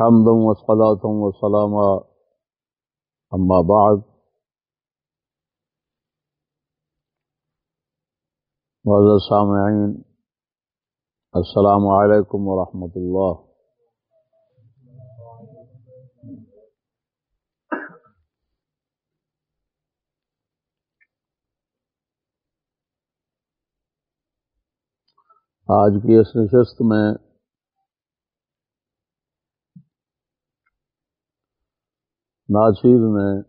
حمدا وصلاة وسلاما. أما بعد. وعلى السامعين. السلام عليكم ورحمة الله. آج کی اس نشست میں ناچیر نے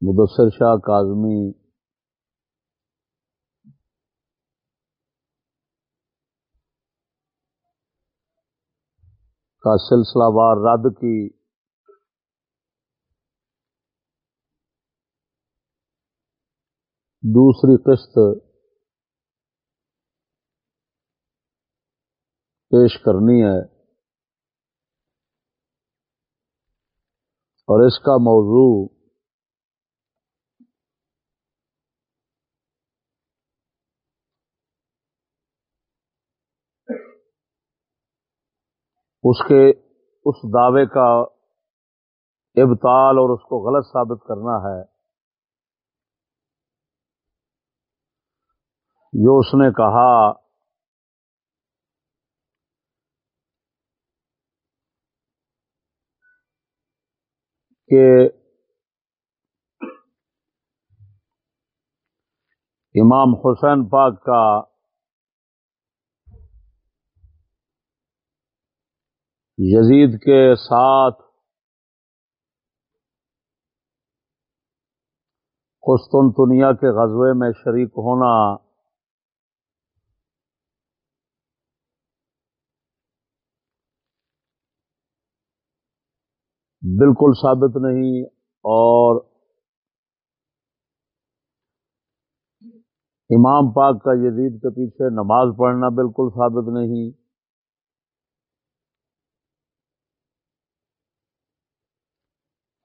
مدثر شاہ کاظمی کا سلسلہ وار رد کی۔ دوسری قسط پیش کرنی ہے۔ اور اس کا موضوع اس کے اس دعوے کا ابتال اور اس کو غلط ثابت کرنا ہے، جو اس نے کہا کہ امام حسین پاک کا یزید کے ساتھ قسطنطنیہ کے غزوے میں شریک ہونا بالکل ثابت نہیں اور امام پاک کا یزید کے پیچھے نماز پڑھنا بالکل ثابت نہیں۔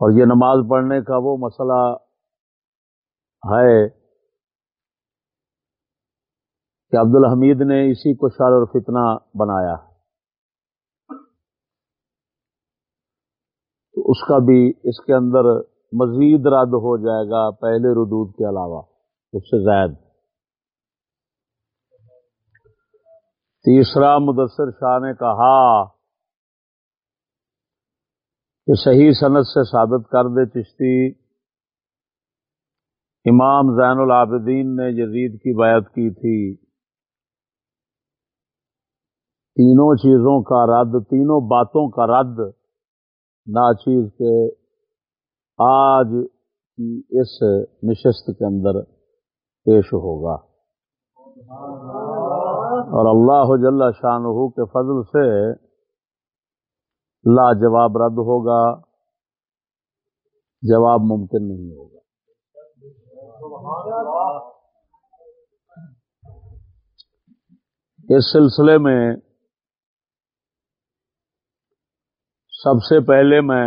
اور یہ نماز پڑھنے کا وہ مسئلہ ہے کہ عبد الحمید نے اسی کو شار اور فتنہ بنایا۔ ہے تو اس کا بھی اس کے اندر مزید رد ہو جائے گا پہلے ردود کے علاوہ۔ اس سے زائد۔ تیسرا مدثر شاہ نے کہا کہ صحیح صنعت سے ثابت کر دے چشتی۔ امام زین العابدین نے یزید کی بیعت کی تھی۔ تینوں چیزوں کا رد، تینوں باتوں کا رد ناچیز کے آج کی اس نشست کے اندر پیش ہوگا۔ اور اللہ جل شاہ کے فضل سے لا جواب رد ہوگا، جواب ممکن نہیں ہوگا۔ اس سلسلے میں سب سے پہلے میں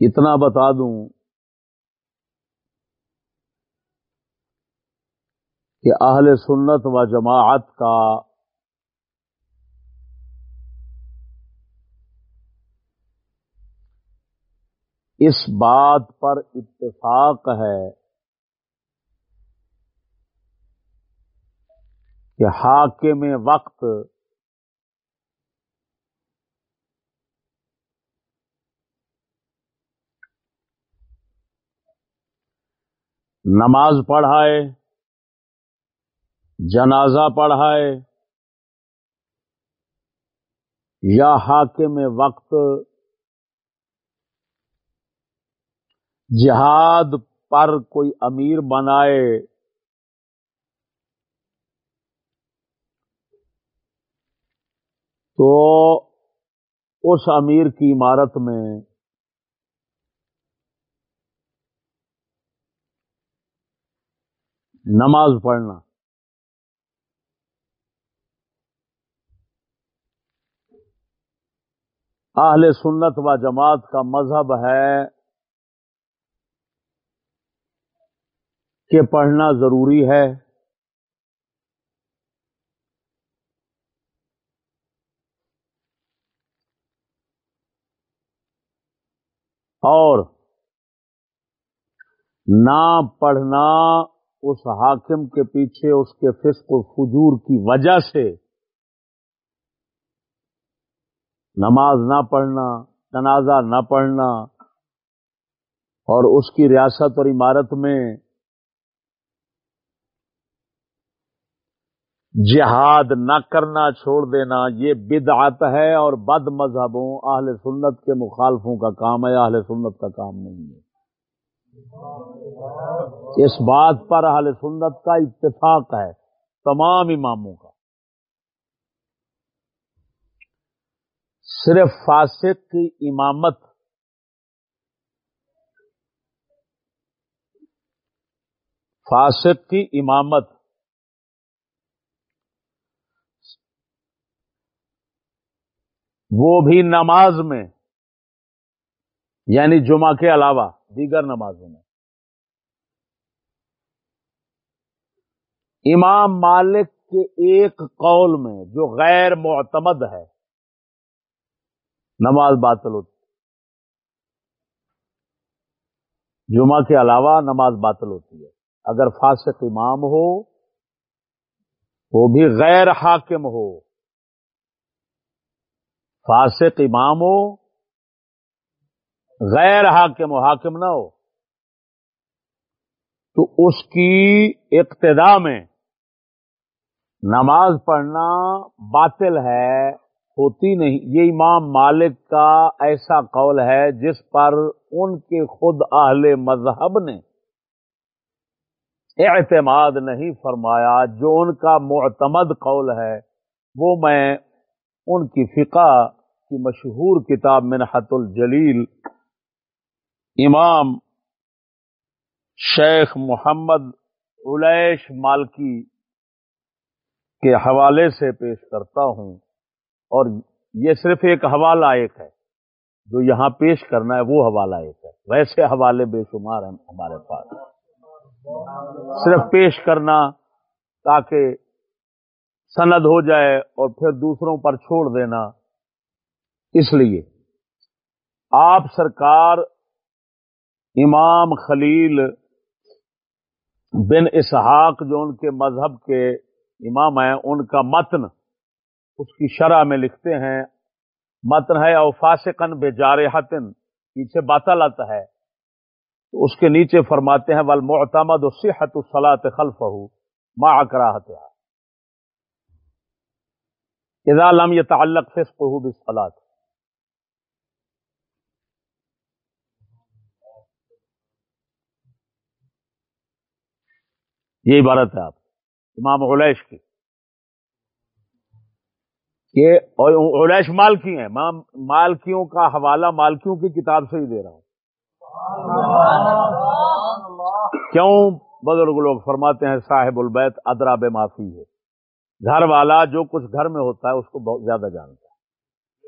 اتنا بتا دوں کہ اہل سنت و جماعت کا اس بات پر اتفاق ہے کہ حاکم وقت نماز پڑھائے، جنازہ پڑھائے یا حاکم وقت جہاد پر کوئی امیر بنائے۔ تو اس امیر کی عمارت میں نماز پڑھنا۔ اہل سنت و جماعت کا مذہب ہے کہ پڑھنا ضروری ہے۔ اور نہ پڑھنا اس حاکم کے پیچھے اس کے فسق و فجور کی وجہ سے۔ نماز نہ پڑھنا تنازع نہ پڑھنا اور اس کی ریاست اور عمارت میں جہاد نہ کرنا چھوڑ دینا، یہ بدعت ہے اور بد مذہبوں، اہل سنت کے مخالفوں کا کام ہے، اہل سنت کا کام نہیں ہے۔ اس بات پر اہل سنت کا اتفاق ہے، تمام اماموں کا۔ صرف فاسق کی امامت فاسق کی امامت وہ بھی نماز میں یعنی جمعہ کے علاوہ دیگر نمازوں میں۔ امام مالک کے ایک قول میں جو غیر معتمد ہے، نماز باطل ہوتی۔ جمعہ کے علاوہ نماز باطل ہوتی ہے۔ اگر فاسق امام ہو، وہ بھی غیر حاکم ہو۔ فاسق امام ہو، غیر حاکم و حاکم نہ ہو۔ تو اس کی اقتدا میں نماز پڑھنا باطل ہے، ہوتی نہیں۔ یہ امام مالک کا ایسا قول ہے جس پر ان کے خود اہل مذہب نے اعتماد نہیں فرمایا۔ جو ان کا معتمد قول ہے، وہ میں ان کی فقہ کی مشہور کتاب منحت الجلیل امام شیخ محمد علیش مالکی کے حوالے سے پیش کرتا ہوں اور یہ صرف ایک حوالہ ایک ہے، جو یہاں پیش کرنا ہے وہ حوالہ ایک ہے۔ ویسے حوالے بے شمار ہیں ہمارے پاس۔ صرف پیش کرنا تاکہ سند ہو جائے اور پھر دوسروں پر چھوڑ دینا۔ اس لیے آپ سرکار امام خلیل بن اسحاق جو ان کے مذہب کے امام ہیں، ان کا متن اس کی شرح میں لکھتے ہیں۔ متن ہے اوفاسقن بے جار حتن پیچھے باتا لاتا ہے۔ تو اس کے نیچے فرماتے ہیں ول محتمد صحت الصلاۃ خلف ہو ماں اکراہت اذا لم يتعلق فسقه بالصلاة. یہ عبارت ہے آپ امام علیش کی. یہ علیش مالکی ہیں مالکیوں کا حوالہ مالکیوں کی کتاب سے ہی دے رہا ہوں. کیوں بزرگ لوگ فرماتے ہیں صاحب البیت ادرا بے معافی ہے؟ گھر والا جو کچھ گھر میں ہوتا ہے اس کو بہت زیادہ جانتا ہے۔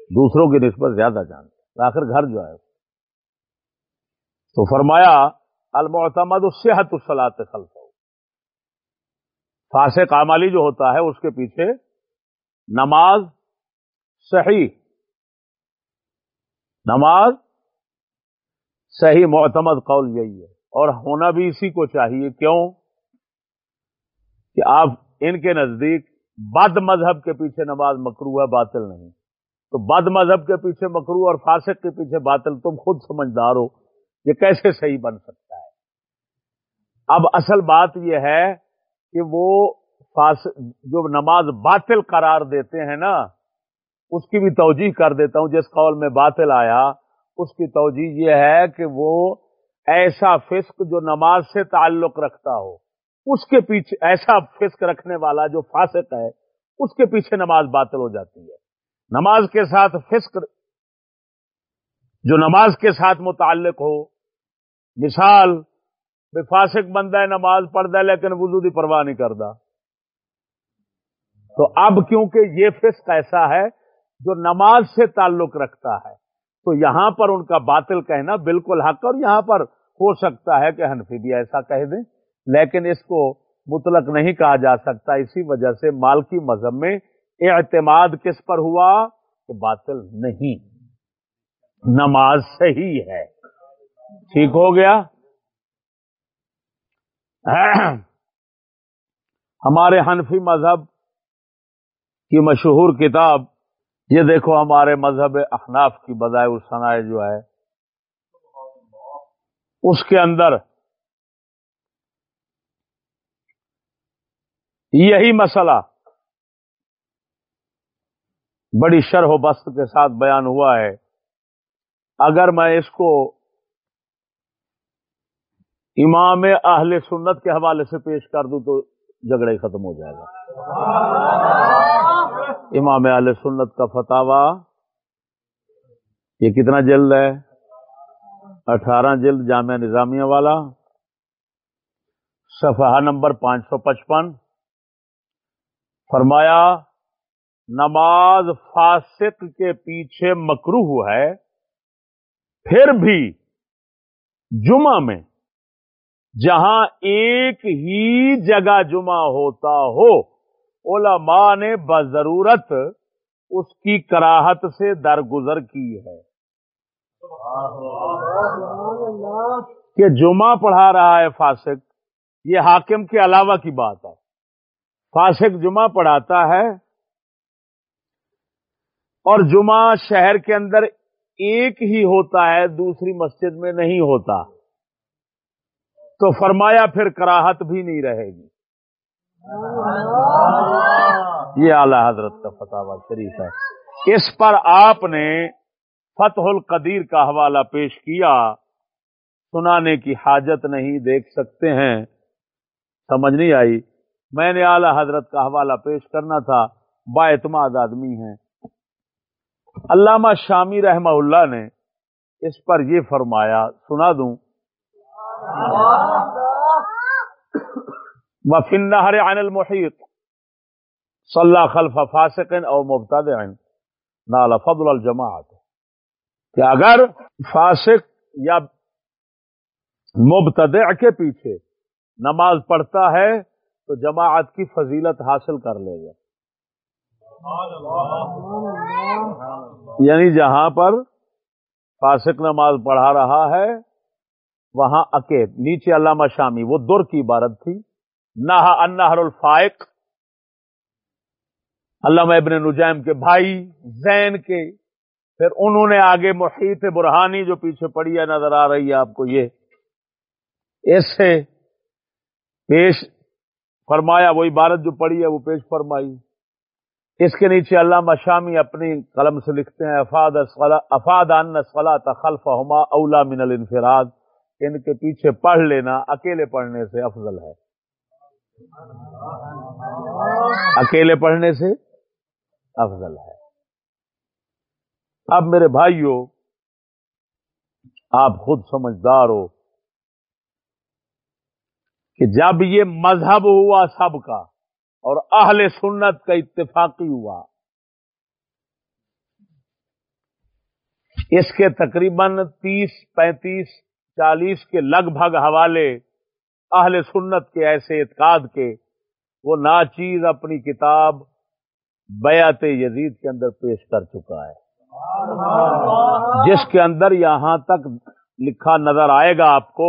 دوسروں کی نسبت زیادہ جانتا ہے۔ آخر گھر جو ہے۔ تو فرمایا، المعتمد صحت الصلاط خلف فاسق کامالی جو ہوتا ہے، اس کے پیچھے نماز صحیح۔ نماز صحیح، معتمد قول یہی ہے۔ اور ہونا بھی اسی کو چاہیے۔ کیوں؟ کہ آپ ان کے نزدیک بد مذہب کے پیچھے نماز مکرو ہے، باطل نہیں۔ تو بد مذہب کے پیچھے مکرو اور فاسق کے پیچھے باطل، تم خود سمجھدار ہو یہ کیسے صحیح بن سکتا ہے؟ اب اصل بات یہ ہے کہ وہ جو نماز باطل قرار دیتے ہیں نا، اس کی بھی توجہ کر دیتا ہوں۔ جس قول میں باطل آیا، اس کی توجہ یہ ہے کہ وہ ایسا فسق جو نماز سے تعلق رکھتا ہو۔ اس کے پیچھے ایسا فسق رکھنے والا جو فاسق ہے، اس کے پیچھے نماز باطل ہو جاتی ہے۔ نماز کے ساتھ فسق، جو نماز کے ساتھ متعلق ہو، مثال بے فاسق بندہ ہے، نماز پڑھتا ہے، لیکن وضو کی پرواہ نہیں کرتا۔ تو اب کیونکہ یہ فسق ایسا ہے جو نماز سے تعلق رکھتا ہے، تو یہاں پر ان کا باطل کہنا بالکل حق اور یہاں پر ہو سکتا ہے کہ حنفی بھی ایسا کہہ دیں۔ لیکن اس کو مطلق نہیں کہا جا سکتا۔ اسی وجہ سے مالکی مذہب میں اعتماد کس پر ہوا؟ کہ باطل نہیں۔ نماز صحیح ہے۔ ٹھیک ہو گیا؟ ہمارے حنفی مذہب کی مشہور کتاب، یہ دیکھو ہمارے مذہب احناف کی بدائے الصنائے جو ہے، اس کے اندر یہی مسئلہ۔ بڑی شرح و بست کے ساتھ بیان ہوا ہے۔ اگر میں اس کو امام اہل سنت کے حوالے سے پیش کر دوں تو جھگڑا ہی ختم ہو جائے گا۔ امام اہل سنت کا فتح یہ کتنا جلد ہے؟ اٹھارہ جلد جامعہ نظامیہ والا۔ صفحہ نمبر پانچ سو پچپن۔ فرمایا، نماز فاسق کے پیچھے مکروح ہے، پھر بھی جمعہ میں جہاں ایک ہی جگہ جمعہ ہوتا ہو، علماء نے بضرورت اس کی کراہت سے درگزر کی ہے۔ کہ جمعہ پڑھا رہا ہے فاسق، یہ حاکم کے علاوہ کی بات ہے۔ فاسق جمعہ پڑھاتا ہے اور جمعہ شہر کے اندر ایک ہی ہوتا ہے، دوسری مسجد میں نہیں ہوتا۔ تو فرمایا پھر کراہت بھی نہیں رہے گی۔ یہ اعلی حضرت کا فتح شریف ہے۔ اس پر آپ نے فتح القدیر کا حوالہ پیش کیا۔ سنانے کی حاجت نہیں، دیکھ سکتے ہیں۔ سمجھ نہیں آئی۔ میں نے اعلی حضرت کا حوالہ پیش کرنا تھا، با اعتماد آدمی ہیں۔ علامہ شامی رحمہ اللہ نے اس پر یہ فرمایا، سنا دوں۔ وفن نہر عن المحیط صلی خلف فاسق او مبتدع۔ نال فضل الجماعت کہ اگر فاسق یا مبتدع کے پیچھے نماز پڑھتا ہے تو جماعت کی فضیلت حاصل کر لے گا یعنی جہاں پر فاسق نماز پڑھا رہا ہے، وہاں اکے نیچے علامہ شامی، وہ در کی عبارت تھی۔ نہ انہر الفائق۔ علامہ ابن نجائم کے بھائی زین کے۔ پھر انہوں نے آگے محیط برہانی جو پیچھے پڑی ہے، نظر آ رہی ہے آپ کو یہ۔ اس سے پیش فرمایا، وہ عبارت جو پڑی ہے، وہ پیش فرمائی۔ اس کے نیچے علامہ شامی اپنی قلم سے لکھتے ہیں، افاد افاد ان خلف ہما اولا من الانفراد۔ ان کے پیچھے پڑھ لینا، اکیلے پڑھنے سے افضل ہے۔ اکیلے پڑھنے سے افضل ہے۔ اب میرے بھائیوں آپ خود سمجھدار ہو۔ کہ جب یہ مذہب ہوا سب کا اور اہل سنت کا اتفاقی ہوا، اس کے تقریباً تیس، پینتیس، چالیس کے لگ بھگ حوالے اہل سنت کے ایسے اعتقاد کے، وہ ناچیز اپنی کتاب بیعت یزید کے اندر پیش کر چکا ہے۔ جس کے اندر یہاں تک لکھا نظر آئے گا آپ کو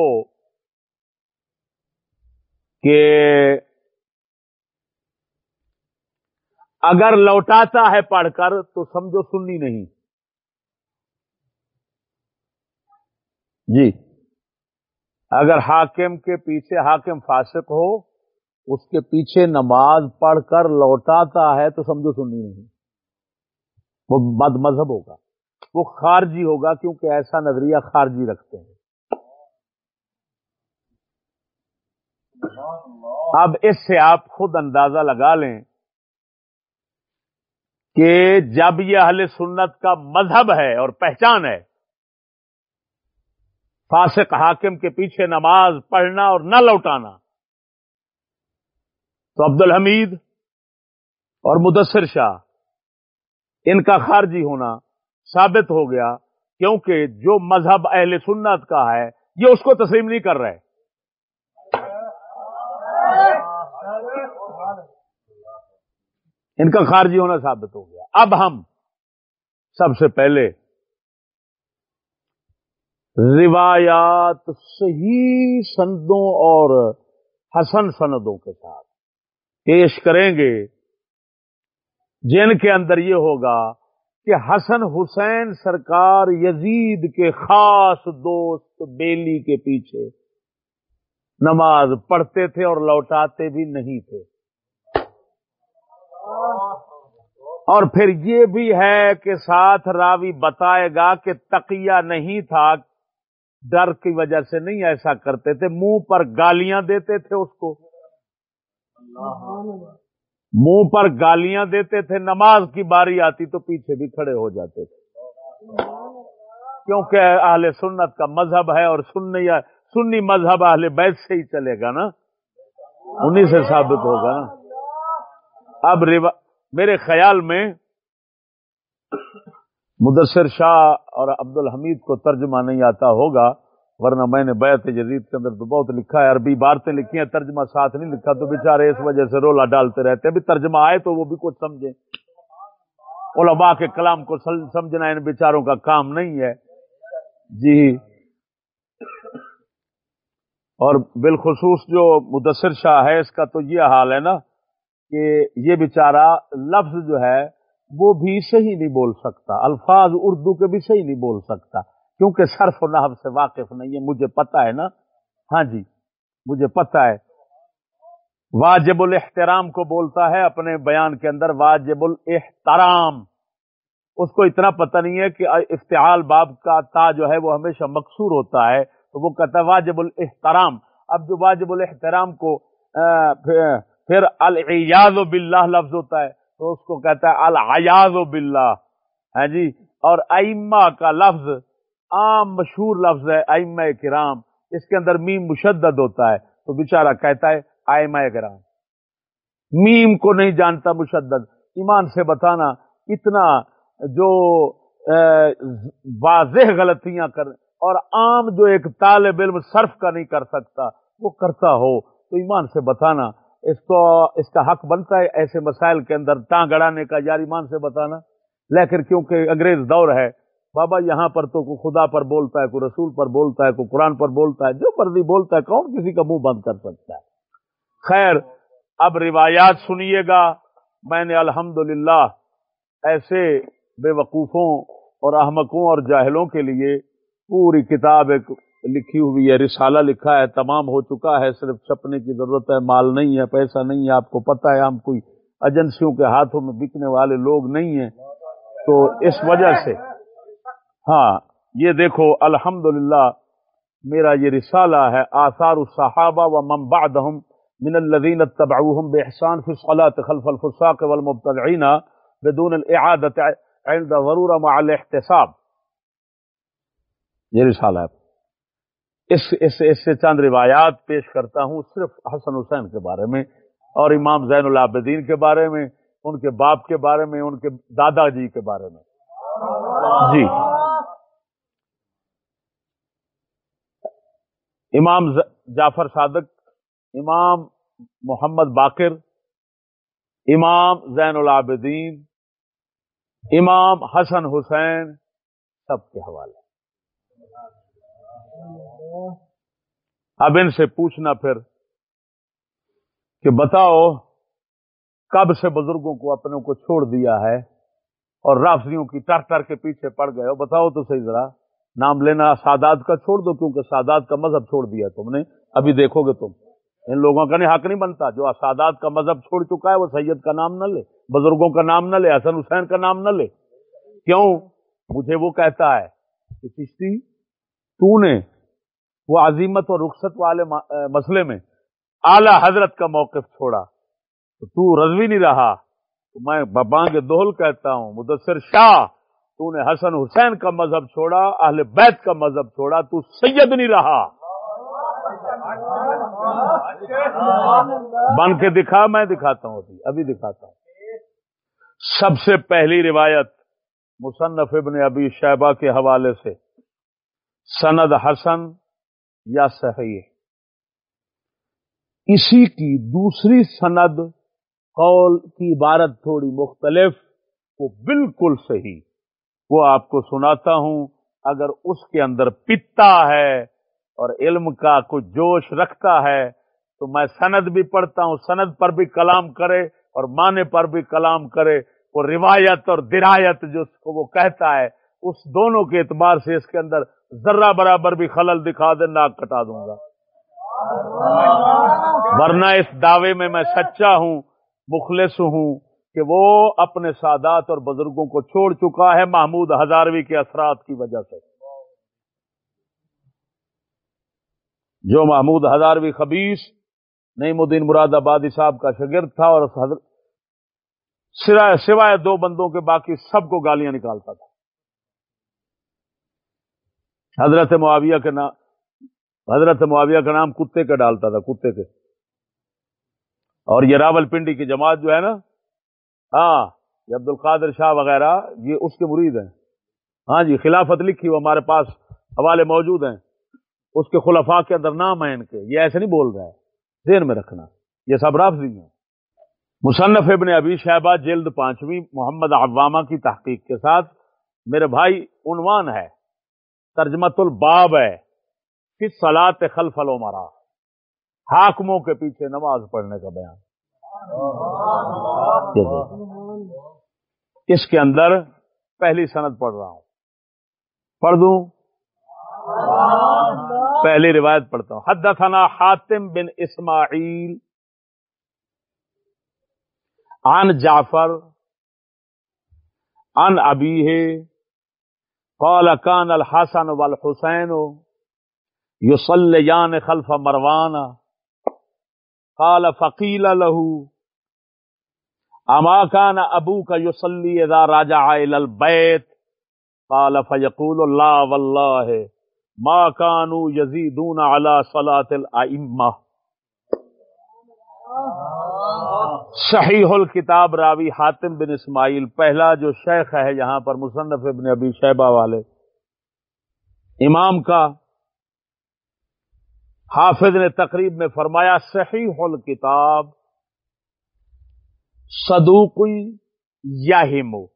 کہ اگر لوٹاتا ہے پڑھ کر تو سمجھو سننی نہیں۔ جی۔ اگر حاکم کے پیچھے حاکم فاسق ہو، اس کے پیچھے نماز پڑھ کر لوٹاتا ہے تو سمجھو سننی نہیں۔ وہ بد مذہب ہوگا۔ وہ خارجی ہوگا کیونکہ ایسا نظریہ خارجی رکھتے ہیں۔ اب اس سے آپ خود اندازہ لگا لیں کہ جب یہ اہل سنت کا مذہب ہے اور پہچان ہے، فاسق حاکم کے پیچھے نماز پڑھنا اور نہ لوٹانا، تو عبد الحمید اور مدثر شاہ، ان کا خارجی ہونا ثابت ہو گیا کیونکہ جو مذہب اہل سنت کا ہے، یہ اس کو تسلیم نہیں کر رہے۔ ان کا خارجی ہونا ثابت ہو گیا۔ اب ہم سب سے پہلے روایات صحیح سندوں اور حسن سندوں کے ساتھ پیش کریں گے، جن کے اندر یہ ہوگا کہ حسن حسین سرکار یزید کے خاص دوست بیلی کے پیچھے نماز پڑھتے تھے اور لوٹاتے بھی نہیں تھے۔ اور پھر یہ بھی ہے کہ ساتھ راوی بتائے گا کہ تقیہ نہیں تھا، ڈر کی وجہ سے نہیں ایسا کرتے تھے، منہ پر گالیاں دیتے تھے اس کو۔ منہ پر گالیاں دیتے تھے، نماز کی باری آتی تو پیچھے بھی کھڑے ہو جاتے تھے۔ کیونکہ اہل سنت کا مذہب ہے اور سنی سنی مذہب اہل بیت سے ہی چلے گا نا۔ انہی سے ثابت ہوگا۔ نا اب میرے خیال میں مدثر شاہ اور عبد الحمید کو ترجمہ نہیں آتا ہوگا، ورنہ میں نے بیت جدید کے اندر تو بہت لکھا ہے، عربی بارتیں لکھی ہیں، ترجمہ ساتھ نہیں لکھا، تو بےچارے اس وجہ سے رولا ڈالتے رہتے ابھی ترجمہ آئے تو وہ بھی کچھ سمجھیں۔ علماء کے کلام کو سمجھنا ان بیچاروں کا کام نہیں ہے۔ جی۔ اور بالخصوص جو مدثر شاہ ہے، اس کا تو یہ حال ہے نا کہ یہ بیچارہ لفظ جو ہے وہ بھی صحیح نہیں بول سکتا، الفاظ اردو کے بھی صحیح نہیں بول سکتا، کیونکہ صرف و نحب سے واقف نہیں ہے، مجھے پتا ہے نا؟ ہاں جی مجھے پتا ہے۔ واجب الاحترام کو بولتا ہے اپنے بیان کے اندر، واجب الاحترام۔ اس کو اتنا پتہ نہیں ہے کہ افتعال باب کا تا جو ہے وہ ہمیشہ مقصور ہوتا ہے، تو وہ کہتا ہے واجب الاحترام۔ اب جو واجب الاحترام کو پھر العیاض باللہ لفظ ہوتا ہے تو اس کو کہتا ہے العیاض باللہ۔ ہے جی؟ اور ائمہ کا لفظ عام مشہور لفظ ہے، ائمہ کرام۔ اس کے اندر میم مشدد ہوتا ہے۔ تو بیچارہ کہتا ہے ائمہ کرام۔ میم کو نہیں جانتا مشدد۔ ایمان سے بتانا اتنا جو واضح غلطیاں کر، اور عام جو ایک طالب علم صرف کا نہیں کر سکتا، وہ کرتا ہو۔ تو ایمان سے بتانا اس کو، اس کا حق بنتا ہے ایسے مسائل کے اندر ٹاں گڑانے کا یار ایمان سے بتانا۔ لیکن کیونکہ انگریز دور ہے، بابا یہاں پر تو کوئی خدا پر بولتا ہے، کوئی رسول پر بولتا ہے، کوئی قرآن پر بولتا ہے، جو مرضی بولتا ہے، کون کسی کا منہ بند کر سکتا ہے؟ خیر، اب روایات سنیے گا۔ میں نے الحمد ایسے بے وقوفوں اور احمقوں اور جاہلوں کے لیے پوری کتاب ایک لکھی ہوئی ہے، رسالہ لکھا ہے، تمام ہو چکا ہے، صرف چھپنے کی ضرورت ہے، مال نہیں ہے، پیسہ نہیں ہے، آپ کو پتا ہے، ہم کوئی ایجنسیوں کے ہاتھوں میں بکنے والے لوگ نہیں ہیں۔ تو اس وجہ سے ہاں یہ دیکھو الحمد میرا یہ رسالہ ہے، آثار الصحابہ و من بعدهم من الذين اتبعوهم بإحسان في الصلاة خلف الفساق والمبتدعين بدون الإعادة عند ضرورة مع الاحتساب۔ یہ رسالہ ہے۔ اس اس, اس سے چند روایات پیش کرتا ہوں صرف حسن حسین کے بارے میں اور امام زین العابدین کے بارے میں ان کے باپ کے بارے میں ان کے دادا جی کے بارے میں۔ جی۔ امام جعفر صادق امام محمد باقر امام زین العابدین امام حسن حسین سب کے حوالے۔ اب ان سے پوچھنا پھر کہ بتاؤ کب سے بزرگوں کو اپنے کو چھوڑ دیا ہے اور رافضیوں کی ٹر ٹر کے پیچھے پڑ گئے ہو؟ بتاؤ تو صحیح ذرا۔ نام لینا سادات کا چھوڑ دو کیونکہ سادات کا مذہب چھوڑ دیا تم نے۔ ابھی دیکھو گے تم۔ ان لوگوں کا نہیں، حق نہیں بنتا۔ جو سادات کا مذہب چھوڑ چکا ہے، وہ سید کا نام نہ لے، بزرگوں کا نام نہ لے، حسن حسین کا نام نہ لے۔ کیوں؟ مجھے وہ کہتا ہے کہ چشتی، تو نے وہ عظیمت اور رخصت والے مسئلے میں اعلی حضرت کا موقف چھوڑا۔ تو تو رضوی نہیں رہا۔ تو میں ببانگ دوہل کہتا ہوں، مدثر شاہ، تو نے حسن حسین کا مذہب چھوڑا، اہل بیت کا مذہب چھوڑا، تو سید نہیں رہا۔ بن کے دکھا، میں دکھاتا ہوں ابھی ابھی دکھاتا ہوں۔ سب سے پہلی روایت مصنف ابن ابی شہبہ کے حوالے سے۔ سند حسن یا صحیح اسی کی دوسری سند قول کی عبارت تھوڑی مختلف، وہ بالکل صحیح۔ وہ آپ کو سناتا ہوں، اگر اس کے اندر پتا ہے اور علم کا کچھ جوش رکھتا ہے، تو میں سند بھی پڑھتا ہوں۔ سند پر بھی کلام کرے اور معنی پر بھی کلام کرے، وہ روایت اور درایت جو اس کو وہ کہتا ہے اس دونوں کے اعتبار سے اس کے اندر ذرہ برابر بھی خلل دکھا دے، ناک کٹا دوں گا۔ ورنہ اس دعوے میں میں سچا ہوں، مخلص ہوں کہ وہ اپنے سادات اور بزرگوں کو چھوڑ چکا ہے محمود ہزاروی کے اثرات کی وجہ سے۔ جو محمود ہزاروی خبیص نعیم الدین مراد آبادی صاحب کا شگرد تھا اور سوائے دو بندوں کے باقی سب کو گالیاں نکالتا تھا۔ حضرت معاویہ کے نام حضرت معاویہ کا نام کتے کا ڈالتا تھا، کتے کے۔ اور یہ راول پنڈی کی جماعت جو ہے نا ہاں یہ عبد القادر شاہ وغیرہ، یہ اس کے مرید ہیں۔ ہاں جی خلافت لکھی، وہ ہمارے پاس حوالے موجود ہیں۔ اس کے خلفاء کے اندر نام ہے ان کے۔ یہ ایسے نہیں بول رہا ہے ذہن میں رکھنا۔ یہ سب رافضی ہیں۔ مصنف ابن ابی شہبہ، جلد پانچویں، محمد عوامہ کی تحقیق کے ساتھ میرے بھائی عنوان ہے۔ ترجمت الباب ہے پھر سلاد خلف المرا حاکموں کے پیچھے نماز پڑھنے کا بیان۔ اس کے اندر پہلی سند پڑھ رہا ہوں۔ پڑھ دوں؟ پہلی روایت پڑھتا ہوں۔ حدثنا حاتم بن اسماعیل عن جعفر عن ابیہ قال كان الحسن والحسین یصلیان خلف مروان. قال فقیل له اما كان ابوك يصلي اذا رجع الى البيت؟ قال، فيقول الله والله، ما كانوا يزيدون على صلاه الائمه صحیح الکتاب راوی حاتم بن اسماعیل، پہلا جو شیخ ہے یہاں پر مصنف ابن ابی شیبہ والے۔ امام کا حافظ نے تقریب میں فرمایا، صحیح الکتاب صدوقی یاہمو۔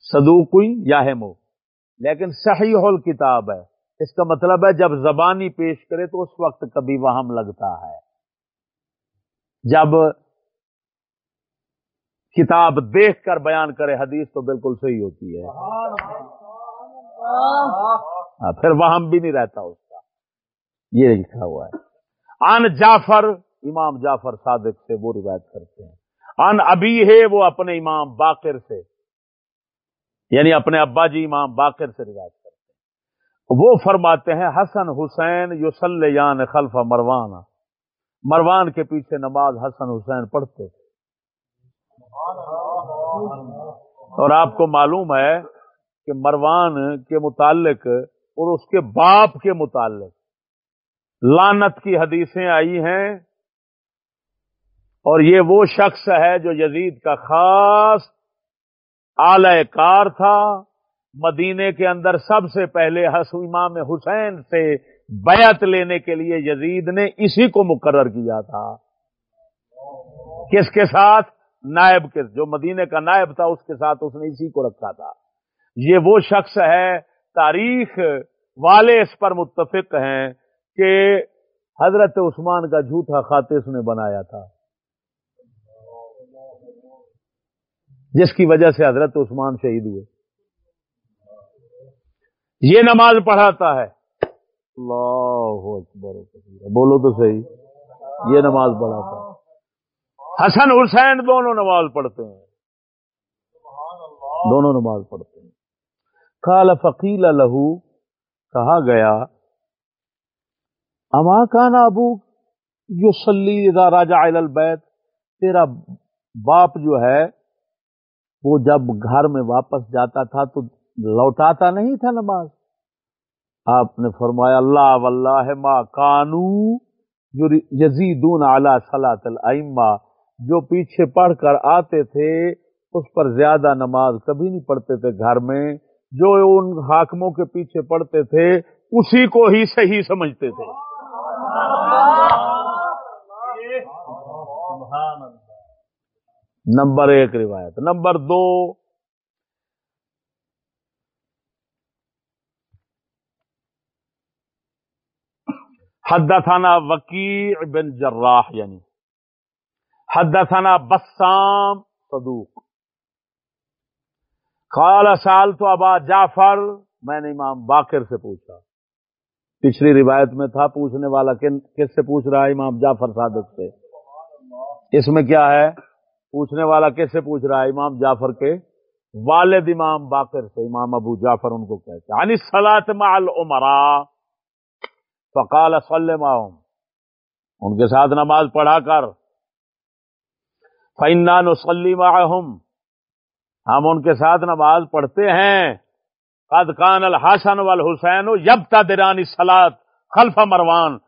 صدوقی یاہمو۔ لیکن صحیح الکتاب ہے۔ اس کا مطلب ہے جب زبانی پیش کرے تو اس وقت کبھی وہم لگتا ہے۔ جب کتاب دیکھ کر بیان کرے حدیث تو بالکل صحیح ہوتی ہے۔ ہاں، پھر وہم بھی نہیں رہتا اس کا۔ یہ لکھا ہوا ہے۔ ان جعفر امام جعفر صادق سے وہ روایت کرتے ہیں۔ ان ابھی ہے وہ اپنے امام باقر سے۔ یعنی اپنے ابا جی امام باقر سے روایت کرتے ہیں۔ وہ فرماتے ہیں حسن حسین یوسلیان خلف مروان مروان کے پیچھے نماز حسن حسین پڑھتے۔ تھے اور آپ کو معلوم ہے کہ مروان کے متعلق اور اس کے باپ کے متعلق لانت کی حدیثیں آئی ہیں۔ اور یہ وہ شخص ہے جو یزید کا خاص اعلی کار تھا۔ مدینے کے اندر سب سے پہلے امام حسین سے بیعت لینے کے لیے یزید نے اسی کو مقرر کیا تھا۔ کس کے ساتھ؟ نائب کے، جو مدینے کا نائب تھا، اس کے ساتھ اس نے اسی کو رکھا تھا۔ یہ وہ شخص ہے، تاریخ والے اس پر متفق ہیں کہ حضرت عثمان کا جھوٹا خاتے اس نے بنایا تھا۔ جس کی وجہ سے حضرت عثمان شہید ہوئے۔ یہ نماز پڑھاتا ہے۔ اللہ اکبر بولو تو صحیح، یہ نماز پڑھاتا حسن حسین دونوں نماز پڑھتے ہیں۔ دونوں نماز پڑھتے ہیں۔ کال فقیل لہو، کہا گیا، اما کان ابو یو سلی راجا البیت، تیرا باپ جو ہے، وہ جب گھر میں واپس جاتا تھا تو لوٹاتا نہیں تھا نماز۔ آپ نے فرمایا اللہ واللہ ما کانو یزیدون علی صلاۃ الائمہ جو پیچھے پڑھ کر آتے تھے اس پر زیادہ نماز کبھی نہیں پڑھتے تھے گھر میں جو ان حاکموں کے پیچھے پڑھتے تھے اسی کو ہی صحیح سمجھتے تھے۔ نمبر ایک روایت۔ نمبر دو حدثنا وکیع بن جراح یعنی حدثنا بسام صدوق. قال سال تو ابا جعفر، میں نے امام باقر سے پوچھا۔ پچھلی روایت میں تھا پوچھنے والا کس سے پوچھ رہا ہے امام جعفر صادق سے؟ اس میں کیا ہے؟ پوچھنے والا کس سے پوچھ رہا ہے؟ امام جعفر کے والد امام باقر سے، امام ابو جعفر ان کو کہتے ہیں۔ سلات مال عمرا فقال سلم ان کے ساتھ نماز پڑھا کر۔ فینان وسلیم ہم ان کے ساتھ نماز پڑھتے ہیں۔ قد کان الحسن والحسین یبتا درانی سلاد خلف مروان۔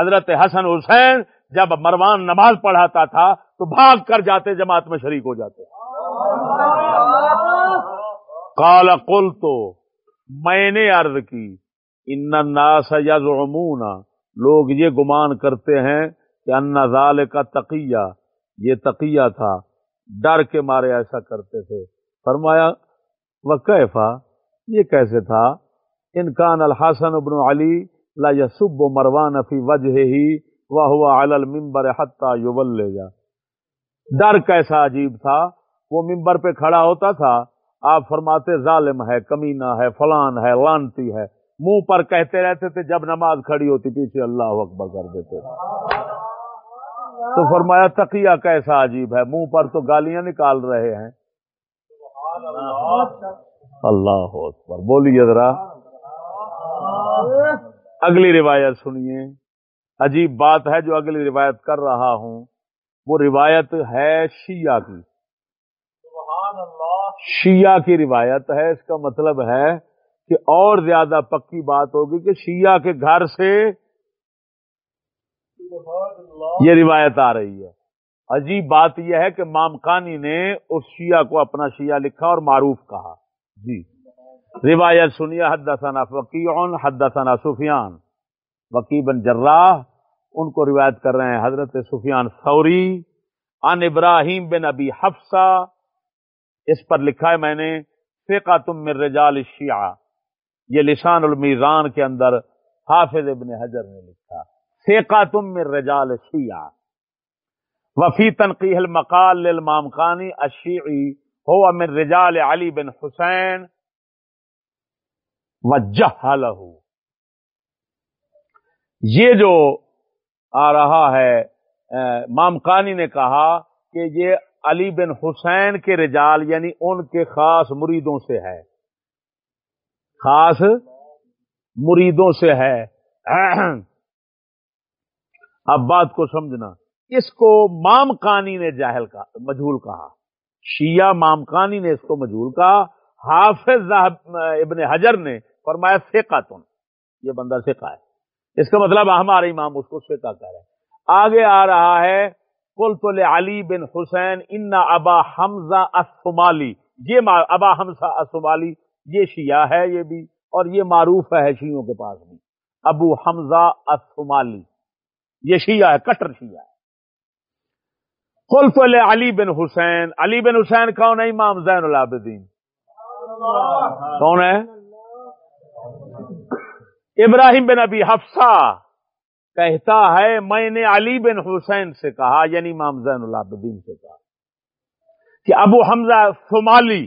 حضرت حسن حسین جب مروان نماز پڑھاتا تھا تو بھاگ کر جاتے، جماعت میں شریک ہو جاتے۔ کال کل تو میں نے عرض کی ان الناس یزعمون لوگ یہ گمان کرتے ہیں کہ ان ذال کا تقیہ یہ تقیہ تھا۔ ڈر کے مارے ایسا کرتے تھے۔ فرمایا وہ یہ کیسے تھا؟ انکان الحسن ابن علی لا یسب مروان فی وجہ ہی وہ ہوا المبر حتہ یوبل لے جا ڈر کیسا عجیب تھا؟ وہ ممبر پہ کھڑا ہوتا تھا۔ آپ فرماتے، ظالم ہے، کمینہ ہے، فلان ہے، لانتی ہے۔ منہ پر کہتے رہتے تھے جب نماز کھڑی ہوتی، پیچھے اللہ اکبر کر دیتے تو فرمایا، تقیہ کیسا عجیب ہے، منہ پر تو گالیاں نکال رہے ہیں۔ اللہ اکبر، بولیے ذرا۔ اگلی روایت سنیے۔ عجیب بات ہے جو اگلی روایت کر رہا ہوں۔ وہ روایت ہے شیعہ کی۔ شیعہ کی روایت ہے، اس کا مطلب ہے کہ اور زیادہ پکی بات ہوگی کہ شیعہ کے گھر سے یہ روایت آ رہی ہے۔ عجیب بات یہ ہے کہ مامکانی نے اس شیعہ کو اپنا شیعہ لکھا اور معروف کہا۔ جی۔ روایت سنیے، حدثنا وکیعن حدثنا سفیان۔ وکی بن جراح، ان کو روایت کر رہے ہیں حضرت سفیان سوری ان ابراہیم بن ابی حفصہ۔ اس پر لکھا ہے، میں نے فقہ تم من رجال شیعہ یہ لسان المیزان کے اندر حافظ ابن حجر نے لکھا فقہ تم من رجال شیعہ، وفی تنقیح المقال للمام خانی الشیعی ہو من رجال علی بن حسین وجہ یہ جو آ رہا ہے مامکانی نے کہا کہ یہ علی بن حسین کے رجال یعنی ان کے خاص مریدوں سے ہے۔ خاص مریدوں سے ہے۔ اب بات کو سمجھنا۔ اس کو مامکانی نے جاہل کا مجھول کہا۔ شیعہ مامکانی نے اس کو مجھول کہا۔ حافظ ابن حجر نے فرمایا سیکا تن۔ یہ بندہ سیکا ہے۔ اس کا مطلب ہمارے امام اس کو سیکا کہہ رہے آگے آ رہا ہے کل تو علی بن حسین، ان ابا حمزہ اسمالی یہ ابا حمزہ اسمالی یہ شیعہ ہے یہ بھی، اور یہ معروف ہے شیعوں کے پاس بھی۔ ابو حمزہ اسمالی یہ شیعہ ہے، کٹر شیعہ ہے۔ قلت علی بن حسین، علی بن حسین کون ہے؟ امام زین العابدین۔ کون ہے؟ ابراہیم بن ابی حفصہ۔ کہتا ہے، میں نے علی بن حسین سے کہا یعنی امام زین العابدین سے کہا، کہ ابو حمزہ سمالی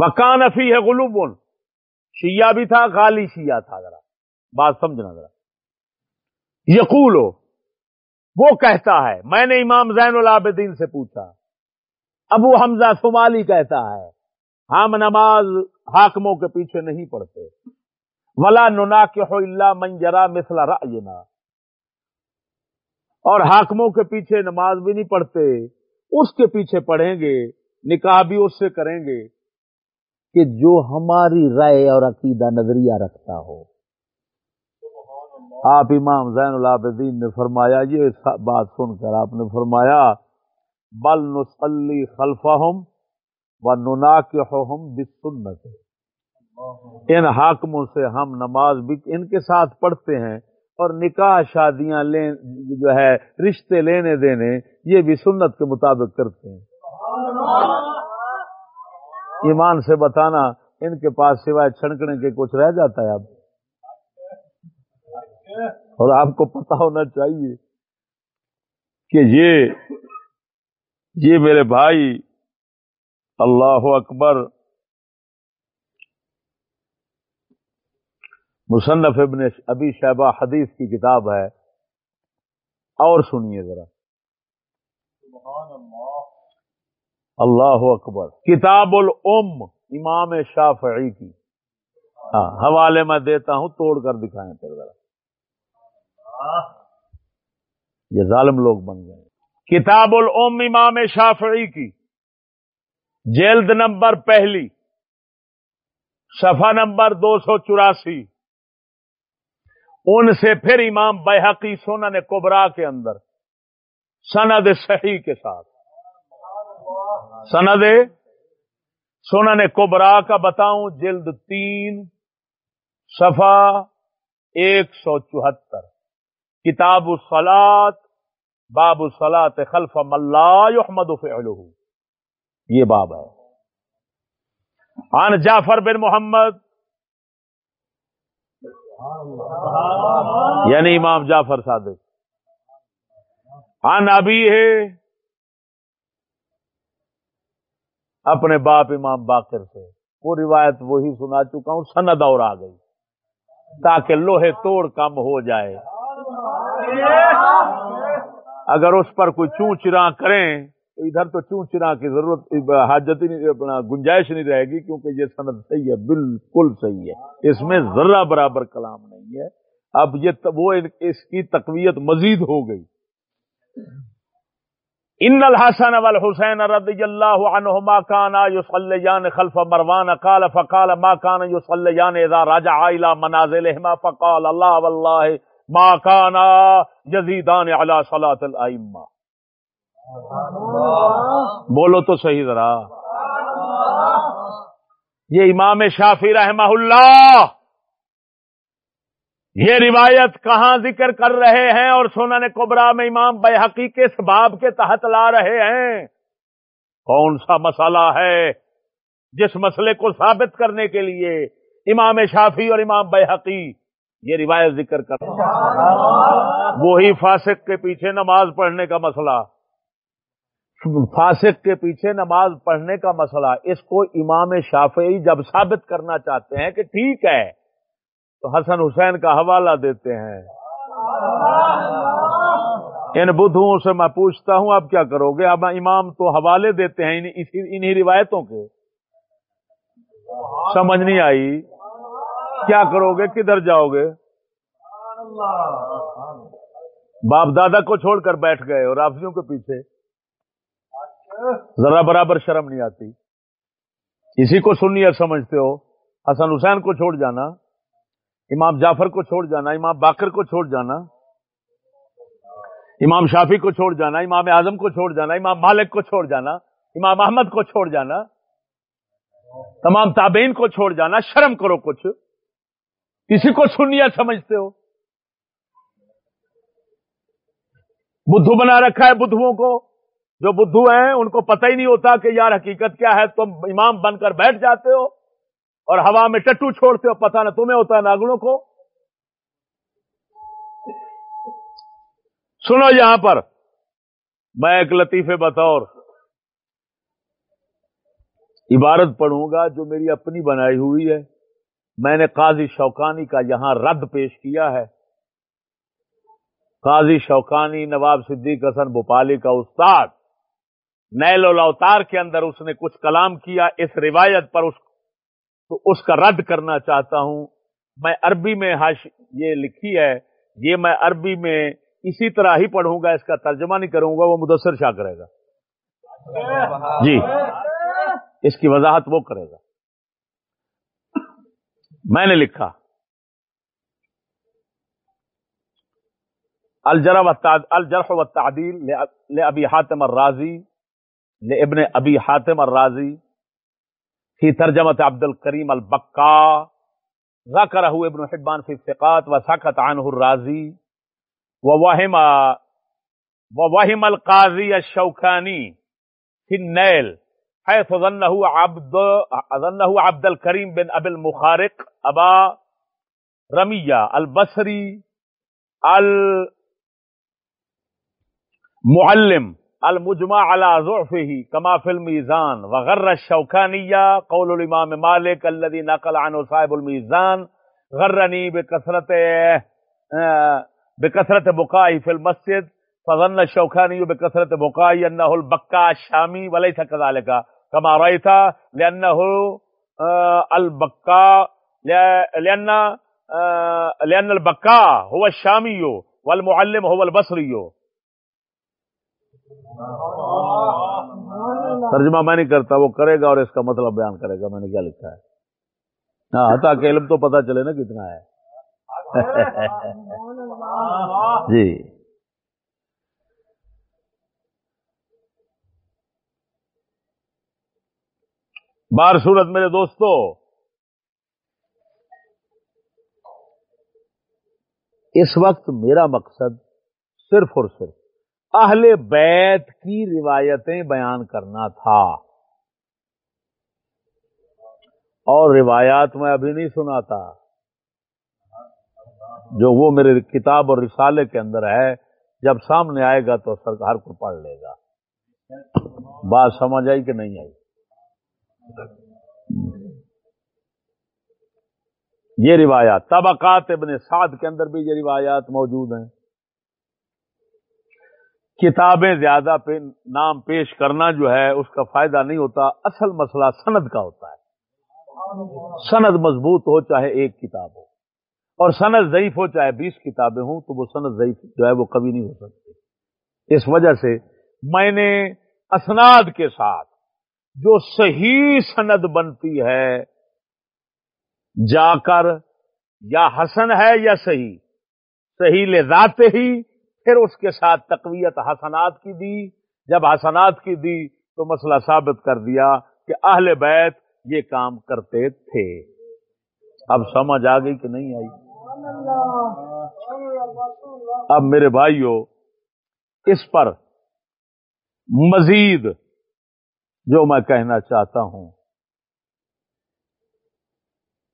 وکان فی ہے غلوبن۔ شیعہ بھی تھا، غالی شیعہ تھا ذرا۔ بات سمجھنا ذرا۔ یقولو، وہ کہتا ہے، میں نے امام زین العابدین سے پوچھا۔ ابو حمزہ سمالی کہتا ہے، ہم نماز حاکموں کے پیچھے نہیں پڑھتے۔ ولا ننا کے ہو اللہ منجرا مسلا رائنا اور حاکموں کے پیچھے نماز بھی نہیں پڑھتے۔ اس کے پیچھے پڑھیں گے، نکاح بھی اس سے کریں گے۔ کہ جو ہماری رائے اور عقیدہ نظریہ رکھتا ہو۔ آپ امام زین العابدین نے فرمایا، یہ بات سن کر آپ نے فرمایا، بل نسلی خلفہم و ننا کے ان حاکموں سے ہم نماز بھی ان کے ساتھ پڑھتے ہیں اور نکاح شادیاں لے، جو ہے، رشتے لینے دینے، یہ بھی سنت کے مطابق کرتے ہیں۔ ایمان سے بتانا، ان کے پاس سوائے چھڑکنے کے کچھ رہ جاتا ہے اب۔ اور آپ کو پتا ہونا چاہیے کہ یہ یہ میرے بھائی، اللہ اکبر، مصنف ابن ابی شہبہ حدیث کی کتاب ہے۔ اور سنیے ذرا۔ اللہ اکبر۔ کتاب الام، امام شافعی کی۔ ہاں حوالے میں دیتا ہوں، توڑ کر دکھائیں پھر ذرا۔ یہ ظالم لوگ بن گئے۔ کتاب الام، امام شافعی کی۔ جلد نمبر پہلی۔ صفحہ نمبر دو سو چوراسی۔ ان سے پھر امام بحقی سنن کوبرا کے اندر۔ سند صحیح کے ساتھ۔ سند سنن کوبرا کا بتاؤں، جلد تین صفا ایک سو چوہتر۔ کتاب السلات باب السلات خلف ملا احمد فعلہ۔ یہ باب ہے۔ عن جعفر بن محمد۔ یعنی امام جعفر صادق۔ عن ابھی ہے اپنے باپ امام باقر سے۔ وہ روایت وہی سنا چکا ہوں، سند اور آ گئی۔ تاکہ لوہے توڑ کم ہو جائے۔ اگر اس پر کوئی چون چرا کریں، تو ادھر تو چون چرا کی ضرورت، حاجت نہیں، اپنا گنجائش نہیں رہے گی، کیونکہ یہ سند صحیح ہے، بالکل صحیح ہے۔ اس میں ذرہ برابر کلام نہیں ہے۔ اب یہ وہ اس کی تقویت مزید ہو گئی۔ ان الحسن والحسین رضی اللہ عنہما کانا یصلیان خلف مروان. قال، فقال، ما کانا یصلیان اذا رجع الى منازلهما؟ فقال اللہ واللہ ما کانا یزیدان علی صلاة الائمہ بولو تو صحیح ذرا. یہ امام شافی رحمہ اللہ یہ روایت کہاں ذکر کر رہے ہیں اور سنن کبرا میں امام بے کس باب کے تحت لا رہے ہیں؟ کون سا مسئلہ ہے جس مسئلے کو ثابت کرنے کے لیے امام شافی اور امام بے یہ روایت ذکر کر وہی فاسق کے پیچھے نماز پڑھنے کا مسئلہ۔ فاسق کے پیچھے نماز پڑھنے کا مسئلہ۔ اس کو امام شافعی جب ثابت کرنا چاہتے ہیں کہ ٹھیک ہے۔ تو حسن حسین کا حوالہ دیتے ہیں۔ ان بدھوؤں سے میں پوچھتا ہوں، اب کیا کرو گے؟ اب امام تو حوالے دیتے ہیں انہی روایتوں کے۔ سمجھ نہیں آئی۔ کیا کرو گے؟ کدھر جاؤ گے؟ باپ دادا کو چھوڑ کر بیٹھ گئے اور رافیوں کے پیچھے۔ ذرا برابر شرم نہیں آتی۔ اسی کو سنیے سمجھتے ہو۔ حسن حسین کو چھوڑ جانا۔ امام جعفر کو چھوڑ جانا، امام باقر کو چھوڑ جانا، امام شافی کو چھوڑ جانا، امام اعظم کو چھوڑ جانا، امام مالک کو چھوڑ جانا، امام احمد کو چھوڑ جانا، تمام تابعین کو چھوڑ جانا، شرم کرو کچھ۔ کسی کو سنیا سمجھتے ہو۔ بدھو بنا رکھا ہے بدھوؤں کو۔ جو بدھو ہیں، ان کو پتہ ہی نہیں ہوتا کہ یار حقیقت کیا ہے۔ تم امام بن کر بیٹھ جاتے ہو۔ اور ہوا میں ٹٹو چھوڑتے ہو، پتہ نہ تمہیں ہوتا ہے ناگنوں کو۔ سنو یہاں پر، میں ایک لطیفے بطور عبارت پڑھوں گا جو میری اپنی بنائی ہوئی ہے۔ میں نے قاضی شوکانی کا یہاں رد پیش کیا ہے۔ قاضی شوکانی نواب صدیق حسن بھوپالی کا استاد نیل الاوتار کے اندر اس نے کچھ کلام کیا۔ اس روایت پر اس تو اس کا رد کرنا چاہتا ہوں۔ میں عربی میں یہ لکھی ہے، یہ میں عربی میں اسی طرح ہی پڑھوں گا، اس کا ترجمہ نہیں کروں گا، وہ مدثر شاہ کرے گا۔ جی۔ اس کی وضاحت وہ کرے گا۔ میں نے لکھا۔ الجرح و تعدیل ابی حاتم الرازی ابن ابی حاتم الرازی۔ في ترجمة عبد الكريم البقاء ذكره ابن حبان في الثقات وسكت عنه الرازي. ووهم ووهم القاضي الشوكاني في النيل حيث ظنه عبد ظنه عبد الكريم بن أبي المخارق أبا رمية البصري المعلم المجمع على ضعفه كما في الميزان. وغر الشوكانية قول الإمام مالك الذي نقل عنه صاحب الميزان غرني بكثرة بكثرة بقائي في المسجد فظن الشوكاني بكثرة بقائي أنه البكاء الشامي وليس كذلك. كما رأيت لأنه البكاء لأن لأن البكاء هو الشامي والمعلم هو البصري. ترجمہ میں نہیں کرتا، وہ کرے گا اور اس کا مطلب بیان کرے گا، میں نے کیا لکھا ہے؟ ہاں تاکہ علم تو پتا چلے نا کتنا ہے۔ جی۔ بار صورت میرے دوستو۔ اس وقت میرا مقصد صرف اور صرف اہل بیت کی روایتیں بیان کرنا تھا۔ اور روایات میں ابھی نہیں سنا تھا جو وہ میرے کتاب اور رسالے کے اندر ہے، جب سامنے آئے گا تو سرکار کو پڑھ لے گا۔ بات سمجھ آئی کہ نہیں آئی؟ یہ روایات، طبقات ابن سعد کے اندر بھی یہ روایات موجود ہیں۔ کتابیں زیادہ پہ نام پیش کرنا جو ہے، اس کا فائدہ نہیں ہوتا، اصل مسئلہ سند کا ہوتا ہے۔ سند مضبوط ہو چاہے ایک کتاب ہو، اور سند ضعیف ہو چاہے بیس کتابیں ہوں، تو وہ سند ضعیف جو ہے وہ کبھی نہیں ہو سکتی۔ اس وجہ سے میں نے اسناد کے ساتھ جو صحیح سند بنتی ہے، جا کر یا حسن ہے یا صحیح صحیح لے جاتے ہی پھر اس کے ساتھ تقویت حسنات کی دی۔ جب حسنات کی دی تو مسئلہ ثابت کر دیا کہ اہل بیت یہ کام کرتے تھے۔ اب سمجھ آ گئی کہ نہیں آئی؟ اب میرے بھائیوں اس پر مزید جو میں کہنا چاہتا ہوں،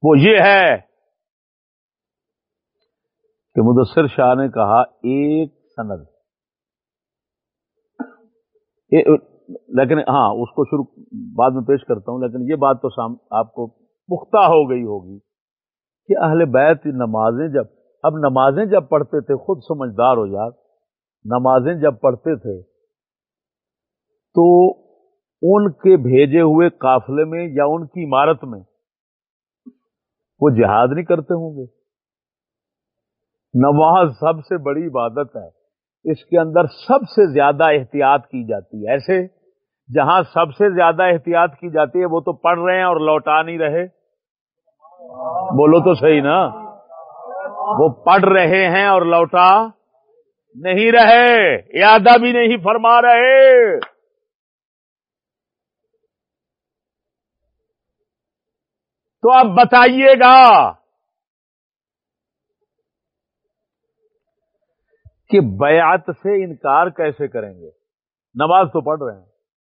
وہ یہ ہے کہ مدثر شاہ نے کہا، ایک سند۔ لیکن ہاں اس کو شروع بعد میں پیش کرتا ہوں، لیکن یہ بات تو آپ کو پختہ ہو گئی ہوگی کہ اہل بیت نمازیں جب، اب نمازیں جب پڑھتے تھے، خود سمجھدار ہو جات نمازیں جب پڑھتے تھے، تو ان کے بھیجے ہوئے قافلے میں یا ان کی عمارت میں وہ جہاد نہیں کرتے ہوں گے۔ نماز سب سے بڑی عبادت ہے۔ اس کے اندر سب سے زیادہ احتیاط کی جاتی ہے۔ ایسے جہاں سب سے زیادہ احتیاط کی جاتی ہے، وہ تو پڑھ رہے ہیں اور لوٹا نہیں رہے۔ بولو تو صحیح نا۔ وہ پڑھ رہے ہیں اور لوٹا نہیں رہے۔ یادہ بھی نہیں فرما رہے۔ تو آپ بتائیے گا کہ بیعت سے انکار کیسے کریں گے؟ نماز تو پڑھ رہے ہیں۔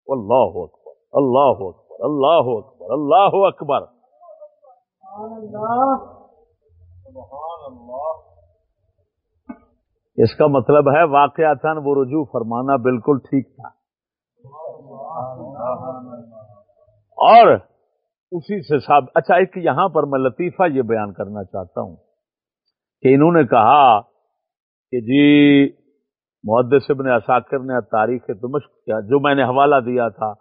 اللہ اکبر اللہ اکبر اللہ اکبر اللہ اکبر۔ اس کا مطلب ہے واقعات وہ رجوع فرمانا بالکل ٹھیک تھا۔ اور اسی سے صاحب اچھا ایک یہاں پر میں لطیفہ یہ بیان کرنا چاہتا ہوں کہ انہوں نے کہا کہ جی محدث ابن اساکر نے تاریخ دمشق کیا، جو میں نے حوالہ دیا تھا،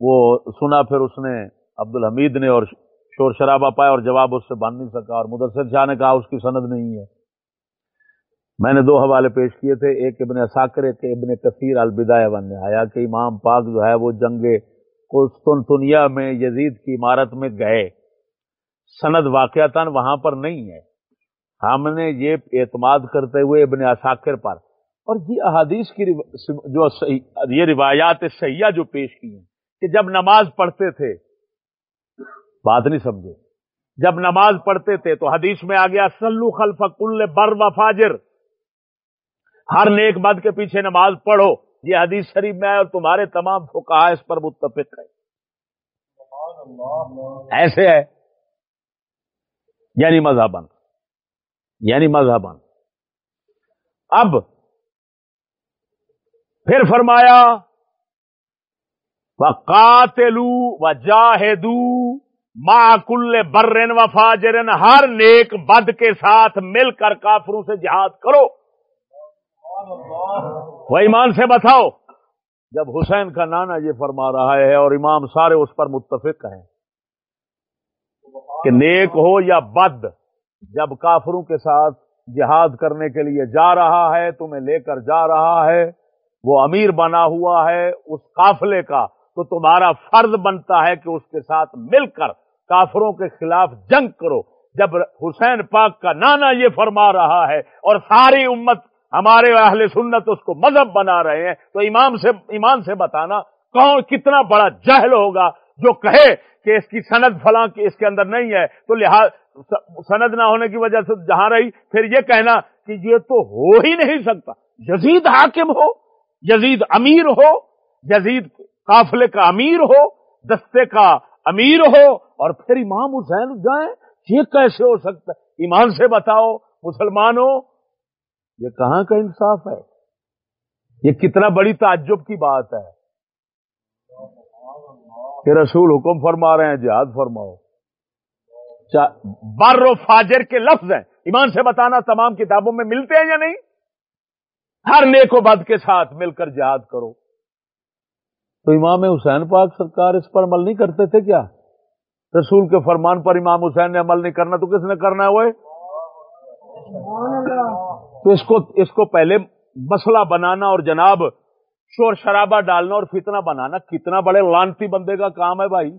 وہ سنا پھر اس نے عبد الحمید نے اور شور شرابہ پایا اور جواب اس سے باندھ نہیں سکا اور مدثر شاہ نے کہا اس کی سند نہیں ہے۔ میں نے دو حوالے پیش کیے تھے، ایک ابن اساکر، ایک ابن کثیر البدایہ بننے آیا کہ امام پاک جو ہے وہ جنگ قسطنطنیہ میں یزید کی عمارت میں گئے۔ سند واقعات وہاں پر نہیں ہے۔ ہم نے یہ اعتماد کرتے ہوئے ابن اساکر پر۔ اور یہ احادیث کی جو یہ روایات سیاح جو پیش کی ہیں کہ جب نماز پڑھتے تھے، بات نہیں سمجھے۔ جب نماز پڑھتے تھے تو حدیث میں آ گیا سلو خلف کل بر و فاجر۔ ہر نیک بد کے پیچھے نماز پڑھو۔ یہ حدیث شریف میں ہے اور تمہارے تمام فکا اس پر متفق ہے ایسے ہے۔ یعنی مذہبن یعنی مذہبن اب پھر فرمایا و قاتلو و جاہدو ما کل برن و فاجرن ہر نیک بد کے ساتھ مل کر کافروں سے جہاد کرو۔ وہ ایمان سے بتاؤ جب حسین کا نانا یہ فرما رہا ہے اور امام سارے اس پر متفق ہیں کہ نیک ہو یا بد جب کافروں کے ساتھ جہاد کرنے کے لیے جا رہا ہے، تمہیں لے کر جا رہا ہے، وہ امیر بنا ہوا ہے اس قافلے کا، تو تمہارا فرض بنتا ہے کہ اس کے ساتھ مل کر کافروں کے خلاف جنگ کرو۔ جب حسین پاک کا نانا یہ فرما رہا ہے اور ساری امت ہمارے اہل سنت اس کو مذہب بنا رہے ہیں، تو امام سے، ایمان سے بتانا کون کتنا بڑا جہل ہوگا۔ جو کہے کہ اس کی سند فلاں کی اس کے اندر نہیں ہے، تو لحاظ سند نہ ہونے کی وجہ سے جہاں رہی، پھر یہ کہنا کہ یہ تو ہو ہی نہیں سکتا۔ یزید حاکم ہو، یزید امیر ہو، یزید قافلے کا امیر ہو، دستے کا امیر ہو، اور پھر امام حسین جائیں، یہ کیسے ہو سکتا؟ ہے ایمان سے بتاؤ، مسلمانوں، یہ کہاں کا انصاف ہے؟ یہ کتنا بڑی تعجب کی بات ہے۔ کہ رسول حکم فرما رہے ہیں، جہاد فرماؤ۔ بر و فاجر کے لفظ ہیں۔ ایمان سے بتانا تمام کتابوں میں ملتے ہیں یا نہیں؟ ہر نیک و بد کے ساتھ مل کر جہاد کرو۔ تو امام حسین پاک سرکار اس پر عمل نہیں کرتے تھے کیا؟ رسول کے فرمان پر امام حسین نے عمل نہیں کرنا تو کس نے کرنا ہے وہ؟ تو اس کو اس کو پہلے مسئلہ بنانا اور جناب شور شرابہ ڈالنا اور فتنہ بنانا کتنا بڑے لانتی بندے کا کام ہے بھائی۔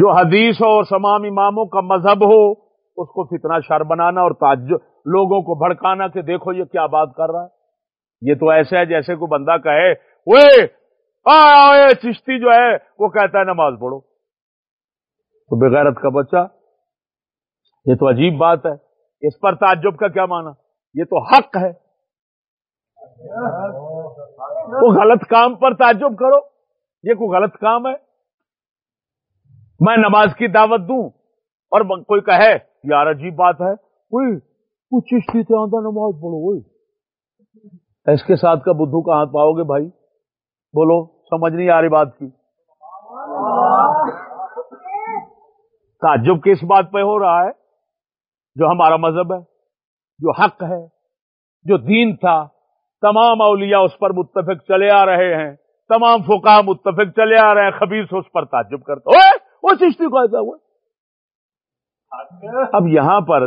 جو حدیث ہو اور تمام اماموں کا مذہب ہو، اس کو فتنہ شر بنانا اور تعجب، لوگوں کو بھڑکانا کہ دیکھو یہ کیا بات کر رہا ہے۔ یہ تو ایسے ہے جیسے کوئی بندہ کہے وہ چشتی جو ہے، وہ کہتا ہے نماز پڑھو۔ تو بغیرت کا بچہ، یہ تو عجیب بات ہے۔ اس پر تعجب کا کیا مانا یہ تو حق ہے۔ وہ غلط کام پر تعجب کرو۔ یہ کوئی غلط کام ہے؟ میں نماز کی دعوت دوں اور کوئی کہے، یار عجیب بات ہے۔ کوئی کچھ چشتی سے نماز پڑھو اس کے ساتھ کا بدھو کا ہاتھ پاؤ گے بھائی۔ بولو، سمجھ نہیں آ رہی بات کی۔ تعجب کس بات پہ ہو رہا ہے؟ جو ہمارا مذہب ہے، جو حق ہے، جو دین تھا۔ تمام اولیاء اس پر متفق چلے آ رہے ہیں، تمام فوکا متفق چلے آ رہے ہیں، خبیص اس پر تعجب کرتا وہ چشتی کو ایسا ہوا اب یہاں پر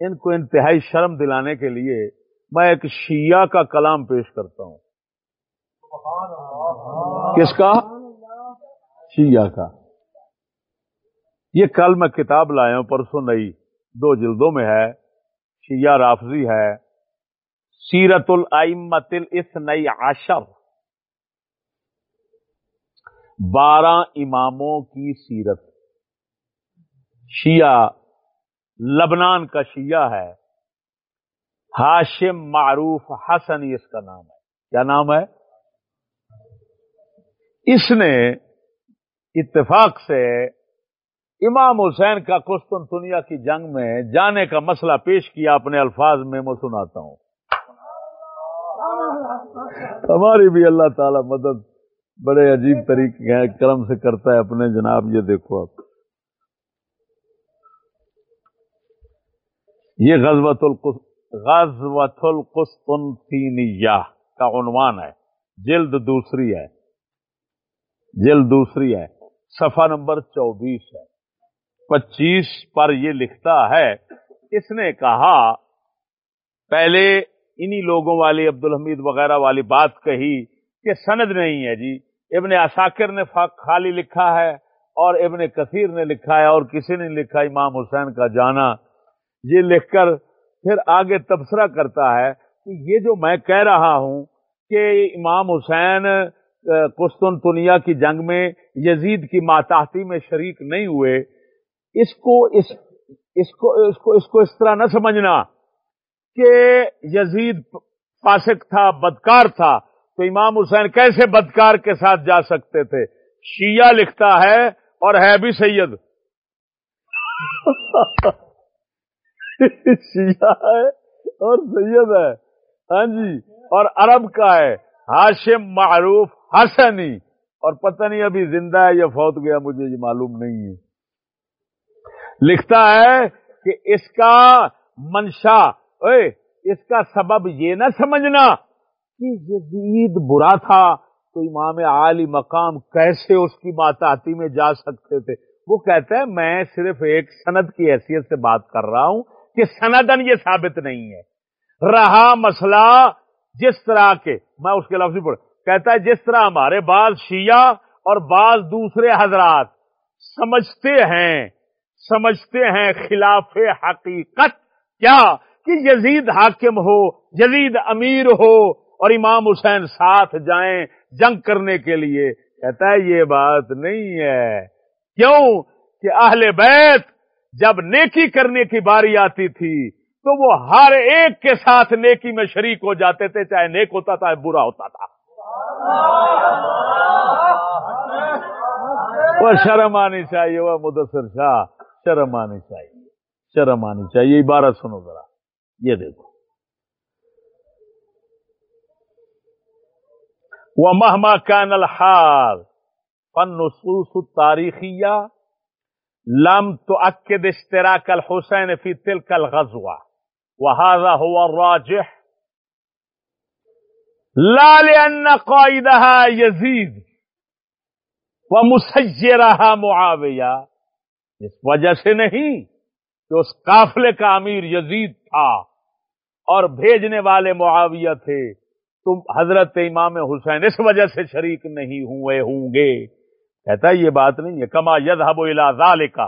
ان کو انتہائی شرم دلانے کے لیے میں ایک شیعہ کا کلام پیش کرتا ہوں۔ کس کا؟ شیعہ کا۔ یہ کل میں کتاب لایا ہوں پرسوں نئی، دو جلدوں میں ہے، شیعہ رافضی ہے۔ سیرت العمت اس نئی عشر۔ بارہ اماموں کی سیرت۔ شیعہ، لبنان کا شیعہ ہے۔ ہاشم معروف حسن اس کا نام ہے۔ کیا نام ہے؟ اس نے اتفاق سے امام حسین کا کستن دنیا کی جنگ میں جانے کا مسئلہ پیش کیا، اپنے الفاظ میں میں سناتا ہوں۔ ہماری بھی اللہ تعالی مدد بڑے عجیب طریقے کرم سے کرتا ہے اپنے جناب، یہ دیکھو آپ۔ یہ غزوت غزوت القسطنطینیہ کا عنوان ہے۔ جلد دوسری ہے۔ جلد دوسری ہے۔ صفحہ نمبر چوبیس ہے۔ پچیس پر یہ لکھتا ہے، اس نے کہا، پہلے انہی لوگوں والی عبد الحمید وغیرہ والی بات کہی کہ سند نہیں ہے جی۔ ابن اساکر نے خالی لکھا ہے اور ابن کثیر نے لکھا ہے اور کسی نے لکھا، امام حسین کا جانا۔ یہ لکھ کر پھر آگے تبصرہ کرتا ہے کہ یہ جو میں کہہ رہا ہوں کہ امام حسین قسطنطنیہ کی جنگ میں یزید کی ماتحتی میں شریک نہیں ہوئے، اس کو اس اس کو اس کو اس کو اس طرح نہ سمجھنا۔ کہ یزید فاسق تھا، بدکار تھا، تو امام حسین کیسے بدکار کے ساتھ جا سکتے تھے؟ شیعہ لکھتا ہے اور ہے بھی سید۔ شیعہ ہے اور سید ہے۔ ہاں جی اور عرب کا ہے۔ ہاشم معروف حسنی۔ اور پتہ نہیں ابھی زندہ ہے یا فوت گیا، مجھے یہ معلوم نہیں ہے۔ لکھتا ہے کہ اس کا منشا اے اس کا سبب یہ نہ سمجھنا کہ یزید برا تھا تو امام عالی مقام کیسے اس کی ماتاتی میں جا سکتے تھے؟ وہ کہتے ہیں میں صرف ایک سند کی حیثیت سے بات کر رہا ہوں کہ سندن یہ ثابت نہیں ہے۔ رہا مسئلہ جس طرح کے، میں اس کے لفظ پڑھ، کہتا ہے، جس طرح ہمارے بعض شیعہ اور بعض دوسرے حضرات سمجھتے ہیں سمجھتے ہیں خلاف حقیقت کیا کہ یزید حاکم ہو یزید امیر ہو اور امام حسین ساتھ جائیں جنگ کرنے کے لیے۔ کہتا ہے یہ بات نہیں ہے۔ کیوں؟ کہ اہل بیت جب نیکی کرنے کی باری آتی تھی تو وہ ہر ایک کے ساتھ نیکی میں شریک ہو جاتے تھے چاہے نیک ہوتا تھا برا ہوتا تھا۔ وہ شرم آنی چاہیے وہ مدثر شاہ شرم آنی چاہیے شرم آنی چاہیے۔ عبارت سنو ذرا۔ يغلق ومهما كان الحال فالنصوص التاريخية لم تؤكد اشتراك الحسين في تلك الغزوة وهذا هو الراجح. لا لأن قائدها يزيد ومسجرها معاوية. اس وجہ سے نہیں کہ اس قافلے کا امیر یزید تھا آه. اور بھیجنے والے معاویہ تھے۔ تم حضرت امام حسین اس وجہ سے شریک نہیں ہوئے ہوں گے۔ کہتا یہ بات نہیں ہے۔ کما یذهب الى ذلك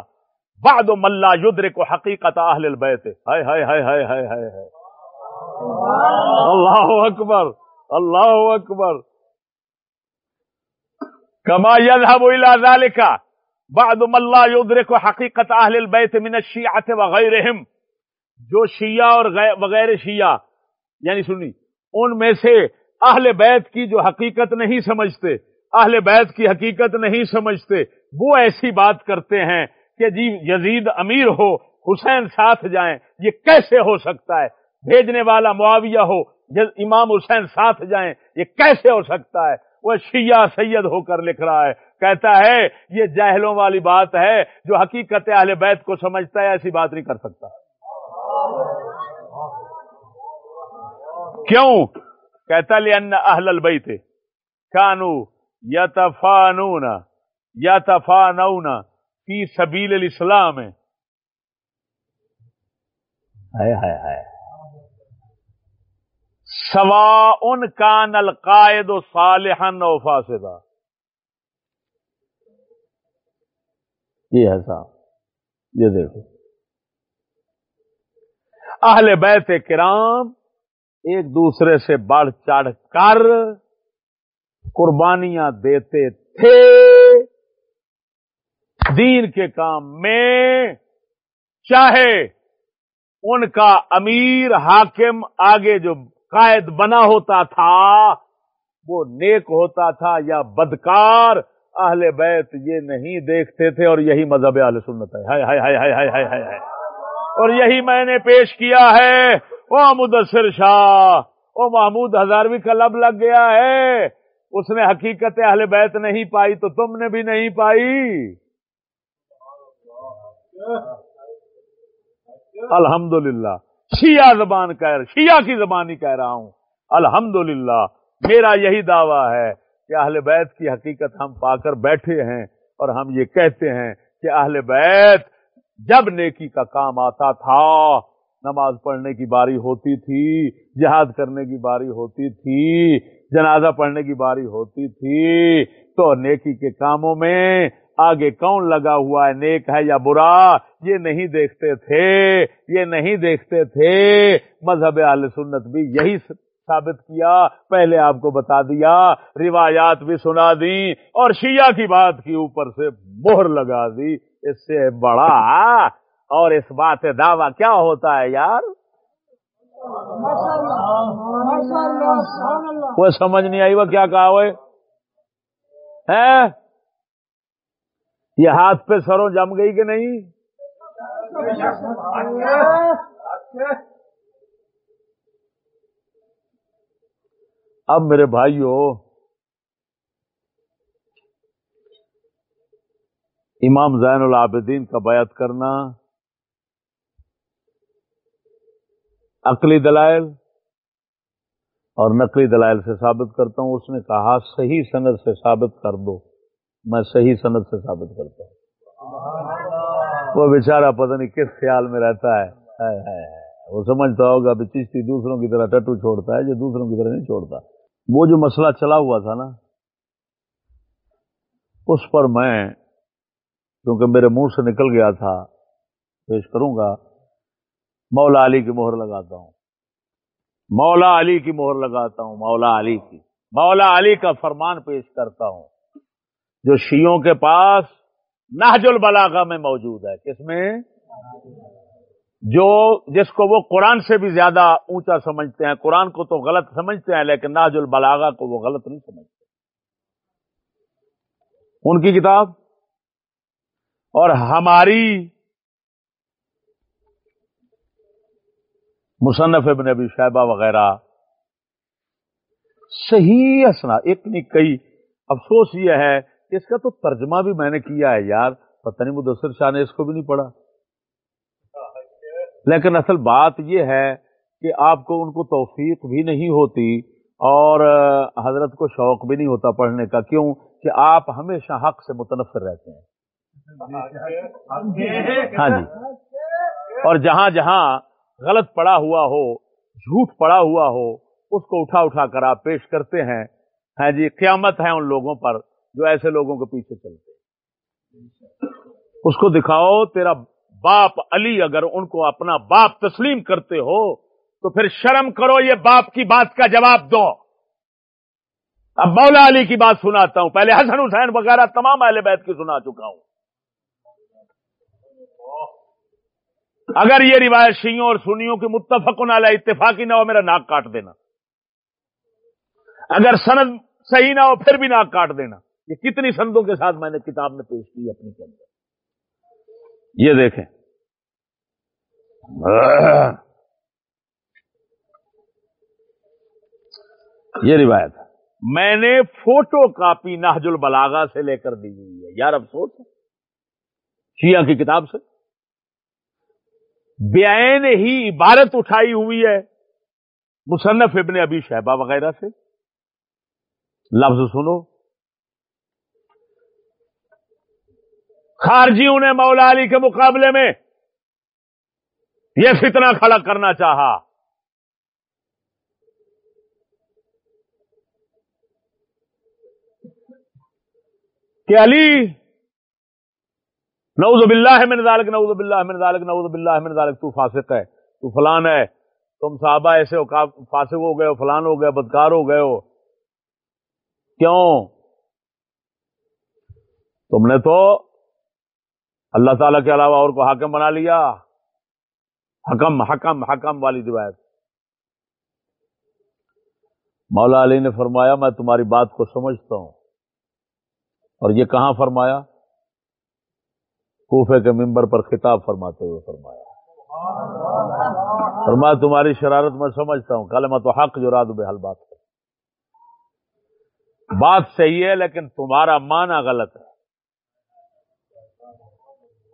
بعد ملا یدر کو حقیقت اہل البیت۔ ہائے ہائے ہائے ہائے ہائے ہائے ہائے۔ اللہ اکبر اللہ اکبر۔ کما يذهب الى ذلك بعد ملا یدر کو حقیقت اہل البیت من الشیعہ وغیرہم جو شیعہ اور وغیر شیعہ یعنی سنی، ان میں سے اہل بیت کی جو حقیقت نہیں سمجھتے، اہل بیت کی حقیقت نہیں سمجھتے، وہ ایسی بات کرتے ہیں کہ جی یزید امیر ہو، حسین ساتھ جائیں، یہ کیسے ہو سکتا ہے؟ بھیجنے والا معاویہ ہو امام حسین ساتھ جائیں، یہ کیسے ہو سکتا ہے؟ وہ شیعہ سید ہو کر لکھ رہا ہے، کہتا ہے یہ جاہلوں والی بات ہے، جو حقیقت اہل بیت کو سمجھتا ہے، ایسی بات نہیں کر سکتا۔ کیوں؟ کہتا لن اہل البیت کانو یا تفانون یا تفانون فی سبیل الاسلام. ہے سوا ان کا نل قائد و صالحن و فاسدہ یہ ہے صاحب یہ دیکھو۔ اہل بیت کرام ایک دوسرے سے بڑھ چڑھ کر قربانیاں دیتے تھے۔ دین کے کام میں چاہے ان کا امیر، حاکم، آگے جو قائد بنا ہوتا تھا، وہ نیک ہوتا تھا یا بدکار، اہل بیت یہ نہیں دیکھتے تھے اور یہی مذہب اہل سنت ہے۔ اور یہی میں نے پیش کیا ہے۔ وہ مدثر شاہ وہ محمود ہزاروی کا لب لگ گیا ہے۔ اس نے حقیقت اہل بیت نہیں پائی تو تم نے بھی نہیں پائی۔ الحمد للہ شیعہ زبان کہہ شیعہ کی زبان ہی کہہ رہا ہوں۔ الحمد میرا یہی دعویٰ ہے کہ اہل بیت کی حقیقت ہم پا کر بیٹھے ہیں اور ہم یہ کہتے ہیں کہ اہل بیت جب نیکی کا کام آتا تھا، نماز پڑھنے کی باری ہوتی تھی، جہاد کرنے کی باری ہوتی تھی، جنازہ پڑھنے کی باری ہوتی تھی، تو نیکی کے کاموں میں آگے کون لگا ہوا ہے؟ نیک ہے یا برا؟ یہ نہیں دیکھتے تھے، یہ نہیں دیکھتے تھے۔ مذہب اہل سنت بھی یہی ثابت کیا، پہلے آپ کو بتا دیا، روایات بھی سنا دی اور شیعہ کی بات کی اوپر سے مہر لگا دی۔ اس سے بڑا اور اس بات دعوی کیا ہوتا ہے یار؟ وہ سمجھ نہیں آئی وہ کیا کہا وہ یہ ہاتھ پہ سروں جم گئی کہ نہیں؟ اب میرے بھائیوں امام زین العابدین کا بیعت کرنا، عقلی دلائل، اور نقلی دلائل سے ثابت کرتا ہوں۔ اس نے کہا، صحیح سند سے ثابت کر دو۔ میں صحیح سند سے ثابت کرتا ہوں۔ وہ بیچارہ پتہ نہیں کس خیال میں رہتا ہے۔ وہ سمجھتا ہوگا بھی چشتی دوسروں کی طرح ٹٹو چھوڑتا ہے، جو دوسروں کی طرح نہیں چھوڑتا۔ وہ جو مسئلہ چلا ہوا تھا نا، اس پر میں کیونکہ میرے منہ سے نکل گیا تھا، پیش کروں گا۔ مولا علی کی مہر لگاتا ہوں۔ مولا علی کی مہر لگاتا ہوں، مولا علی کی۔ مولا علی کا فرمان پیش کرتا ہوں۔ جو شیوں کے پاس نہج البلاغہ میں موجود ہے۔ کس میں؟ جو جس کو وہ قرآن سے بھی زیادہ اونچا سمجھتے ہیں۔ قرآن کو تو غلط سمجھتے ہیں، لیکن ناج البلاغا کو وہ غلط نہیں سمجھتے۔ ان کی کتاب؟ اور ہماری مصنف ابن ابی شہبہ وغیرہ صحیح اسنا ایک نہیں، کئی۔ افسوس یہ ہے کہ اس کا تو ترجمہ بھی میں نے کیا ہے یار، پتہ نہیں مدثر شاہ نے اس کو بھی نہیں پڑھا۔ لیکن اصل بات یہ ہے کہ آپ کو ان کو توفیق بھی نہیں ہوتی اور حضرت کو شوق بھی نہیں ہوتا پڑھنے کا، کیوں کہ آپ ہمیشہ حق سے متنفر رہتے ہیں۔ ہاں جی۔ اور جہاں جہاں غلط پڑا ہوا ہو، جھوٹ پڑا ہوا ہو، اس کو اٹھا اٹھا کر آپ پیش کرتے ہیں۔ ہاں جی قیامت ہے ان لوگوں پر جو ایسے لوگوں کے پیچھے چلتے اس کو دکھاؤ، تیرا باپ علی اگر ان کو اپنا باپ تسلیم کرتے ہو، تو پھر شرم کرو، یہ باپ کی بات کا جواب دو۔ اب مولا علی کی بات سناتا ہوں۔ پہلے حسن حسین وغیرہ تمام اہل بیت کی سنا چکا ہوں۔ اگر یہ روایت شیوں اور سنیوں کی متفق نہ اتفاقی نہ ہو، میرا ناک کاٹ دینا۔ اگر سند صحیح نہ ہو، پھر بھی ناک کاٹ دینا۔ یہ کتنی سندوں کے ساتھ میں نے کتاب میں پیش کی اپنی کے اندر۔ یہ دیکھیں۔ یہ روایت میں نے فوٹو کاپی نہج البلاغا سے لے کر دی ہوئی ہے۔ یار افسوس ہے۔ شیعہ کی کتاب سے؟ بیان ہی عبارت اٹھائی ہوئی ہے مصنف ابن ابی شہبہ وغیرہ سے۔ لفظ سنو۔ خارجیوں نے مولا علی کے مقابلے میں یہ فتنہ کھڑا کرنا چاہا۔ کہ علی نعوذ باللہ من ذالک، نعوذ باللہ من ذالک، نعوذ باللہ من ذالک، تو فاسق ہے، تو فلان ہے، تم صحابہ ایسے ہو فاسق ہو گئے ہو، فلان ہو گئے بدکار ہو گئے ہو۔ کیوں؟ تم نے تو اللہ تعالیٰ کے علاوہ اور کو حاکم بنا لیا۔ حکم حکم حکم والی روایت۔ مولا علی نے فرمایا، میں تمہاری بات کو سمجھتا ہوں۔ اور یہ کہاں فرمایا؟ کوفے کے ممبر پر خطاب فرماتے ہوئے فرمایا فرمایا، تمہاری شرارت میں سمجھتا ہوں کل میں تو حق جو راد بحال بات ہے۔ بات صحیح ہے لیکن تمہارا معنی غلط ہے۔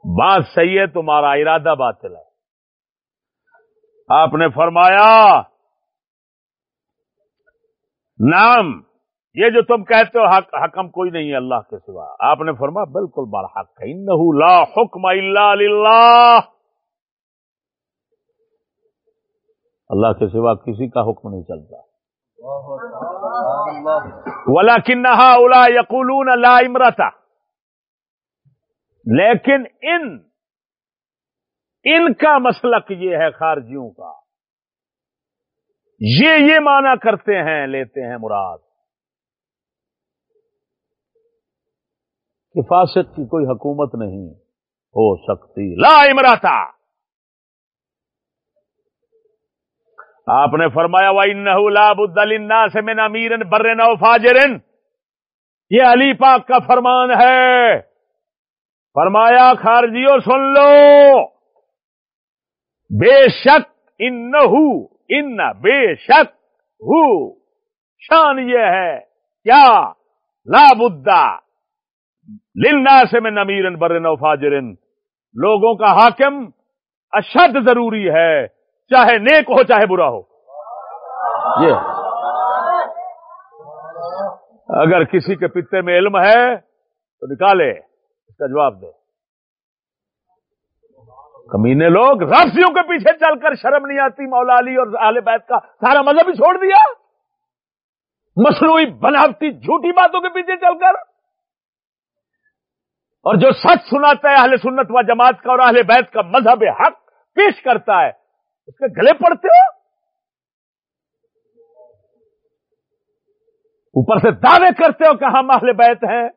بات صحیح ہے، تمہارا ارادہ باطل ہے۔ آپ نے فرمایا نام یہ جو تم کہتے ہو، حق حکم کوئی نہیں ہے اللہ کے سوا۔ آپ نے فرمایا، بالکل بڑا حق ہے لا حکم اللہ اللہ کے سوا کسی کا حکم نہیں چلتا۔ ولا کنہا الا یقولون لا امرتا۔ لیکن ان ان کا مسلک یہ ہے خارجیوں کا۔ یہ یہ مانا کرتے ہیں، لیتے ہیں مراد۔ کہ کی کوئی حکومت نہیں ہو سکتی۔ لا امراتا! آپ نے فرمایا وائی نہ سے میں نمیرن برن فاجرن یہ علی پاک کا فرمان ہے۔ فرمایا، خارجیو، سن لو۔ بے شک ان ان بے شک، ہو۔ شان یہ ہے۔ کیا؟ لابدا للنا سے میں نمیرن برن و فاجرن لوگوں کا حاکم اشد ضروری ہے، چاہے نیک ہو، چاہے برا ہو۔ یہ اگر کسی کے پتے میں علم ہے تو نکالے، اس کا جواب دے۔ کمینے لوگ راسیوں کے پیچھے چل کر شرم نہیں آتی، مولا علی اور اہل بیت کا سارا مذہب ہی چھوڑ دیا۔ مصنوعی بناوٹی جھوٹی باتوں کے پیچھے چل کر۔ اور جو سچ سناتا ہے اہل سنت و جماعت کا اور اہل بیت کا مذہب حق پیش کرتا ہے، اس کے گلے پڑتے ہو؟ اوپر سے دعوے کرتے ہو کہ ہم اہل بیت ہیں،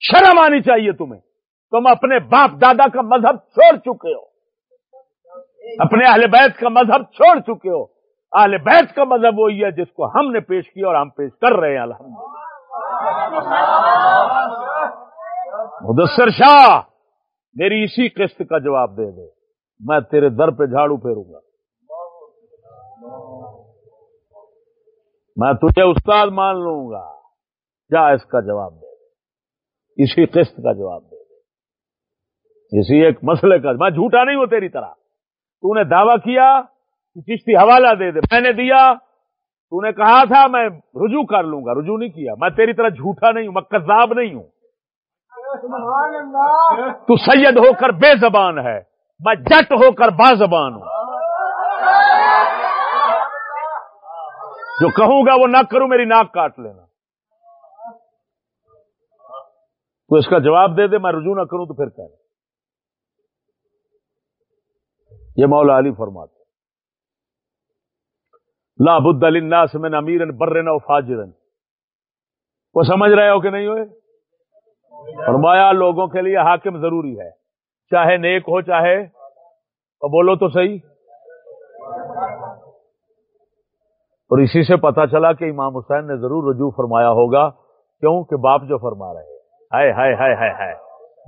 شرم آنی چاہیے تمہیں۔ تم اپنے باپ دادا کا مذہب چھوڑ چکے ہو۔ اپنے اہل بیت کا مذہب چھوڑ چکے ہو۔ اہل بیت کا مذہب وہی ہے جس کو ہم نے پیش کیا اور ہم پیش کر رہے ہیں الحمد مدثر شاہ، میری اسی قسط کا جواب دے دے۔ میں تیرے در پہ جھاڑو پھیروں گا۔ میں تجھے استاد مان لوں گا۔ کیا اس کا جواب دے دے۔ اسی قسط کا جواب دے دے۔ اسی ایک مسئلے کا میں جھوٹا نہیں ہوں تیری طرح۔ تو نے دعویٰ کیا چشتی حوالہ دے دے۔ میں نے دیا۔ تو نے کہا تھا میں رجوع کر لوں گا۔ رجوع نہیں کیا۔ میں تیری طرح جھوٹا نہیں ہوں، میں کذاب نہیں ہوں۔ تو سید ہو کر بے زبان ہے۔ میں جٹ ہو کر با زبان ہوں۔ جو کہوں گا وہ نہ کروں، میری ناک کاٹ لینا۔ تو اس کا جواب دے دے، میں رجوع نہ کروں تو پھر کہ یہ مولا علی فرماتے لا بد الناس من امیرن، برن و فاجرن۔ وہ سمجھ رہے ہو کہ نہیں ہوئے؟ فرمایا لوگوں کے لیے حاکم ضروری ہے۔ چاہے نیک ہو، چاہے تو بولو تو صحیح۔ اور اسی سے پتا چلا کہ امام حسین نے ضرور رجوع فرمایا ہوگا۔ کیوں؟ کہ باپ جو فرما رہے ہائے ہائے ہائے ہائے ہائے۔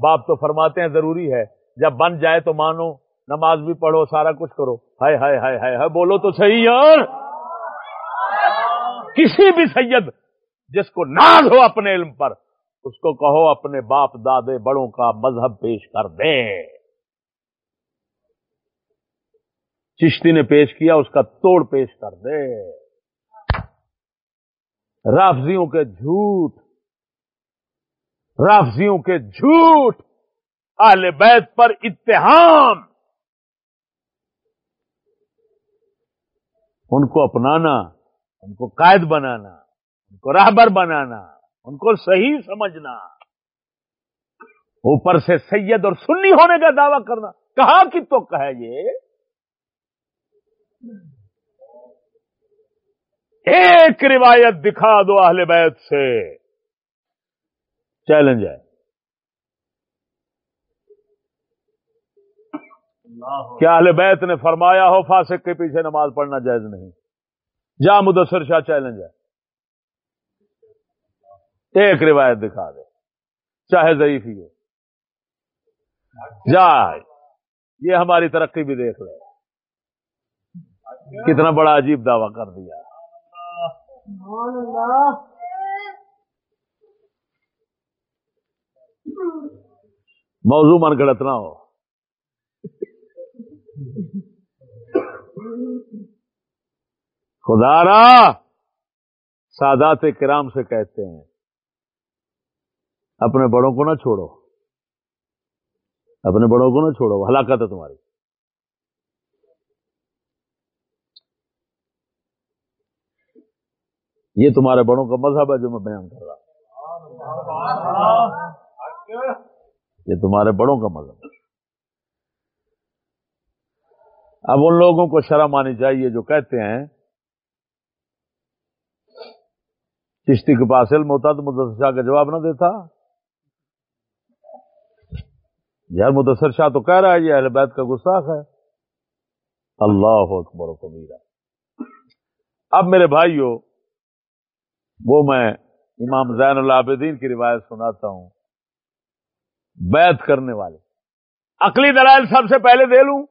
باپ تو فرماتے ہیں ضروری ہے۔ جب بن جائے تو مانو، نماز بھی پڑھو، سارا کچھ کرو۔ ہائے ہائے ہائے ہائے ہائے، بولو تو صحیح۔ یار کسی بھی سید جس کو ناز ہو اپنے علم پر اس کو کہو اپنے باپ دادے بڑوں کا مذہب پیش کر دے چشتی نے پیش کیا، اس کا توڑ پیش کر دے رافضیوں کے جھوٹ، رافضیوں کے جھوٹ، اہل بیت پر اتحام ان کو اپنانا، ان کو قائد بنانا، ان کو راہبر بنانا۔ ان کو صحیح سمجھنا۔ اوپر سے سید اور سنی ہونے کا دعویٰ کرنا۔ کہاں کی تو ہے یہ۔ ایک روایت دکھا دو اہل بیت سے۔ چیلنج ہے۔ کیا اہل بیت نے فرمایا ہو فاسق کے پیچھے نماز پڑھنا جائز نہیں۔ جا مدثر شاہ، چیلنج ہے۔ ایک روایت دکھا دے۔ چاہے ضعیف ہی ہو۔ جا۔ یہ ہماری ترقی بھی دیکھ لے۔ کتنا بڑا عجیب دعویٰ کر دیا۔ موضوع من گڑت نہ ہو۔ خدا را۔ سادات کرام سے کہتے ہیں۔ اپنے بڑوں کو نہ چھوڑو۔ اپنے بڑوں کو نہ چھوڑو، ہلاکت ہے تمہاری۔ یہ تمہارے بڑوں کا مذہب ہے جو میں بیان کر رہا ہوں۔ یہ تمہارے بڑوں کا مذہب ہے۔ اب ان لوگوں کو شرم آنی چاہیے جو کہتے ہیں، چشتی کے پاس علم ہوتا تو مدرسہ کا جواب نہ دیتا۔ یار مدثر شاہ تو کہہ رہا ہے یہ اہل بیت کا گستاخ ہے۔ اللہ اکبر و کبیرہ۔ اب میرے بھائیو، وہ میں امام زین العابدین کی روایت سناتا ہوں۔ بیت کرنے والے۔ عقلی دلائل سب سے پہلے دے لوں،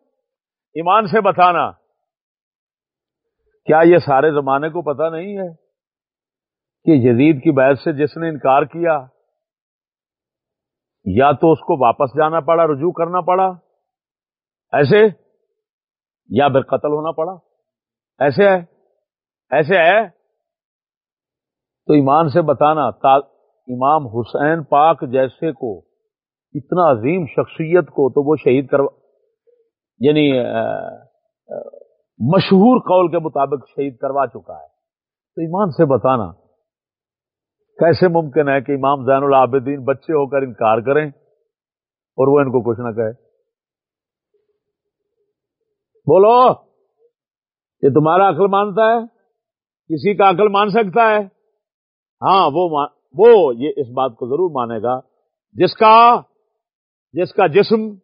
ایمان سے بتانا۔ کیا یہ سارے زمانے کو پتا نہیں ہے کہ یزید کی بیعت سے جس نے انکار کیا یا تو اس کو واپس جانا پڑا، رجوع کرنا پڑا، ایسے؟ یا پھر قتل ہونا پڑا؟ ایسے ہے؟ ایسے ہے؟ تو ایمان سے بتانا امام حسین پاک جیسے کو، اتنا عظیم شخصیت کو تو وہ شہید کروا یعنی مشہور قول کے مطابق شہید کروا چکا ہے۔ تو ایمان سے بتانا کیسے ممکن ہے کہ امام زین العابدین بچے ہو کر انکار کریں اور وہ ان کو کچھ نہ کہے؟ بولو! یہ تمہارا عقل مانتا ہے؟ کسی کا عقل مان سکتا ہے؟ ہاں وہ وہ یہ اس بات کو ضرور مانے گا۔ جس کا جس کا جسم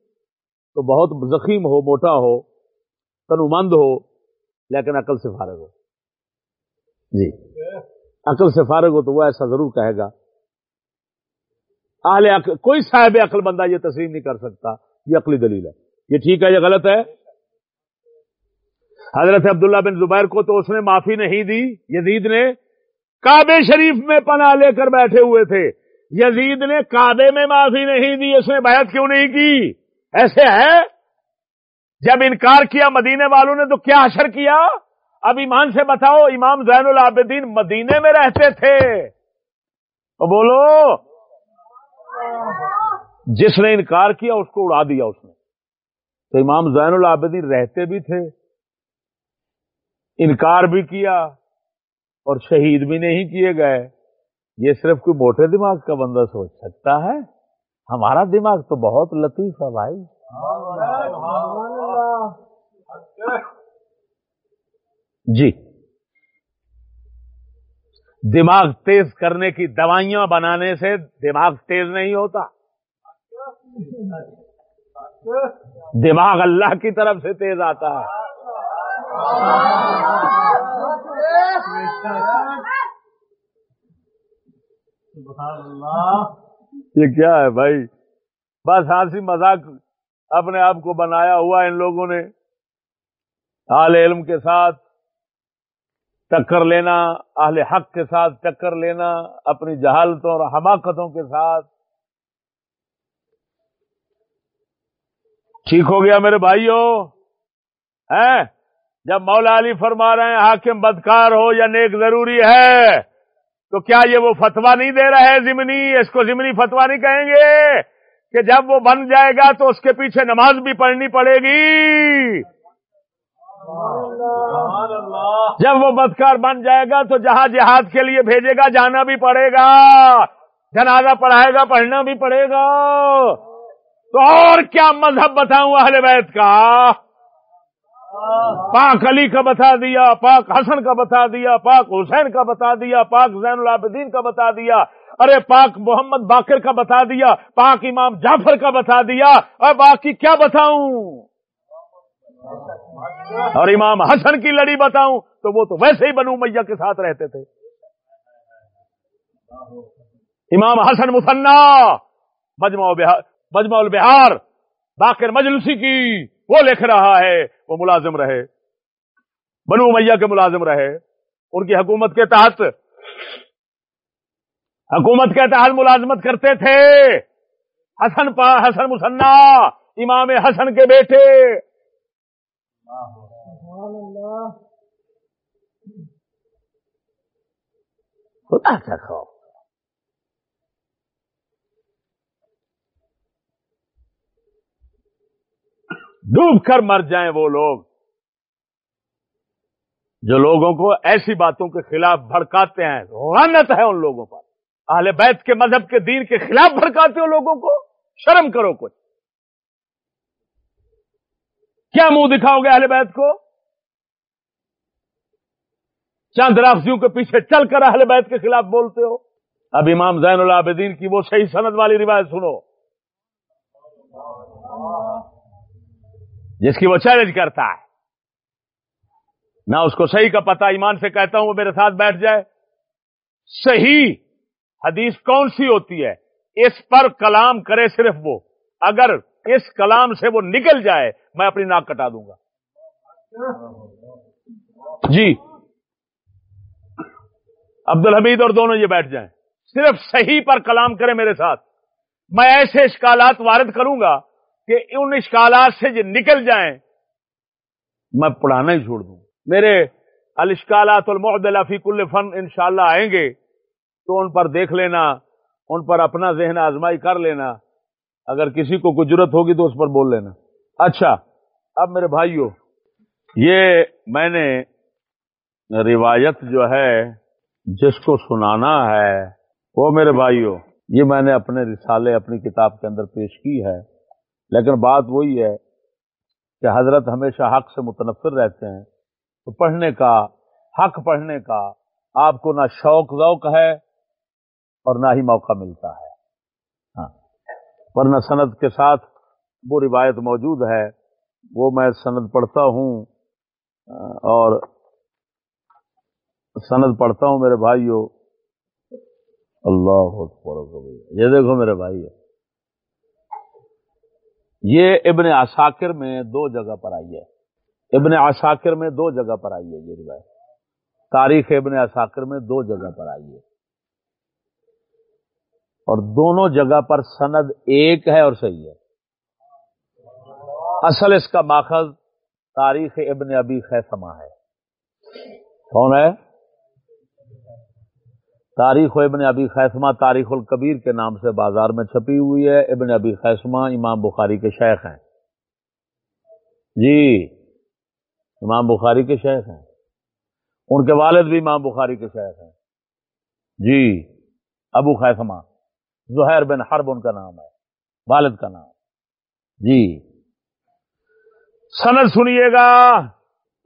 تو بہت زخیم ہو، موٹا ہو، تنومند ہو، لیکن عقل سے فارغ ہو۔ جی۔ عقل سے فارغ ہو تو وہ ایسا ضرور کہے گا۔ اہل عقل کوئی صاحب عقل بندہ یہ تسلیم نہیں کر سکتا۔ یہ عقلی دلیل ہے۔ یہ ٹھیک ہے، یہ غلط ہے۔ حضرت عبداللہ بن زبیر کو تو اس نے معافی نہیں دی، یزید نے کعبے شریف میں پناہ لے کر بیٹھے ہوئے تھے۔ یزید نے کعبے میں معافی نہیں دی، اس نے بیعت کیوں نہیں کی؟ ایسے ہے؟ جب انکار کیا مدینے والوں نے تو کیا اثر کیا؟ اب ایمان سے بتاؤ، امام زین العابدین مدینے میں رہتے تھے۔ تو بولو، جس نے انکار کیا اس کو اڑا دیا اس نے۔ تو امام زین العابدین رہتے بھی تھے، انکار بھی کیا اور شہید بھی نہیں کیے گئے۔ یہ صرف کوئی موٹے دماغ کا بندہ سوچ سکتا ہے؟ ہمارا دماغ تو بہت لطیف ہے بھائی۔ جی۔ دماغ تیز کرنے کی دوائیاں بنانے سے دماغ تیز نہیں ہوتا۔ دماغ اللہ کی طرف سے تیز آتا۔ ہے یہ کیا ہے بھائی؟ بس ہنسی مذاق اپنے آپ کو بنایا ہوا ان لوگوں نے۔ اہل علم کے ساتھ ٹکر لینا، اہل حق کے ساتھ ٹکر لینا، اپنی جہالتوں اور حماقتوں کے ساتھ۔ ٹھیک ہو گیا میرے بھائیوں جب مولا علی فرما رہے ہیں، حاکم بدکار ہو یا نیک ضروری ہے، تو کیا یہ وہ فتوا نہیں دے رہے زمنی اس کو زمنی فتوا نہیں کہیں گے؟ کہ جب وہ بن جائے گا تو اس کے پیچھے نماز بھی پڑھنی پڑے گی۔ جب وہ بدکار بن جائے گا تو جہاں جہاد کے لیے بھیجے گا، جانا بھی پڑے گا۔ جنازہ پڑھائے گا، پڑھنا بھی پڑے گا۔ تو اور کیا مذہب بتاؤں اہل بیت کا؟ پاک علی کا بتا دیا، پاک حسن کا بتا دیا، پاک حسین کا بتا دیا، پاک زین العابدین کا بتا دیا۔ ارے پاک محمد باقر کا بتا دیا، پاک امام جعفر کا بتا دیا۔ اور باقی کیا بتاؤں؟ اور امام حسن کی لڑی بتاؤں تو وہ تو ویسے ہی بنو میاں کے ساتھ رہتے تھے۔ امام حسن مسنا مجمع مجمع البہار، باقر مجلسی کی، وہ لکھ رہا ہے، وہ ملازم رہے۔ بنو میاں کے ملازم رہے۔ ان کی حکومت کے تحت، حکومت کے تحت ملازمت کرتے تھے۔ حسن پا، حسن مسنا امام حسن کے بیٹے۔ خدا کیا خوف۔ ڈوب کر مر جائیں وہ لوگ۔ جو لوگوں کو ایسی باتوں کے خلاف بھڑکاتے ہیں، غنت ہے ان لوگوں پر۔ اہل بیت کے مذہب کے دین کے خلاف بھڑکاتے ہو لوگوں کو، شرم کرو کچھ۔ کیا منہ دکھاؤ گے اہل بیت کو؟ چند رافضیوں کے پیچھے چل کر اہل بیت کے خلاف بولتے ہو؟ اب امام زین العابدین کی وہ صحیح سند والی روایت سنو۔ جس کی وہ چیلنج کرتا ہے۔ نہ اس کو صحیح کا پتہ ایمان سے کہتا ہوں وہ میرے ساتھ بیٹھ جائے۔ صحیح حدیث کون سی ہوتی ہے؟ اس پر کلام کرے صرف وہ۔ اگر اس کلام سے وہ نکل جائے میں اپنی ناک کٹا دوں گا۔ جی۔ عبد الحمید اور دونوں یہ بیٹھ جائیں۔ صرف صحیح پر کلام کرے میرے ساتھ۔ میں ایسے اشکالات وارد کروں گا کہ ان اشکالات سے جو نکل جائیں، میں پڑھانا ہی چھوڑ دوں۔ میرے الشکالات المعدلہ فی کل فن انشاءاللہ آئیں گے، تو ان پر دیکھ لینا، ان پر اپنا ذہن آزمائی کر لینا۔ اگر کسی کو کوئی ضرورت ہوگی تو اس پر بول لینا۔ اچھا اب میرے بھائیوں یہ میں نے روایت جو ہے، جس کو سنانا ہے، وہ میرے بھائیوں یہ میں نے اپنے رسالے، اپنی کتاب کے اندر پیش کی ہے۔ لیکن بات وہی ہے کہ حضرت ہمیشہ حق سے متنفر رہتے ہیں۔ تو پڑھنے کا، حق پڑھنے کا آپ کو نہ شوق، ذوق ہے اور نہ ہی موقع ملتا ہے۔ ہاں۔ ورنہ سند کے ساتھ وہ روایت موجود ہے، وہ میں سند پڑھتا ہوں، اور سند پڑھتا ہوں میرے بھائیوں اللہ یہ دیکھو میرے بھائی یہ ابن عساکر میں دو جگہ پر آئی ہے۔ ابن عساکر میں دو جگہ پر آئی ہے یہ روایت۔ تاریخ ابن عساکر میں دو جگہ پر آئی ہے۔ اور دونوں جگہ پر سند ایک ہے اور صحیح ہے۔ اصل اس کا ماخذ تاریخ ابن ابی خیسما ہے۔ کون ہے؟ تاریخ ابن ابی خیسما تاریخ القبیر کے نام سے بازار میں چھپی ہوئی ہے۔ ابن ابی خیسما امام بخاری کے شیخ ہیں۔ جی امام بخاری کے شیخ ہیں۔ ان کے والد بھی امام بخاری کے شیخ ہیں۔ جی ابو خیسما زہیر بن حرب ان کا نام ہے، والد کا نام۔ جی۔ سند سنیے گا۔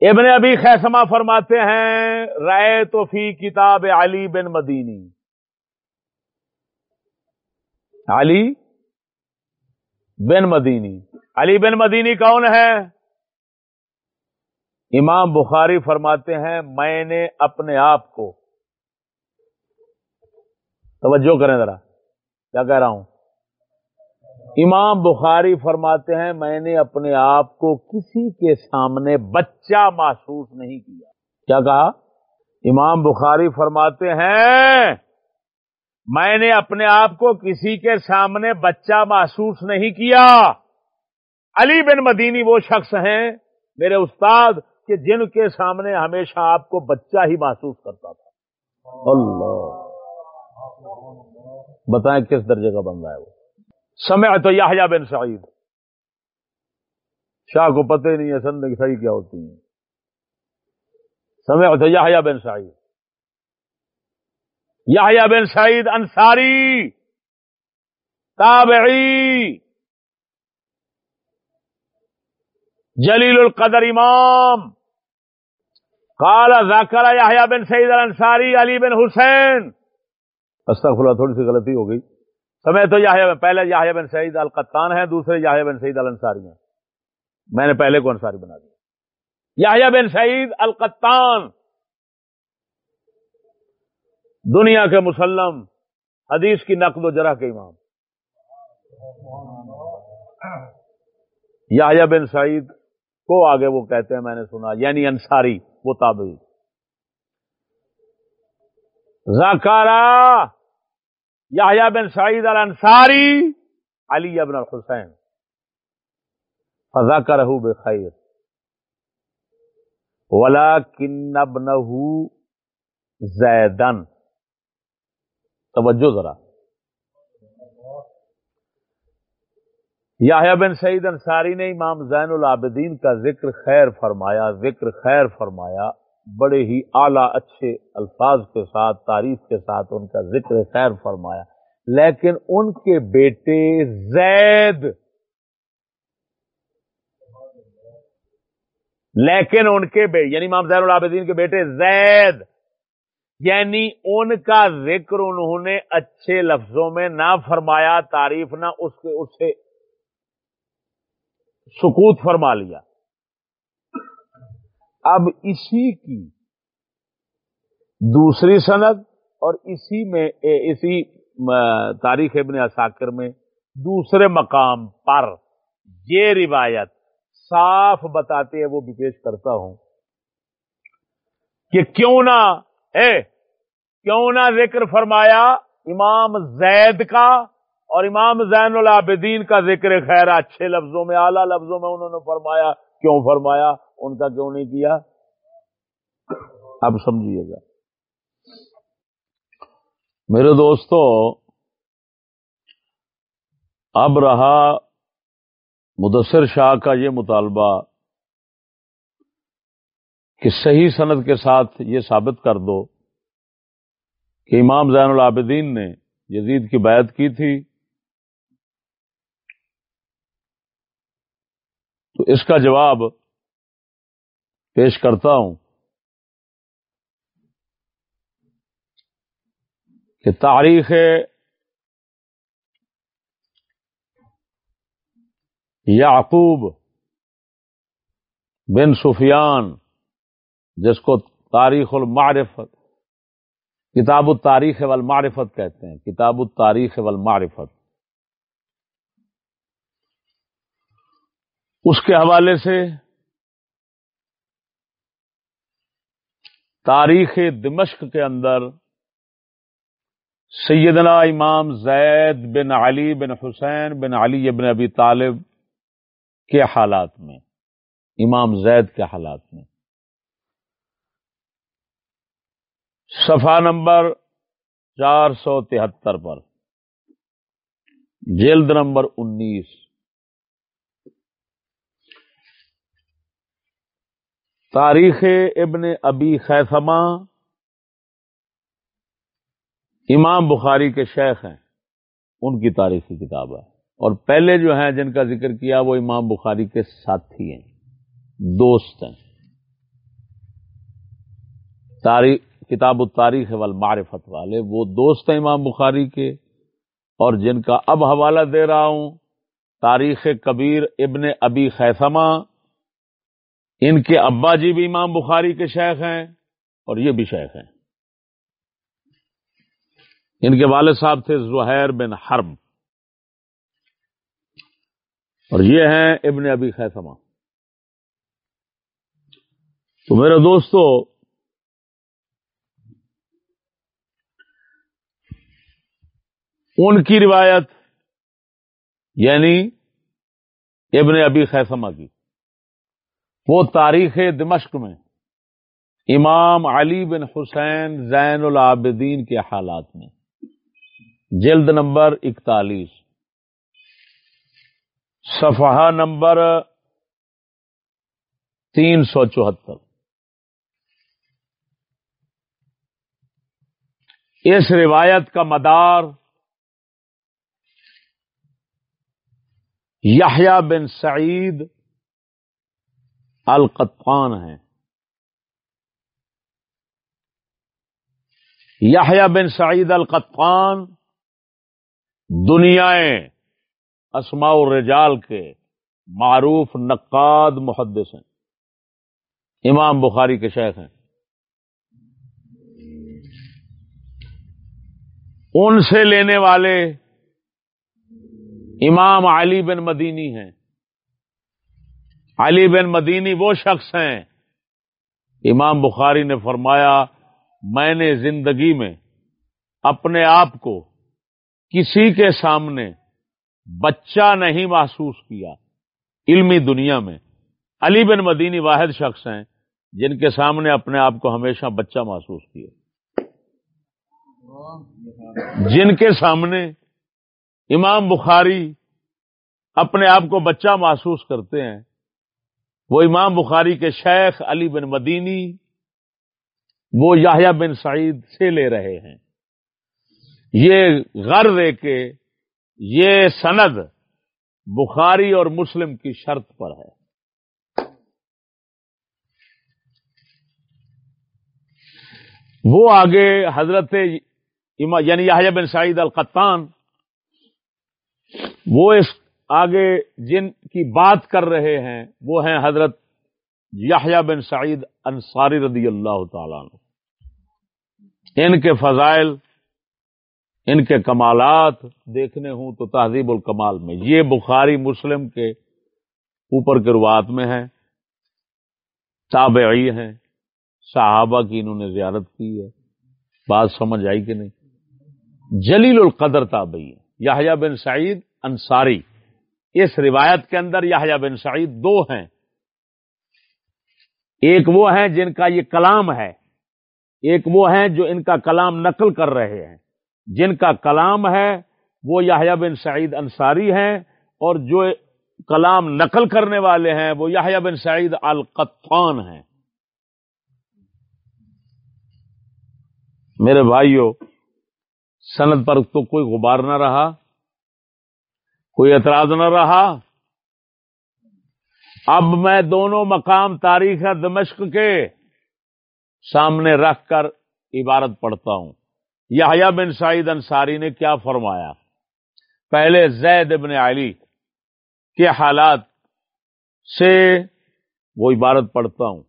ابن ابھی خیسما فرماتے ہیں رائے تو فی کتاب علی بن مدینی۔ علی بن مدینی۔ علی بن مدینی کون ہے؟ امام بخاری فرماتے ہیں، میں نے اپنے آپ کو۔ توجہ کریں ذرا۔ کیا کہہ رہا ہوں؟ امام بخاری فرماتے ہیں، میں نے اپنے آپ کو کسی کے سامنے بچہ محسوس نہیں کیا۔ کیا کہا؟ امام بخاری فرماتے ہیں، میں نے اپنے آپ کو کسی کے سامنے بچہ محسوس نہیں کیا۔ علی بن مدینی وہ شخص ہیں، میرے استاد، کہ جن کے سامنے ہمیشہ آپ کو بچہ ہی محسوس کرتا تھا۔ اللہ۔ بتائیں کس درجے کا بندہ ہے وہ؟ سمے تو یا بن سعید۔ شاہ کو پتہ ہی نہیں ہے سند صحیح کیا ہوتی ہے سمے تو یا بن سعید۔ یا بن سعید انصاری۔ تابعی۔ جلیل القدر امام۔ قال ذاکر یا بن سعید الانصاری علی بن حسین۔ استغفر تھوڑی سی غلطی ہو گئی۔ سمے تو یا پہلے یا بن سعید القطان ہیں، دوسرے یا بن سعید الانصاری ہیں۔ میں نے پہلے کو انصاری بنا دیا۔ یا بن سعید القطان۔ دنیا کے مسلم، حدیث کی نقل و جرح کے امام۔ یا بن سعید کو آگے وہ کہتے ہیں، میں نے سنا یعنی انصاری، وہ تابعی زکارا یا بن سعید الانصاری، علی ابن الحسین۔ فضا کا رہو بے خیر ولا کن ابن زیدن۔ توجہ ذرا۔ یا بن سعید انصاری نے امام زین العابدین کا ذکر خیر فرمایا، ذکر خیر فرمایا۔ بڑے ہی اعلی اچھے الفاظ کے ساتھ، تعریف کے ساتھ ان کا ذکر خیر فرمایا۔ لیکن ان کے بیٹے زید۔ لیکن ان کے بیٹے یعنی امام زین العابدین کے بیٹے زید۔ یعنی ان کا ذکر انہوں نے اچھے لفظوں میں نہ فرمایا، تعریف نہ اس کے اس سے سکوت فرما لیا۔ اب اسی کی دوسری سند اور اسی میں اسی تاریخ ابن اساکر میں دوسرے مقام پر یہ روایت صاف بتاتے ہیں، وہ بھی پیش کرتا ہوں کہ کیوں نہ، اے، کیوں نہ ذکر فرمایا امام زید کا اور امام زین العابدین کا ذکر خیر، اچھے لفظوں میں، اعلی لفظوں میں انہوں نے فرمایا کیوں فرمایا؟ ان کا کیوں نہیں کیا؟ اب سمجھیے گا۔ میرے دوستو، اب رہا مدثر شاہ کا یہ مطالبہ کہ صحیح سند کے ساتھ یہ ثابت کر دو کہ امام زین العابدین نے یزید کی بیعت کی تھی تو اس کا جواب پیش کرتا ہوں کہ تاریخ یعقوب بن سفیان، جس کو تاریخ المعرفت، کتاب التاریخ والمعرفت کہتے ہیں، کتاب التاریخ والمعرفت۔ اس کے حوالے سے تاریخ دمشق کے اندر سیدنا امام زید بن علی بن حسین بن علی بن ابی طالب کے حالات میں، امام زید کے حالات میں۔ صفحہ نمبر چار سو تہتر پر، جلد نمبر انیس۔ تاریخ ابن ابی خیسما امام بخاری کے شیخ ہیں۔ ان کی تاریخی کتاب ہے۔ اور پہلے جو ہیں جن کا ذکر کیا وہ امام بخاری کے ساتھی ہیں، دوست ہیں۔ تاریخ، کتاب التاریخ والمعرفت والے، وہ دوست ہیں امام بخاری کے۔ اور جن کا اب حوالہ دے رہا ہوں، تاریخ کبیر ابن ابی خیسما ان کے ابا جی بھی امام بخاری کے شیخ ہیں اور یہ بھی شیخ ہیں۔ ان کے والد صاحب تھے زہیر بن حرب۔ اور یہ ہیں ابن ابی خیسما تو میرے دوستو، ان کی روایت یعنی ابن ابی خیسما کی۔ وہ تاریخ دمشق میں امام علی بن حسین زین العابدین کے حالات میں۔ جلد نمبر اکتالیس۔ صفحہ نمبر تین سو چوہتر۔ اس روایت کا مدار یحییٰ بن سعید القطان ہے یحییٰ بن سعید القطان دنیا اسماء الرجال کے معروف نقاد محدث ہیں۔ امام بخاری کے شیخ ہیں۔ ان سے لینے والے امام علی بن مدینی ہیں۔ علی بن مدینی وہ شخص ہیں۔ امام بخاری نے فرمایا، میں نے زندگی میں اپنے آپ کو کسی کے سامنے بچہ نہیں محسوس کیا۔ علمی دنیا میں علی بن مدینی واحد شخص ہیں، جن کے سامنے اپنے آپ کو ہمیشہ بچہ محسوس کیا۔ جن کے سامنے امام بخاری اپنے آپ کو بچہ محسوس کرتے ہیں وہ امام بخاری کے شیخ علی بن مدینی، وہ یاہیا بن سعید سے لے رہے ہیں۔ یہ غرض ہے کہ یہ سند بخاری اور مسلم کی شرط پر ہے۔ وہ آگے حضرت یعنی یحییٰ بن سعید القطان وہ اس آگے جن کی بات کر رہے ہیں، وہ ہیں حضرت یحییٰ بن سعید انصاری رضی اللہ تعالیٰ ان کے فضائل، ان کے کمالات دیکھنے ہوں تو تہذیب الکمال میں۔ یہ بخاری مسلم کے اوپر کے روات میں ہیں۔ تابعی ہیں۔ صحابہ کی انہوں نے زیارت کی ہے۔ بات سمجھ آئی کہ نہیں؟ جلیل القدر تابعی ہے یحییٰ بن سعید انصاری۔ اس روایت کے اندر یحییٰ بن سعید دو ہیں۔ ایک وہ ہیں جن کا یہ کلام ہے۔ ایک وہ ہیں جو ان کا کلام نقل کر رہے ہیں۔ جن کا کلام ہے وہ یحییٰ بن سعید انصاری ہیں اور جو کلام نقل کرنے والے ہیں وہ یحییٰ بن سعید القطان ہیں۔ میرے بھائیوں سند پر تو کوئی غبار نہ رہا۔ کوئی اعتراض نہ رہا۔ اب میں دونوں مقام تاریخ دمشق کے۔ سامنے رکھ کر عبارت پڑھتا ہوں۔ یحییٰ بن سعید انصاری نے کیا فرمایا؟ پہلے زید ابن علی کے حالات سے وہ عبارت پڑھتا ہوں۔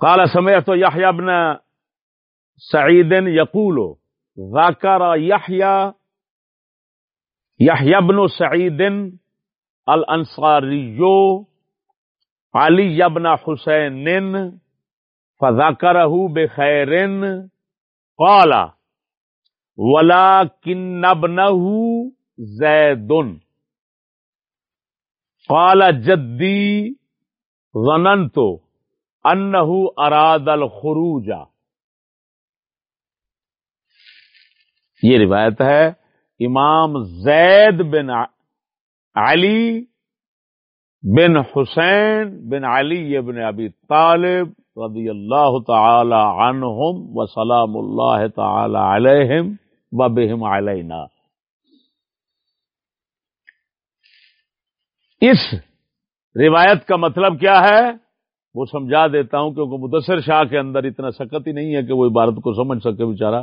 کالا سمے تو یحییٰ بن سعید یقول ذاکر یحییٰ یحییٰ بن سعید الانصاریو، علی یبن حسین فذاکرہ بخیرن قالا ولا کنبنہ زیدن۔ قال جدی ظننت انہ اراد الخروج۔ یہ روایت ہے امام زید بن علی بن حسین بن علی بن ابی طالب رضی اللہ تعالی عنہم و سلام اللہ تعالی علیہم و بہم علینا۔ اس روایت کا مطلب کیا ہے؟ وہ سمجھا دیتا ہوں کیونکہ مدثر شاہ کے اندر اتنا سکت ہی نہیں ہے کہ وہ عبارت کو سمجھ سکے بیچارہ۔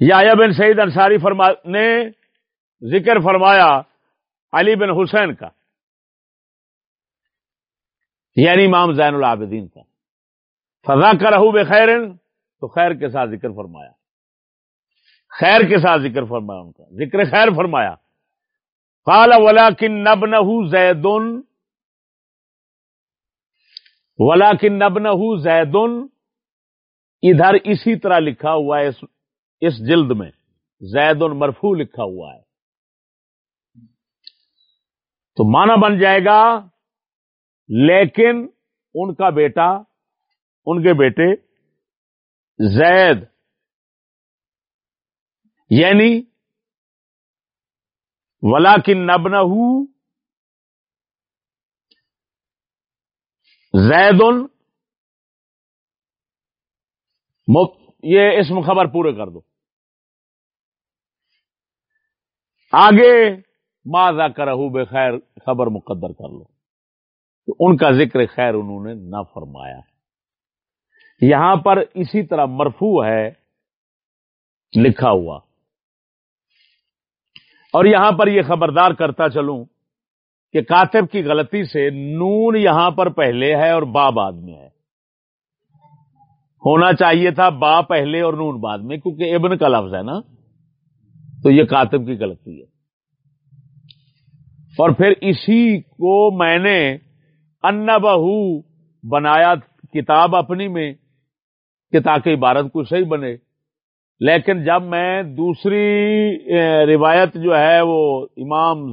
یا بن سعید انصاری فرما نے ذکر فرمایا علی بن حسین کا یعنی امام زین العابدین کا۔ فضا کا رہو بے خیر تو خیر کے ساتھ ذکر فرمایا۔ خیر کے ساتھ ذکر فرمایا ان کا۔ ذکر خیر فرمایا۔ کالا ولا کن نب نہ زیدن۔ ولا کن نب نہ زیدن ادھر اسی طرح لکھا ہوا ہے اس جلد میں۔ زید مرفو لکھا ہوا ہے۔ تو مانا بن جائے گا، لیکن ان کا بیٹا، ان کے بیٹے زید۔ یعنی ولا کن نب نہ زید یہ اسم خبر پورے کر دو۔ آگے ماضا کرہو بے خیر خبر مقدر کر لو۔ تو ان کا ذکر خیر انہوں نے نہ فرمایا۔ یہاں پر اسی طرح مرفو ہے، لکھا ہوا۔ اور یہاں پر یہ خبردار کرتا چلوں کہ کاتب کی غلطی سے نون یہاں پر پہلے ہے اور با بعد میں ہے۔ ہونا چاہیے تھا با پہلے اور نون بعد میں، کیونکہ ابن کا لفظ ہے نا۔ تو یہ کاتب کی غلطی ہے۔ اور پھر اسی کو میں نے ان بہو بنایا کتاب اپنی میں، کہ تاکہ عبارت کو صحیح بنے۔ لیکن جب میں دوسری روایت جو ہے وہ امام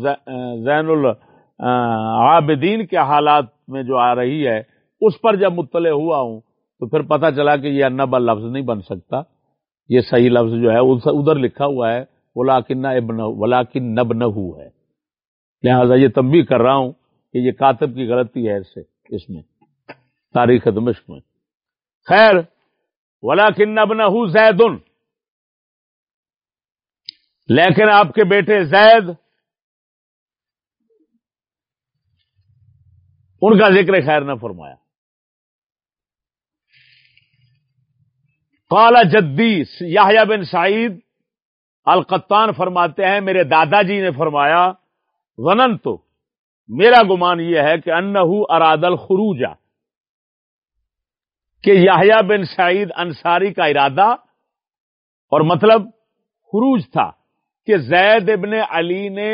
زین العابدین کے حالات میں جو آ رہی ہے، اس پر جب مطلع ہوا ہوں تو پھر پتہ چلا کہ یہ انبا لفظ نہیں بن سکتا۔ یہ صحیح لفظ جو ہے ادھر لکھا ہوا ہے ولاکن ولاکن نب نہ ہے۔ لہذا یہ تنبیہ کر رہا ہوں کہ یہ کاتب کی غلطی ہے اس سے، اس میں، تاریخ دمشق میں۔ خیر ولاکن نب نہ زید لیکن آپ کے بیٹے زید، ان کا ذکر خیر نہ فرمایا۔ کالا جدی یاہیا بن سعید القطان فرماتے ہیں، میرے دادا جی نے فرمایا ونن تو میرا گمان یہ ہے کہ انہو اراد الخروجہ کہ یاہیا بن سعید انصاری کا ارادہ اور مطلب خروج تھا کہ زید ابن علی نے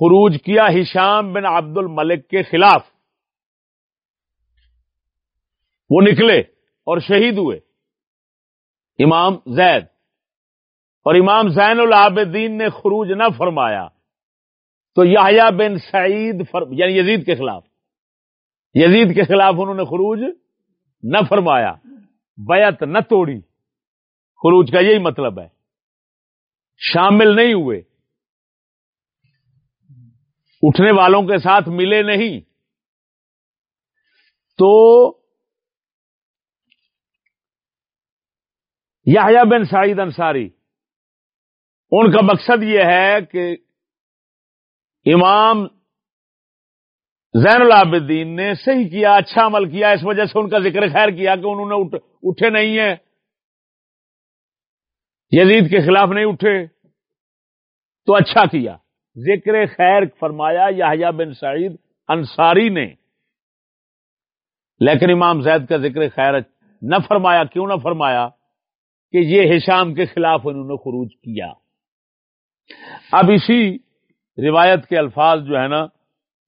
خروج کیا ہشام بن عبد الملک کے خلاف۔ وہ نکلے اور شہید ہوئے۔ امام زید۔ اور امام زین العابدین نے خروج نہ فرمایا۔ تو یاہیا بن سعید فر... یعنی یزید کے خلاف۔ یزید کے خلاف انہوں نے خروج نہ فرمایا۔ بیعت نہ توڑی۔ خروج کا یہی مطلب ہے۔ شامل نہیں ہوئے۔ اٹھنے والوں کے ساتھ ملے نہیں۔ تو یا بن سعید انصاری۔ ان کا مقصد یہ ہے کہ امام زین العابدین نے صحیح کیا اچھا عمل کیا، اس وجہ سے ان کا ذکر خیر کیا کہ انہوں نے اٹھے نہیں ہیں۔ یزید کے خلاف نہیں اٹھے۔ تو اچھا کیا۔ ذکر خیر فرمایا یا بن سعید انصاری نے۔ لیکن امام زید کا ذکر خیر نہ فرمایا، کیوں نہ فرمایا؟ کہ یہ حشام کے خلاف انہوں نے خروج کیا۔ اب اسی روایت کے الفاظ جو ہے نا،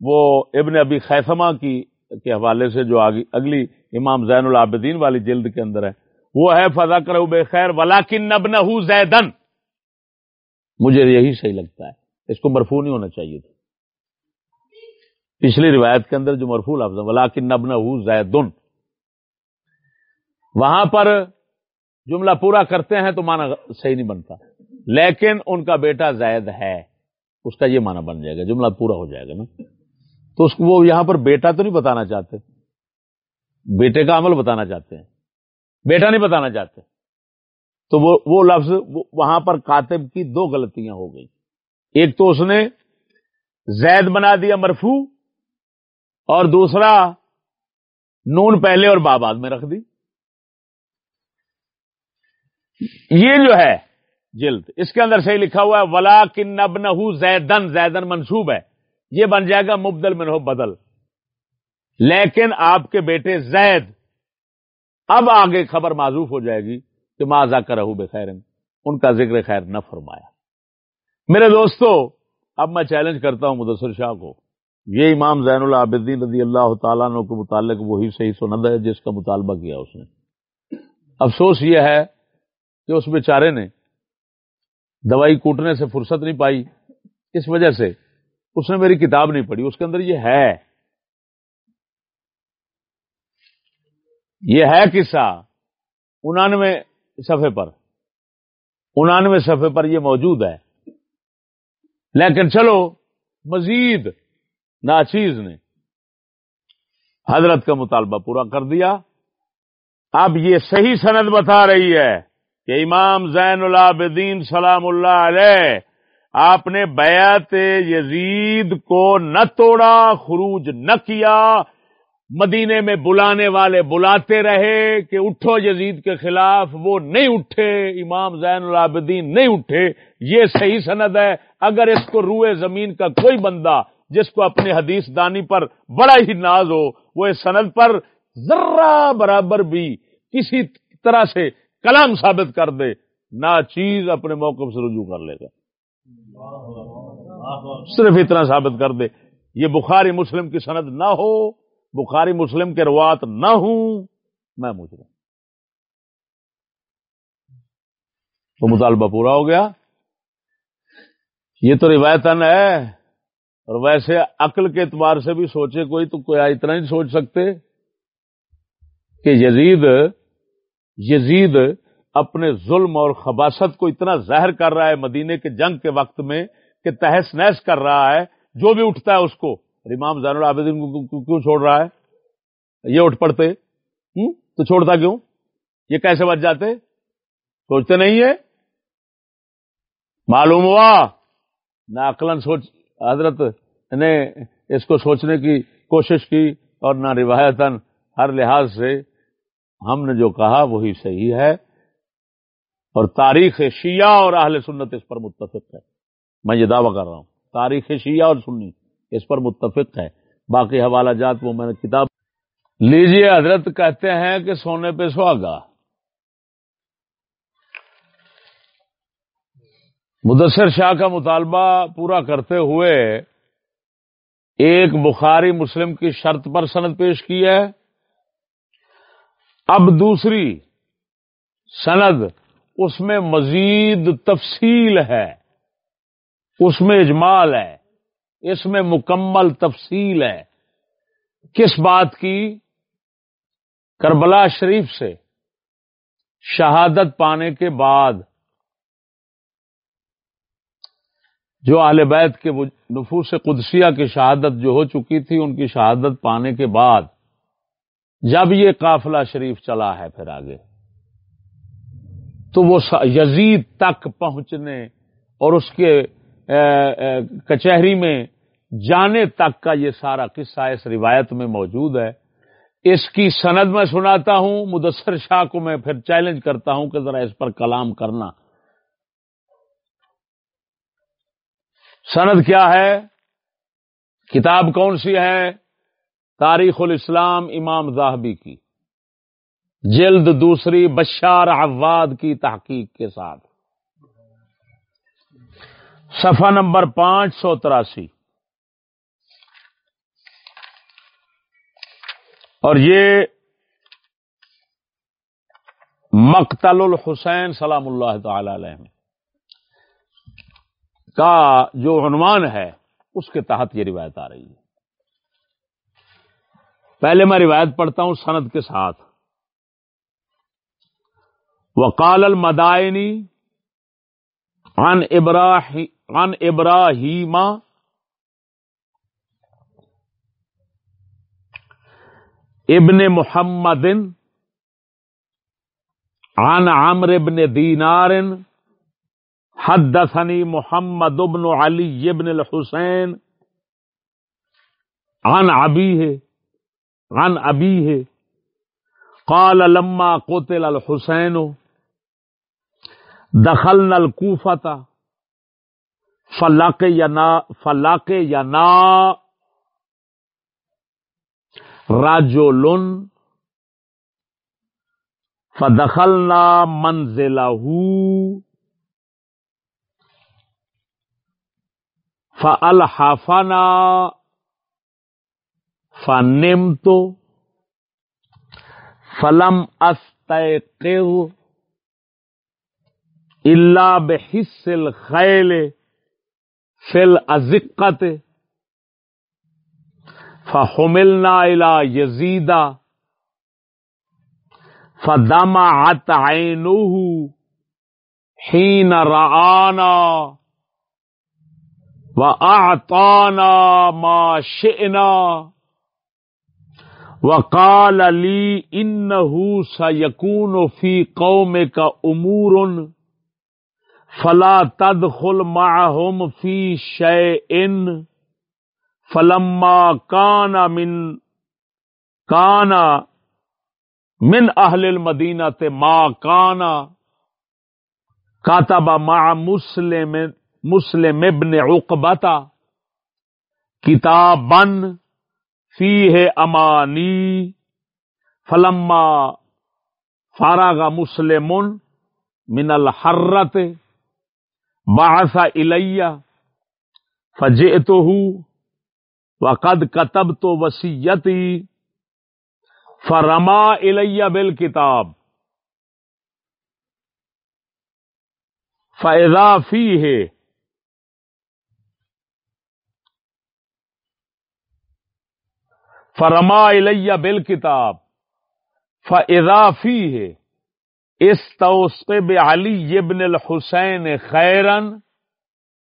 وہ ابن ابی خیسمہ کی کے حوالے سے جو اگلی امام زین العابدین والی جلد کے اندر ہے۔ وہ ہے فضا کرو بے خیر ولا کن نب زیدن مجھے یہی صحیح لگتا ہے۔ اس کو مرفو نہیں ہونا چاہیے تھا۔ پچھلی روایت کے اندر جو مرفو لفظ ولا کن نب زیدن وہاں پر جملہ پورا کرتے ہیں تو مانا صحیح نہیں بنتا۔ لیکن ان کا بیٹا زید ہے، اس کا یہ مانا بن جائے گا، جملہ پورا ہو جائے گا نا۔ تو اس کو وہ یہاں پر بیٹا تو نہیں بتانا چاہتے، بیٹے کا عمل بتانا چاہتے ہیں۔ بیٹا نہیں بتانا چاہتے۔ تو وہ وہ لفظ وہاں پر کاتب کی دو غلطیاں ہو گئی ایک تو اس نے زید بنا دیا مرفو اور دوسرا نون پہلے اور باباد میں رکھ دی۔ یہ جو ہے جلد، اس کے اندر صحیح لکھا ہوا ہے ولا کن نب نہ زیدن زیدن منصوب ہے۔ یہ بن جائے گا مبدل میں بدل۔ لیکن آپ کے بیٹے زید، اب آگے خبر معذوف ہو جائے گی کہ ماضا کا رہو بے خیر ان کا ذکر خیر نہ فرمایا۔ میرے دوستو، اب میں چیلنج کرتا ہوں مدثر شاہ کو۔ یہ امام زین العابدین رضی اللہ تعالیٰ عنہ کے متعلق وہی صحیح سند ہے جس کا مطالبہ کیا اس نے۔ افسوس یہ ہے کہ اس بیچارے نے دوائی کوٹنے سے فرصت نہیں پائی، اس وجہ سے اس نے میری کتاب نہیں پڑھی، اس کے اندر یہ ہے۔ یہ ہے قصہ انانوے صفحے پر۔ انانوے صفحے پر یہ موجود ہے۔ لیکن چلو، مزید ناچیز نے حضرت کا مطالبہ پورا کر دیا۔ اب یہ صحیح سند بتا رہی ہے۔ کہ امام زین العابدین سلام اللہ علیہ، آپ نے بیعت یزید کو نہ توڑا، خروج نہ کیا، مدینے میں بلانے والے بلاتے رہے کہ اٹھو یزید کے خلاف، وہ نہیں اٹھے، امام زین العابدین نہیں اٹھے، یہ صحیح سند ہے۔ اگر اس کو روئے زمین کا کوئی بندہ جس کو اپنی حدیث دانی پر بڑا ہی ناز ہو، وہ اس سند پر ذرہ برابر بھی کسی طرح سے کلام ثابت کر دے نہ چیز اپنے موقف سے رجوع کر لے گا۔ صرف اتنا ثابت کر دے، یہ بخاری مسلم کی سند نہ ہو، بخاری مسلم کے روات نہ ہوں، میں مجرم تو مطالبہ پورا ہو گیا۔ یہ تو روایتن ہے، اور ویسے عقل کے اعتبار سے بھی سوچے کوئی تو کوئی اتنا نہیں سوچ سکتے کہ یزید یزید اپنے ظلم اور خباست کو اتنا ظاہر کر رہا ہے مدینے کے جنگ کے وقت میں کہ تہس نحس کر رہا ہے، جو بھی اٹھتا ہے اس کو۔ امام زین العابدین کو کیوں چھوڑ رہا ہے؟ یہ اٹھ پڑتے تو چھوڑتا کیوں؟ یہ کیسے بچ جاتے؟ سوچتے نہیں ہے؟ معلوم ہوا؟ نہ عقلن سوچ، حضرت نے اس کو سوچنے کی کوشش کی اور نہ روایتاً، ہر لحاظ سے ہم نے جو کہا وہی صحیح ہے اور تاریخ شیعہ اور اہل سنت اس پر متفق ہے۔ میں یہ دعویٰ کر رہا ہوں، تاریخ شیعہ اور سنی اس پر متفق ہے۔ باقی حوالہ جات وہ میں نے کتاب لیجیے حضرت کہتے ہیں کہ سونے پہ سہاگا مدثر شاہ کا مطالبہ پورا کرتے ہوئے ایک بخاری مسلم کی شرط پر سند پیش کی ہے۔ اب دوسری سند، اس میں مزید تفصیل ہے، اس میں اجمال ہے، اس میں مکمل تفصیل ہے۔ کس بات کی؟ کربلا شریف سے۔ شہادت پانے کے بعد۔ جو اہل بیت کے نفوس قدسیہ کی شہادت جو ہو چکی تھی، ان کی شہادت پانے کے بعد۔ جب یہ قافلہ شریف چلا ہے پھر آگے، تو وہ یزید تک پہنچنے اور اس کے کچہری میں جانے تک کا یہ سارا قصہ اس روایت میں موجود ہے۔ اس کی سند میں سناتا ہوں، مدثر شاہ کو میں پھر چیلنج کرتا ہوں کہ ذرا اس پر کلام کرنا۔ سند کیا ہے؟ کتاب کون سی ہے؟ تاریخ الاسلام امام زاہبی کی۔ جلد دوسری بشار عواد کی تحقیق کے ساتھ۔ صفحہ نمبر پانچ سو تراسی۔ اور یہ مقتل الحسین سلام اللہ تعالی علیہ کا جو عنوان ہے، اس کے تحت یہ روایت آ رہی ہے۔ پہلے میں روایت پڑھتا ہوں سند کے ساتھ۔ وقال المدائنی عن عن ابراہیم۔ ابن محمد عن عمر ابن دینار۔ حدثني محمد ابن علي ابن الحسين عن أبيه عن أبيه قال لما قتل الحسين دخلنا الكوفة فلقينا فلقينا رجل فدخلنا منزله فالحفنا فنمت فلم أستيقظ إلا بحس الخيل في الأزقة. فحملنا إلى يزيد فدمعت عينه حين رآنا وأعطانا ما شئنا. وقال لي إنه سيكون في قومك أمور فلا تدخل معهم في شيء فلما كان من كان من أهل المدينة ما كان كتب مع مسلم مسلم ابن عقبتا کتاب بن فی ہے امانی فلما فارغ مسلم من الحرت باسا الیہ فجے تو وقد کتب تو وسیعتی فرما الیہ بل کتاب فیضا فی ہے فرما الیہ بل کتاب فضافی ہے اس توسب علی ابن الحسین خیرن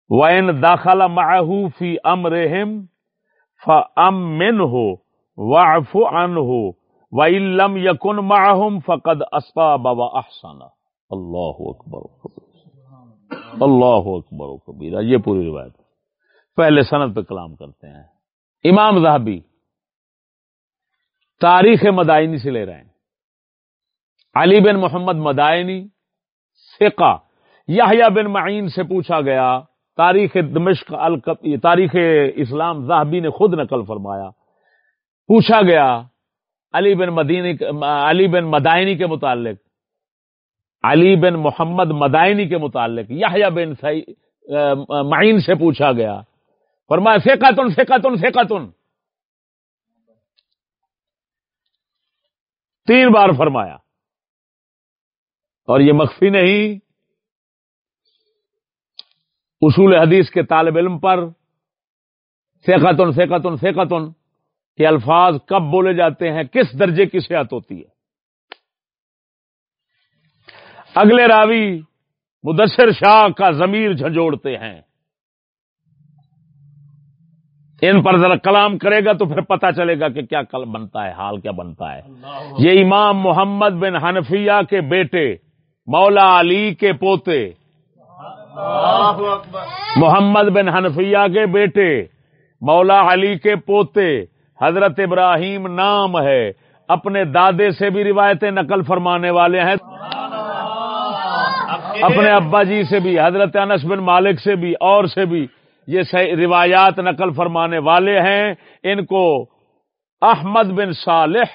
وین داخلہ معه فی امرہم فامن ہو واعف عنہ وان لم یکن معهم فقد اصاب واحسن۔ اللہ اکبر اللہ اکبر و کبیرہ یہ پوری روایت۔ پہلے سند پہ کلام کرتے ہیں۔ امام زہبی تاریخ مدائنی سے لے رہے ہیں۔ علی بن محمد مدائنی سکا یاہیا بن معین سے پوچھا گیا، تاریخ دمشق تاریخ اسلام زاہبی نے خود نقل فرمایا۔ پوچھا گیا، علی بن مدینی علی بن مدائنی کے متعلق، علی بن محمد مدائنی کے متعلق۔ یاہیا بن معین سے پوچھا گیا۔ فرمایا فیقاتن فیقاتن فیقاتن تین بار فرمایا۔ اور یہ مخفی نہیں، اصول حدیث کے طالب علم پر فیقتن فیقتن فیقتن کے الفاظ کب بولے جاتے ہیں، کس درجے کی صحت ہوتی ہے۔ اگلے راوی، مدثر شاہ کا ضمیر جھنجھوڑتے ہیں۔ ان پر ذرا کلام کرے گا تو پھر پتا چلے گا کہ کیا کل بنتا ہے حال کیا بنتا ہے۔ یہ امام محمد بن حنفیہ کے بیٹے مولا علی کے پوتے۔ محمد بن حنفیہ کے بیٹے مولا علی کے پوتے۔ حضرت ابراہیم نام ہے۔ اپنے دادے سے بھی روایتیں نقل فرمانے والے ہیں۔ اپنے ابا جی سے بھی حضرت انس بن مالک سے بھی اور سے بھی۔ یہ روایات نقل فرمانے والے ہیں۔ ان کو احمد بن صالح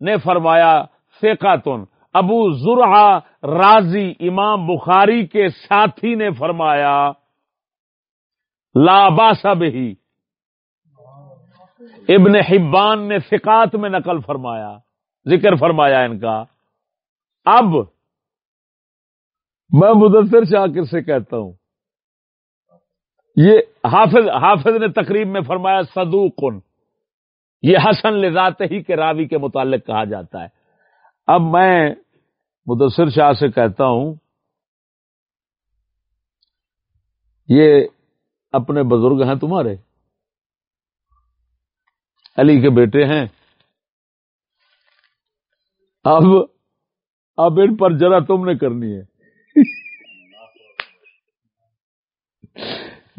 نے فرمایا فیقاتن ابو ذرا راضی امام بخاری کے ساتھی نے فرمایا، لا سب ہی ابن حبان نے فکات میں نقل فرمایا، ذکر فرمایا ان کا۔ اب میں مدثر شاکر سے کہتا ہوں۔ یہ حافظ حافظ نے تقریب میں فرمایا صدوقن، یہ حسن لذات ہی کے راوی کے متعلق کہا جاتا ہے۔ اب میں مدثر شاہ سے کہتا ہوں، یہ اپنے بزرگ ہیں تمہارے؟ علی کے بیٹے ہیں۔ اب اب ان پر ذرا تم نے کرنی ہے۔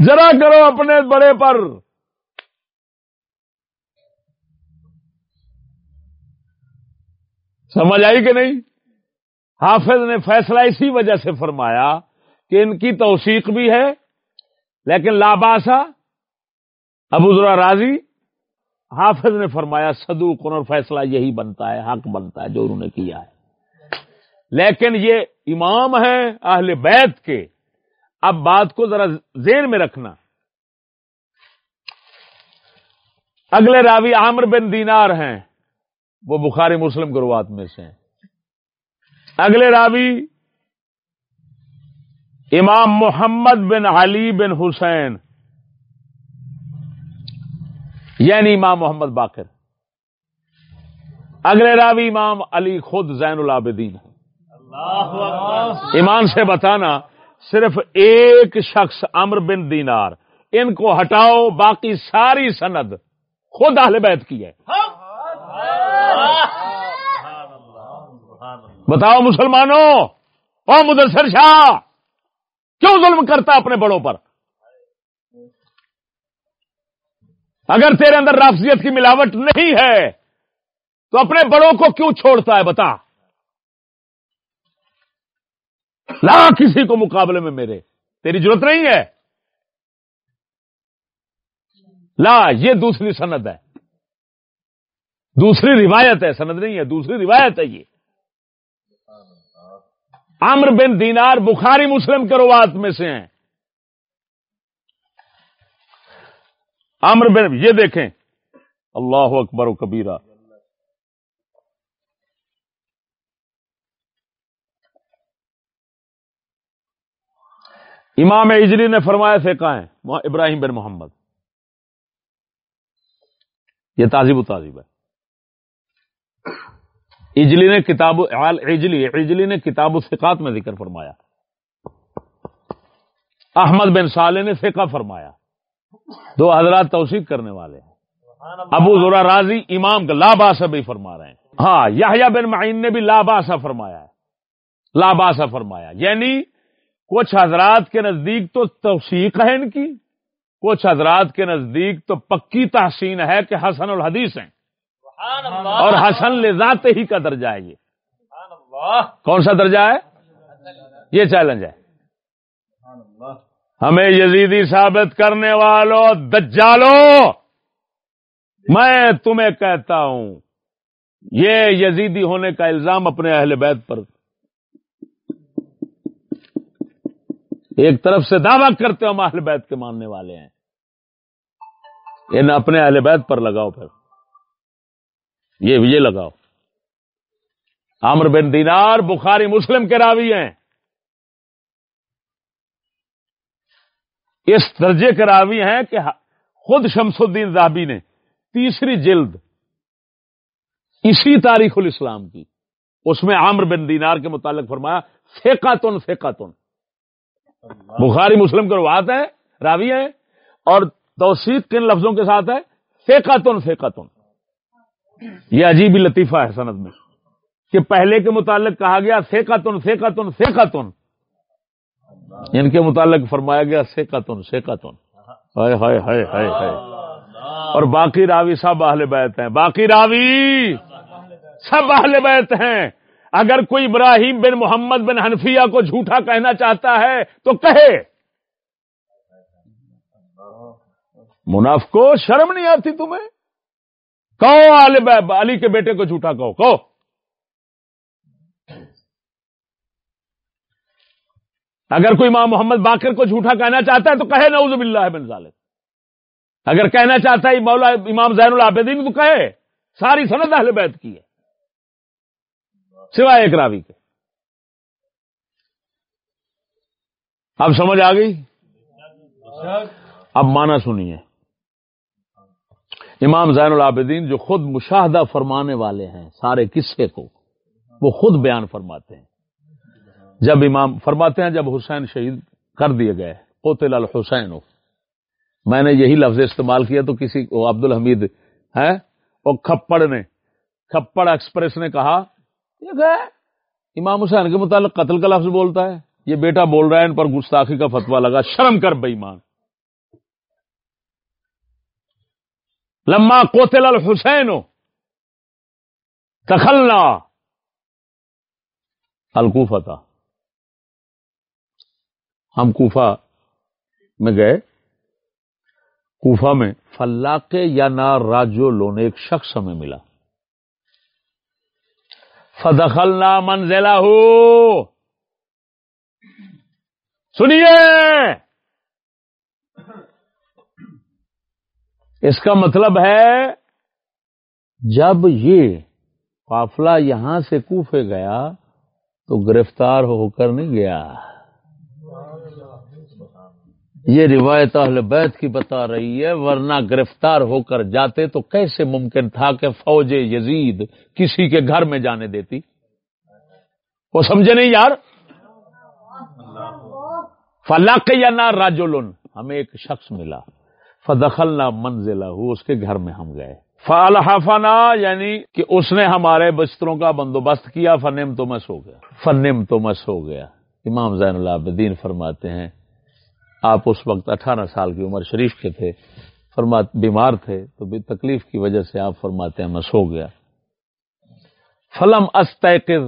ذرا کرو اپنے بڑے پر۔ سمجھ آئی کہ نہیں؟ حافظ نے فیصلہ اسی وجہ سے فرمایا کہ ان کی توثیق بھی ہے، لیکن لاباسا، ابو ذرا راضی، حافظ نے فرمایا سدو اور فیصلہ یہی بنتا ہے، حق بنتا ہے جو انہوں نے کیا ہے۔ لیکن یہ امام ہے اہل بیت کے۔ اب بات کو ذرا ذہن میں رکھنا۔ اگلے راوی عامر بن دینار ہیں۔ وہ بخاری مسلم گروات میں سے ہیں۔ اگلے راوی امام محمد بن علی بن حسین۔ یعنی امام محمد باقر۔ اگلے راوی امام علی خود زین العابدین ایمان سے بتانا صرف ایک شخص امر بن دینار، ان کو ہٹاؤ، باقی ساری سند خود اہل بیت کی ہے۔ بتاؤ مسلمانوں، او مدثر شاہ، کیوں ظلم کرتا اپنے بڑوں پر؟ اگر تیرے اندر رافضیت کی ملاوٹ نہیں ہے، تو اپنے بڑوں کو کیوں چھوڑتا ہے؟ بتا۔ لا کسی کو مقابلے میں میرے۔ تیری ضرورت نہیں ہے۔ لا، یہ دوسری سند ہے۔ دوسری روایت ہے، سند نہیں ہے، دوسری روایت ہے یہ۔ عمر بن دینار بخاری مسلم کے روات میں سے ہیں۔ عمر بن، یہ دیکھیں۔ اللہ اکبر و کبیرہ۔ امام اجری نے فرمایا تھے کہاں ہیں ابراہیم بن محمد۔ یہ تازیب و تازیب ہے۔ اجلی نے کتاب اجلی اجلی نے کتاب الفقات میں ذکر فرمایا۔ احمد بن صالح نے فقہ فرمایا۔ دو حضرات توثیق کرنے والے ہیں۔ ابو ذرا راضی امام کا لاباسا بھی فرما رہے ہیں۔ ہاں یحییٰ بن معین نے بھی لاباسا فرمایا ہے۔ لاباسا فرمایا۔ یعنی کچھ حضرات کے نزدیک تو توثیق ہے ان کی کچھ حضرات کے نزدیک تو پکی تحسین ہے کہ حسن الحدیث ہیں۔ اور حسن لذات ہی کا درجہ ہے یہ۔ کون سا درجہ ہے؟ یہ چیلنج ہے۔ ہمیں یزیدی ثابت کرنے والوں دجالو۔ میں تمہیں کہتا ہوں یہ یزیدی ہونے کا الزام اپنے اہل بیت پر۔ ایک طرف سے دعویٰ کرتے ہو ہم اہل بیت کے ماننے والے ہیں۔ یہ اپنے اہل بیت پر لگاؤ پھر۔ یہ یہ لگاؤ۔ عامر بن دینار بخاری مسلم کے راوی ہیں۔ اس درجے کے راوی ہیں کہ خود شمس الدین زابی نے تیسری جلد اسی تاریخ الاسلام کی، اس میں عامر بن دینار کے متعلق فرمایا فیکا تن فیکا تن۔ بخاری مسلم کے روایت ہے، راوی ہیں اور توثیق کن لفظوں کے ساتھ ہے؟ فیکا تن یہ عجیب لطیفہ ہے سند میں کہ پہلے کے متعلق کہا گیا فیکا تن فیکا تن تن ان کے متعلق فرمایا گیا سیکا تن سیکا تن ہائے ہائے ہائے ہائے ہائے۔ اور باقی راوی سب اہل بیت ہیں۔ باقی راوی سب اہل بیت ہیں۔ اگر کوئی ابراہیم بن محمد بن حنفیہ کو جھوٹا کہنا چاہتا ہے تو کہے۔ مناف کو شرم نہیں آتی تمہیں؟ کہو علی کے بیٹے کو جھوٹا کہو کہو۔ اگر کوئی امام محمد باقر کو جھوٹا کہنا چاہتا ہے تو کہے، نعوذ باللہ بن ظالم اگر کہنا چاہتا ہے مولا امام زین العابدین تو کہے، ساری سند اہل بیت کی ہے۔ سوائے ایک راوی کے۔ اب سمجھ آ گئی؟ اب مانا سنیے۔ امام زین العابدین جو خود مشاہدہ فرمانے والے ہیں، سارے قصے کو، وہ خود بیان فرماتے ہیں۔ جب امام، فرماتے ہیں جب حسین شہید کر دیے گئے، قتل الحسین میں نے یہی لفظ استعمال کیا تو کسی کو عبد الحمید ہے اور کھپڑ نے، کھپڑ ایکسپریس نے کہا امام حسین کے متعلق قتل کا لفظ بولتا ہے۔ یہ بیٹا بول رہا ہے، ان پر گستاخی کا فتوا لگا۔ شرم کر بےمان لما کوتل الحسین تخلنا الکوفتا ہم کوفہ میں گئے۔ کوفہ میں فلاق یا نا راجو لون ایک شخص ہمیں ملا۔ فدخلنا منزلہ ہو سنیے! اس کا مطلب ہے جب یہ قافلہ یہاں سے کوفے گیا تو گرفتار ہو کر نہیں گیا۔ یہ روایت اہل بیت کی بتا رہی ہے، ورنہ گرفتار ہو کر جاتے تو کیسے ممکن تھا کہ فوج یزید کسی کے گھر میں جانے دیتی؟ وہ سمجھے نہیں یار؟ فلاق یا نہ راجولن ہمیں ایک شخص ملا۔ فدخل نہ منزلہ، اس کے گھر میں ہم گئے۔ فالحفنا یعنی کہ اس نے ہمارے بستروں کا بندوبست کیا، فنم تو مس ہو گیا۔ فنم تو مس ہو گیا۔ امام زین العابدین فرماتے ہیں آپ اس وقت اٹھارہ سال کی عمر شریف کے تھے فرمات بیمار تھے، تو بھی تکلیف کی وجہ سے آپ فرماتے ہیں میں سو گیا۔ فلم استقر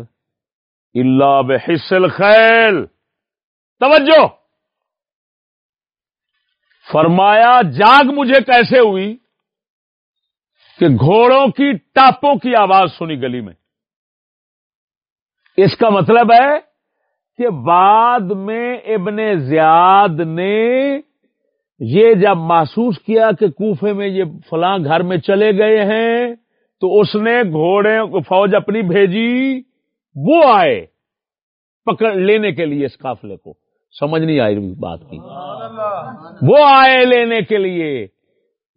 اللہ بحسل خیل۔ توجہ! فرمایا، جاگ مجھے کیسے ہوئی کہ گھوڑوں کی ٹاپوں کی آواز سنی گلی میں؟ اس کا مطلب ہے کہ بعد میں ابن زیاد نے یہ جب محسوس کیا کہ کوفے میں یہ فلاں گھر میں چلے گئے ہیں، تو اس نے گھوڑے، فوج اپنی بھیجی، وہ آئے پکڑ لینے کے لیے اس قافلے کو۔ سمجھ نہیں آئی بات کی۔ وہ آئے لینے کے لیے۔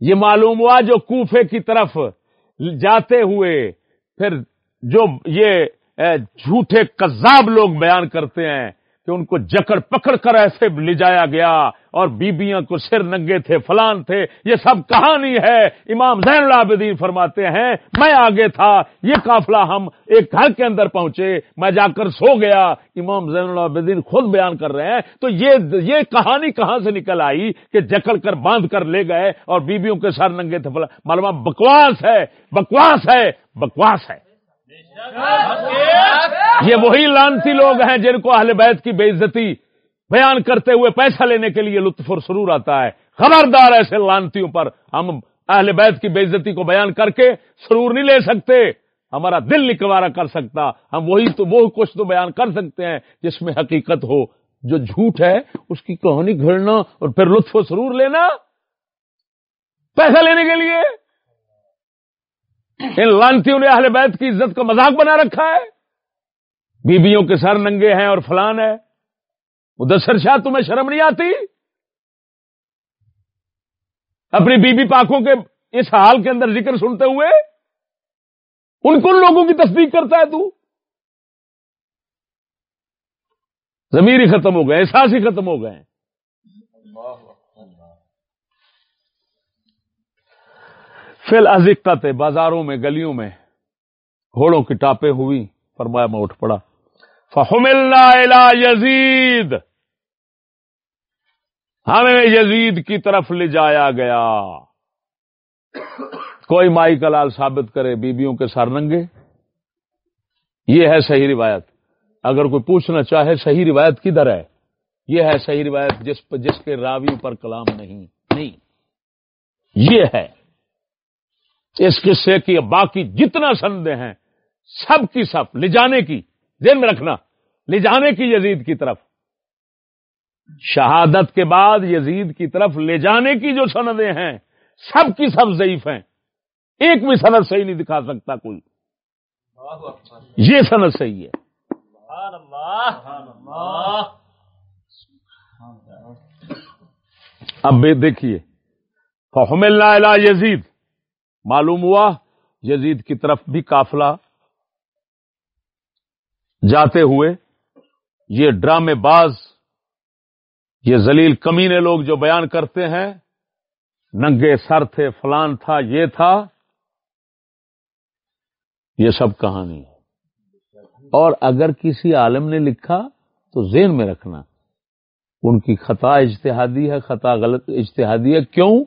یہ معلوم ہوا جو کوفے کی طرف جاتے ہوئے، پھر جو یہ جھوٹے کذاب لوگ بیان کرتے ہیں کہ ان کو جکڑ پکڑ کر ایسے لے جایا گیا اور بیبیاں کو سر ننگے تھے، فلان تھے، یہ سب کہانی ہے۔ امام زین العابدین فرماتے ہیں، میں آگے تھا، یہ قافلہ ہم ایک گھر کے اندر پہنچے، میں جا کر سو گیا۔ امام زین العابدین خود بیان کر رہے ہیں۔ تو یہ یہ کہانی کہاں سے نکل آئی کہ جکڑ کر، باندھ کر لے گئے اور بیبیوں کے سر ننگے تھے، فلان۔ معلوم بکواس ہے بکواس ہے بکواس ہے۔ یہ وہی لانتی لوگ ہیں جن کو اہل بیت کی بے عزتی بیان کرتے ہوئے پیسہ لینے کے لیے لطف اور سرور آتا ہے۔ خبردار ایسے لانتیوں پر۔ ہم اہل بیت کی بے عزتی کو بیان کر کے سرور نہیں لے سکتے۔ ہمارا دل نکوارا کر سکتا۔ ہم وہی تو وہ کچھ تو بیان کر سکتے ہیں جس میں حقیقت ہو۔ جو جھوٹ ہے، اس کی کہانی گھڑنا اور پھر لطف و سرور لینا۔ پیسہ لینے کے لیے۔ ان لانتیوں نے اہل بیت کی عزت کا مذاق بنا رکھا ہے۔ بیبیوں کے سر ننگے ہیں اور فلان ہے۔ مدثر شاہ، تمہیں شرم نہیں آتی؟ اپنی بیوی پاکوں کے اس حال کے اندر ذکر سنتے ہوئے ان کن لوگوں کی تصدیق کرتا ہے تو؟ زمیر ہی ختم ہو گئے، احساس ہی ختم ہو گئے۔ فل ازکت بازاروں میں، گلیوں میں گھوڑوں کی ٹاپے ہوئی فرمایا میں اٹھ پڑا۔ فہملنا یزید۔ ہمیں یزید کی طرف لے جایا گیا۔ کوئی مائی کلال ثابت کرے بیبیوں کے سر ننگے۔ یہ ہے صحیح روایت۔ اگر کوئی پوچھنا چاہے، صحیح روایت کدھر ہے؟ یہ ہے صحیح روایت جس جس کے راویوں پر کلام نہیں۔ نہیں۔ یہ ہے۔ اس قصے کی باقی جتنا سندے ہیں، سب کی سب، لے جانے کی، ذہن میں رکھنا، لے جانے کی یزید کی طرف۔ شہادت کے بعد یزید کی طرف لے جانے کی جو سندیں ہیں، سب کی سب ضعیف ہیں۔ ایک بھی سند صحیح نہیں دکھا سکتا کوئی۔ یہ سند صحیح ہے۔ اب دیکھیے۔ فہم اللہ یزید۔ معلوم ہوا، یزید کی طرف بھی قافلہ جاتے ہوئے یہ ڈرامے باز، یہ زلیل کمینے لوگ جو بیان کرتے ہیں، ننگے سر تھے، فلان تھا، یہ تھا، یہ سب کہانی ہے۔ اور اگر کسی عالم نے لکھا تو ذہن میں رکھنا، ان کی خطا اجتہادی ہے، خطا غلط اجتہادی ہے۔ کیوں؟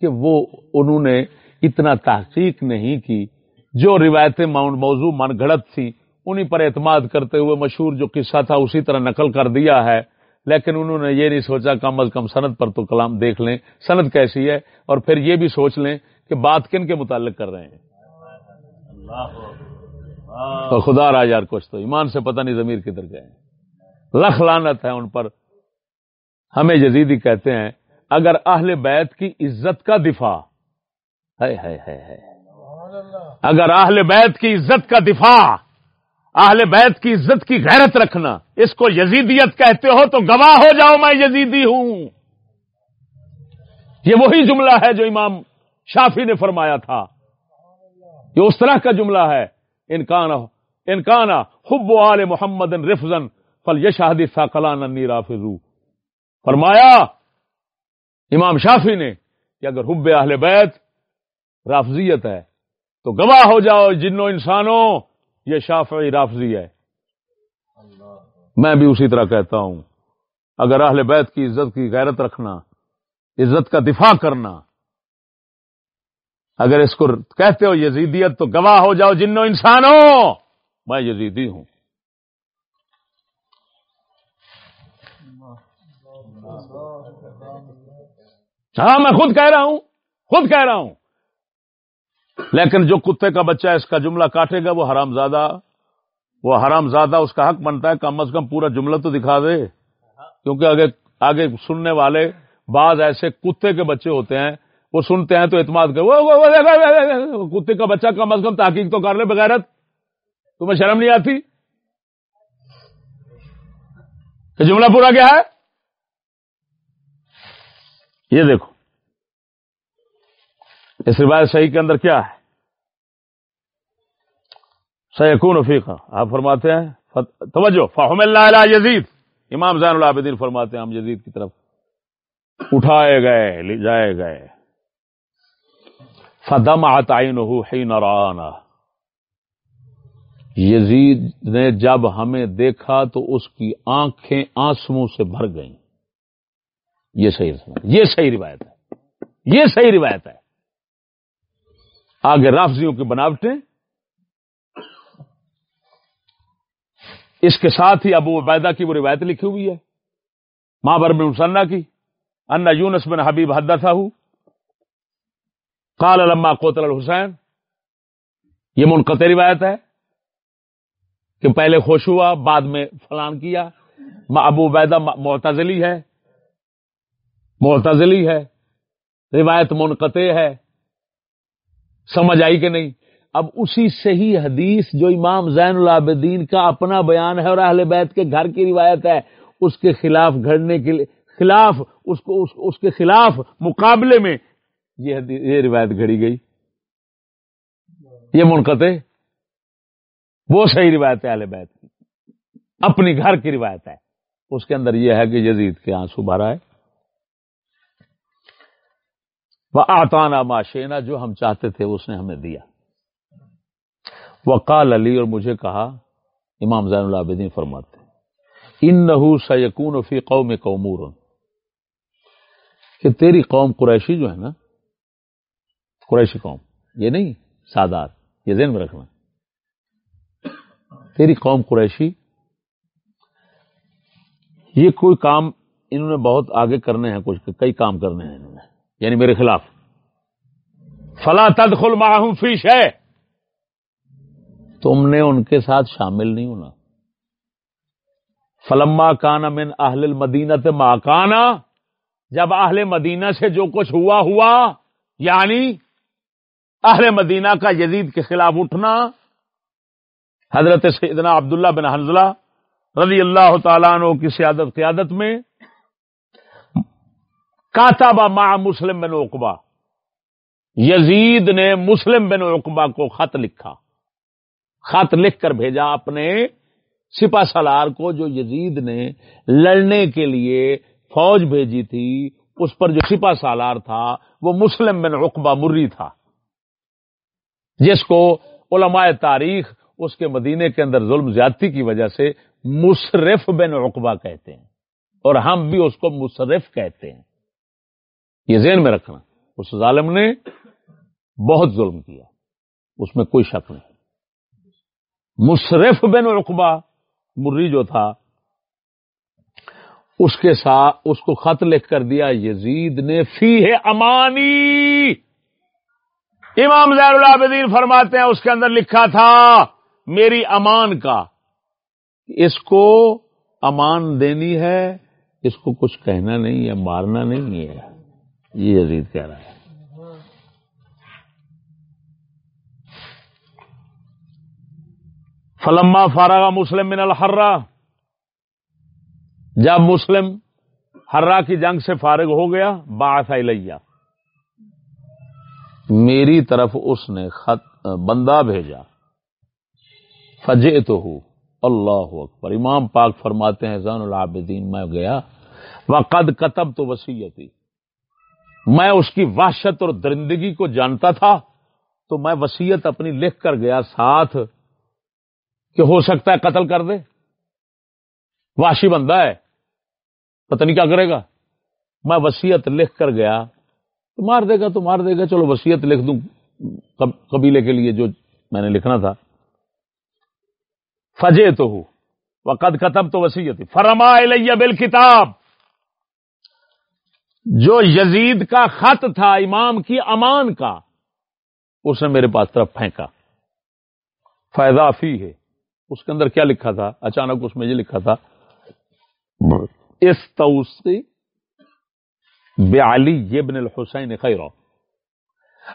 کہ وہ، انہوں نے اتنا تحقیق نہیں کی۔ جو روایتیں موضوع من گھڑت تھی انہیں پر اعتماد کرتے ہوئے مشہور جو قصہ تھا، اسی طرح نقل کر دیا ہے۔ لیکن انہوں نے یہ نہیں سوچا کم از کم سند پر تو کلام دیکھ لیں۔ سند کیسی ہے؟ اور پھر یہ بھی سوچ لیں کہ بات کن کے متعلق کر رہے ہیں۔ تو خدا را یار کچھ تو ایمان سے پتہ نہیں ضمیر کدھر گئے لکھ لانت ہے ان پر۔ ہمیں جزیدی کہتے ہیں، اگر اہل بیت کی عزت کا دفاع ہے اگر اہل بیت کی عزت کا دفاع اہل بیت کی عزت کی غیرت رکھنا اس کو یزیدیت کہتے ہو تو گواہ ہو جاؤ میں یزیدی ہوں۔ یہ وہی جملہ ہے جو امام شافی نے فرمایا تھا۔ یہ اس طرح کا جملہ ہے۔ انکان انکان حب آل محمد رفزن فل یشہدی ساکلان رافضو فرمایا امام شافی نے کہ اگر حب اہل بیت رافضیت ہے۔ تو گواہ ہو جاؤ جنوں انسانوں، یہ شافعی رافضی ہے۔ میں بھی اسی طرح کہتا ہوں۔ اگر اہل بیت کی عزت کی غیرت رکھنا، عزت کا دفاع کرنا، اگر اس کو کہتے ہو یزیدیت، تو گواہ ہو جاؤ جنوں انسانوں۔ میں یزیدی ہوں۔ ہاں میں خود کہہ رہا ہوں۔ خود کہہ رہا ہوں۔ لیکن جو کتے کا بچہ اس کا جملہ کاٹے گا، وہ حرام زادہ، وہ حرام زادہ اس کا حق بنتا ہے، کم از کم پورا جملہ تو دکھا دے۔ کیونکہ آگے آگے سننے والے بعض ایسے کتے کے بچے ہوتے ہیں، وہ سنتے ہیں تو اعتماد کر کتے کا بچہ کم از کم تحقیق تو کر لے بغیرت۔ تمہیں شرم نہیں آتی؟ جملہ پورا کیا ہے؟ یہ دیکھو۔ اس روایت صحیح کے اندر کیا ہے؟ سیکون فیقہ آپ فرماتے ہیں توجہ فہم اللہ یزید امام زین العابدین فرماتے ہیں، ہم یزید کی طرف اٹھائے گئے، لے جائے گئے۔ فدم آتائن ہو نرانا یزید نے جب ہمیں دیکھا تو اس کی آنکھیں آنسو سے بھر گئیں۔ یہ صحیح یہ صحیح روایت ہے۔ یہ صحیح روایت ہے۔ آگے رافضیوں کی بناوٹیں۔ اس کے ساتھ ہی ابو عبیدہ کی وہ روایت لکھی ہوئی ہے۔ ماں بر بن مسنا کی۔ انا یونس بن حبیب حدا تھا کال علما کوتل الحسین۔ یہ منقطع روایت ہے کہ پہلے خوش ہوا، بعد میں فلان کیا۔ ابو عبیدہ معتزلی ہے۔ معتزلی ہے۔ روایت منقطع ہے۔ سمجھ آئی کہ نہیں؟ اب اسی صحیح حدیث جو امام زین العابدین کا اپنا بیان ہے اور اہل بیت کے گھر کی روایت ہے اس کے خلاف گھڑنے کے لیے خلاف اس کو اس, اس کے خلاف مقابلے میں یہ یہ روایت گھڑی گئی۔ یہ منقطع۔ وہ صحیح روایت ہے اہل بیت کی۔ اپنی گھر کی روایت ہے۔ اس کے اندر یہ ہے کہ یزید کے آنسو بھرا ہے وہ آتانا معاشینا جو ہم چاہتے تھے اس نے ہمیں دیا۔ وقال علی اور مجھے کہا، امام زین العابدین فرماتے ان نحو سیکون فی قوم قومور۔ کہ تیری قوم قریشی جو ہے نا، قریشی قوم، یہ نہیں، سادات، یہ ذہن میں رکھنا۔ تیری قوم قریشی، یہ کوئی کام انہوں نے بہت آگے کرنے ہیں، کچھ کئی کام کرنے ہیں انہوں نے۔ یعنی میرے خلاف۔ فلا تدخل معہم فی شے تم نے ان کے ساتھ شامل نہیں ہونا۔ فلما کانا من اہل المدینہ ما کانا جب اہل مدینہ سے جو کچھ ہوا ہوا یعنی اہل مدینہ کا یزید کے خلاف اٹھنا۔ حضرت سیدنا عبداللہ بن حنزلہ رضی اللہ تعالیٰ عنہ کی سیادت قیادت میں کاتابا مع مسلم بن عقبہ۔ یزید نے مسلم بن عقبہ کو خط لکھا۔ خط لکھ کر بھیجا اپنے سپا سالار کو جو یزید نے لڑنے کے لیے فوج بھیجی تھی۔ اس پر جو سپا سالار تھا، وہ مسلم بن عقبہ مری تھا۔ جس کو علماء تاریخ اس کے مدینے کے اندر ظلم زیادتی کی وجہ سے مصرف بن عقبہ کہتے ہیں۔ اور ہم بھی اس کو مصرف کہتے ہیں۔ یہ ذہن میں رکھنا، اس ظالم نے بہت ظلم کیا، اس میں کوئی شک نہیں۔ مصرف بن عقبہ مری جو تھا، اس کے ساتھ، اس کو خط لکھ کر دیا، یزید نے فی ہے امانی۔ امام زیر العابدین فرماتے ہیں، اس کے اندر لکھا تھا، میری امان کا، اس کو امان دینی ہے، اس کو کچھ کہنا نہیں ہے، مارنا نہیں ہے۔ یہ یزید کہہ رہا ہے۔ فلما فارغ مسلم من الحرہ، جب مسلم ہررا کی جنگ سے فارغ ہو گیا بات لیا میری طرف اس نے خط، بندہ بھیجا۔ فجے تو اللہ اکبر۔ امام پاک فرماتے ہیں، زین العابدین، میں گیا۔ وہ قد کتب تو وسیعتی میں اس کی وحشت اور درندگی کو جانتا تھا تو میں وسیعت اپنی لکھ کر گیا ساتھ کہ ہو سکتا ہے قتل کر دے۔ واشی بندہ ہے۔ پتہ نہیں کیا کرے گا۔ میں وسیعت لکھ کر گیا۔ تو مار دے گا، تو مار دے گا۔ چلو وسیعت لکھ دوں قبیلے کے لیے جو میں نے لکھنا تھا۔ فجے تو ہوں وقت ختم تو وسیعت فرما لیا بل کتاب جو یزید کا خط تھا، امام کی امان کا، اس نے میرے پاس طرف پھینکا۔ فائدہ فی ہے۔ اس کے اندر کیا لکھا تھا؟ اچانک اس میں یہ لکھا تھا اس توسی بے علی یہ بن الحسین خیر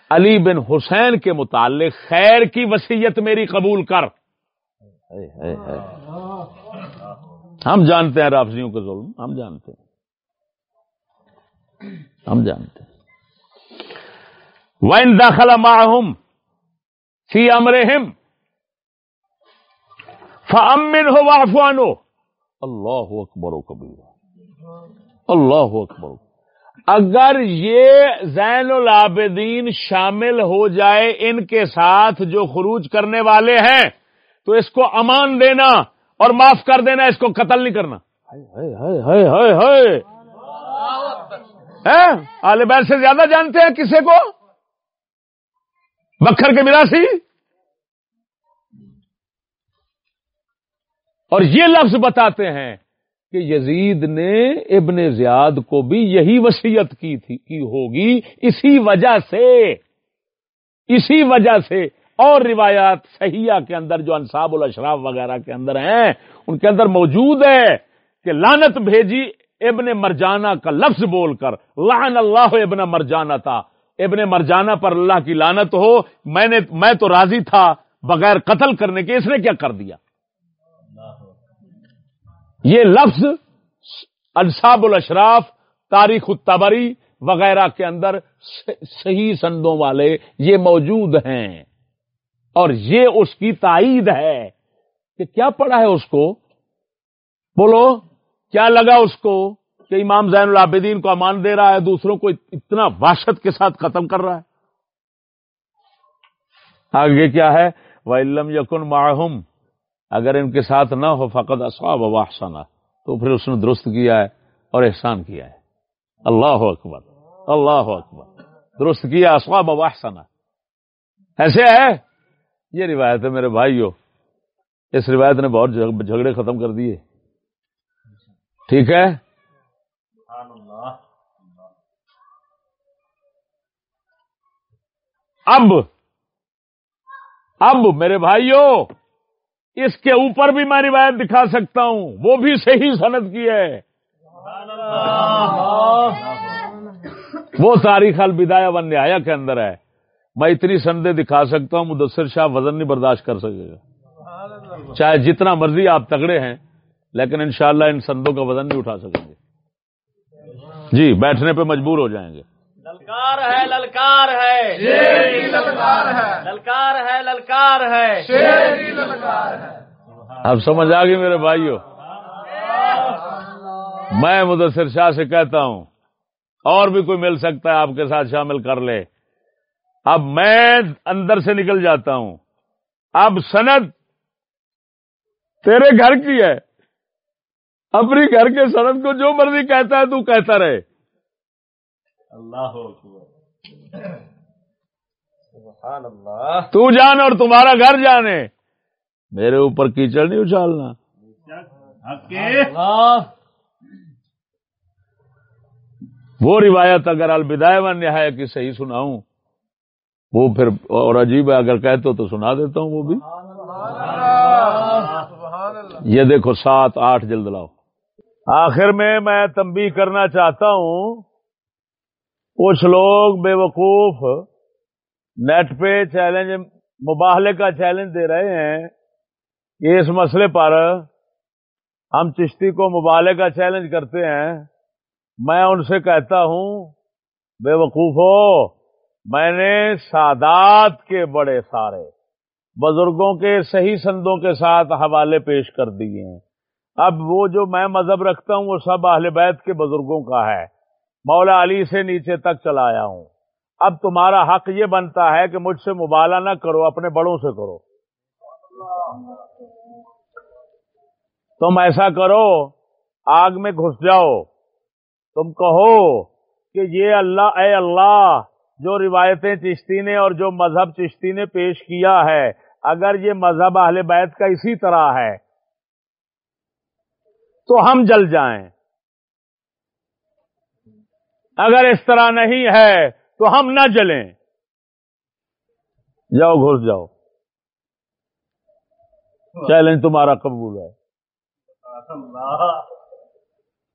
علی بن حسین کے متعلق خیر کی وسیعت میری قبول کر۔ ہم جانتے ہیں رافضیوں کے ظلم، ہم جانتے ہیں۔ ہم جانتے ہیں۔ وائن داخلہ ماہم فی امرہم فامن ہو وافوانو اللہ اکبر و کبیر۔ اللہ اکبر اگر یہ زین العابدین شامل ہو جائے ان کے ساتھ جو خروج کرنے والے ہیں تو اس کو امان دینا اور معاف کر دینا اس کو قتل نہیں کرنا۔ بیل سے زیادہ جانتے ہیں کسے کو؟ بکھر کے مراسی اور یہ لفظ بتاتے ہیں کہ یزید نے ابن زیاد کو بھی یہی وسیعت کی تھی، کی ہوگی اسی وجہ سے، اسی وجہ سے۔ اور روایات صحیحہ کے اندر جو انصاب الاشراف وغیرہ کے اندر ہیں، ان کے اندر موجود ہے کہ لانت بھیجی ابن مرجانہ کا لفظ بول کر، لعن اللہ ابن مرجانہ تھا ابن مرجانہ پر اللہ کی لانت ہو، میں نے میں تو راضی تھا بغیر قتل کرنے کے، اس نے کیا کر دیا؟ یہ لفظ انصاب الاشراف، تاریخ التبری وغیرہ کے اندر صحیح سندوں والے یہ موجود ہیں۔ اور یہ اس کی تائید ہے کہ کیا پڑا ہے اس کو؟ بولو۔ کیا لگا اس کو کہ امام زین العابدین کو امان دے رہا ہے، دوسروں کو اتنا واشت کے ساتھ ختم کر رہا ہے؟ آگے کیا ہے؟ وہ علم یقن اگر ان کے ساتھ نہ ہو فقط اصواب واحسنا تو پھر اس نے درست کیا ہے اور احسان کیا ہے۔ اللہ اکبر اللہ اکبر۔ درست کیا اصواب واحسنا ایسے ہے؟ یہ روایت ہے میرے بھائیو۔ اس روایت نے بہت جھگڑے ختم کر دیے۔ ٹھیک ہے؟ اب اب میرے بھائیوں اس کے اوپر بھی میں روایت دکھا سکتا ہوں، وہ بھی صحیح صنعت کی ہے۔ وہ تاریخ البدایا ون نہایا کے اندر ہے۔ میں اتنی سندے دکھا سکتا ہوں، مدثر شاہ وزن نہیں برداشت کر سکے گا۔ چاہے جتنا مرضی آپ تگڑے ہیں لیکن انشاءاللہ ان سندوں کا وزن نہیں اٹھا سکیں گے۔ جی بیٹھنے پہ مجبور ہو جائیں گے۔ للکار ہے للکار ہے۔ للکار ہے۔ للکار ہے اب سمجھ آ گئی میرے بھائیوں میں مدثر شاہ سے کہتا ہوں اور بھی کوئی مل سکتا ہے آپ کے ساتھ شامل کر لے۔ اب میں اندر سے نکل جاتا ہوں۔ اب سند تیرے گھر کی ہے۔ اپنی گھر کے سند کو جو مرضی کہتا ہے تو کہتا رہے۔ اللہ تو جان اور تمہارا گھر جانے۔ میرے اوپر کیچڑ نہیں اچھالنا۔ وہ روایت اگر البدائے و نہایا کی صحیح سناؤں وہ پھر اور عجیب ہے اگر کہتے تو سنا دیتا ہوں وہ بھی۔ یہ دیکھو سات آٹھ جلد لاؤ۔ آخر میں میں تنبیہ کرنا چاہتا ہوں، کچھ لوگ بے وقوف نیٹ پہ چیلنج، مباہلے کا چیلنج دے رہے ہیں کہ اس مسئلے پر ہم چشتی کو مباہلے کا چیلنج کرتے ہیں۔ میں ان سے کہتا ہوں بے وقوف ہو میں نے سادات کے بڑے سارے، بزرگوں کے صحیح سندوں کے ساتھ حوالے پیش کر دیے ہیں۔ اب وہ جو میں مذہب رکھتا ہوں وہ سب اہل بیت کے بزرگوں کا ہے۔ مولا علی سے نیچے تک چلایا ہوں۔ اب تمہارا حق یہ بنتا ہے کہ مجھ سے مبالہ نہ کرو، اپنے بڑوں سے کرو۔ تم ایسا کرو، آگ میں گھس جاؤ۔ تم کہو کہ یہ اللہ، اے اللہ، جو روایتیں چشتی نے اور جو مذہب چشتی نے پیش کیا ہے، اگر یہ مذہب اہل بیت کا اسی طرح ہے۔ تو ہم جل جائیں۔ اگر اس طرح نہیں ہے تو ہم نہ جلیں۔ جاؤ گھس جاؤ۔ چیلنج تمہارا قبول ہے۔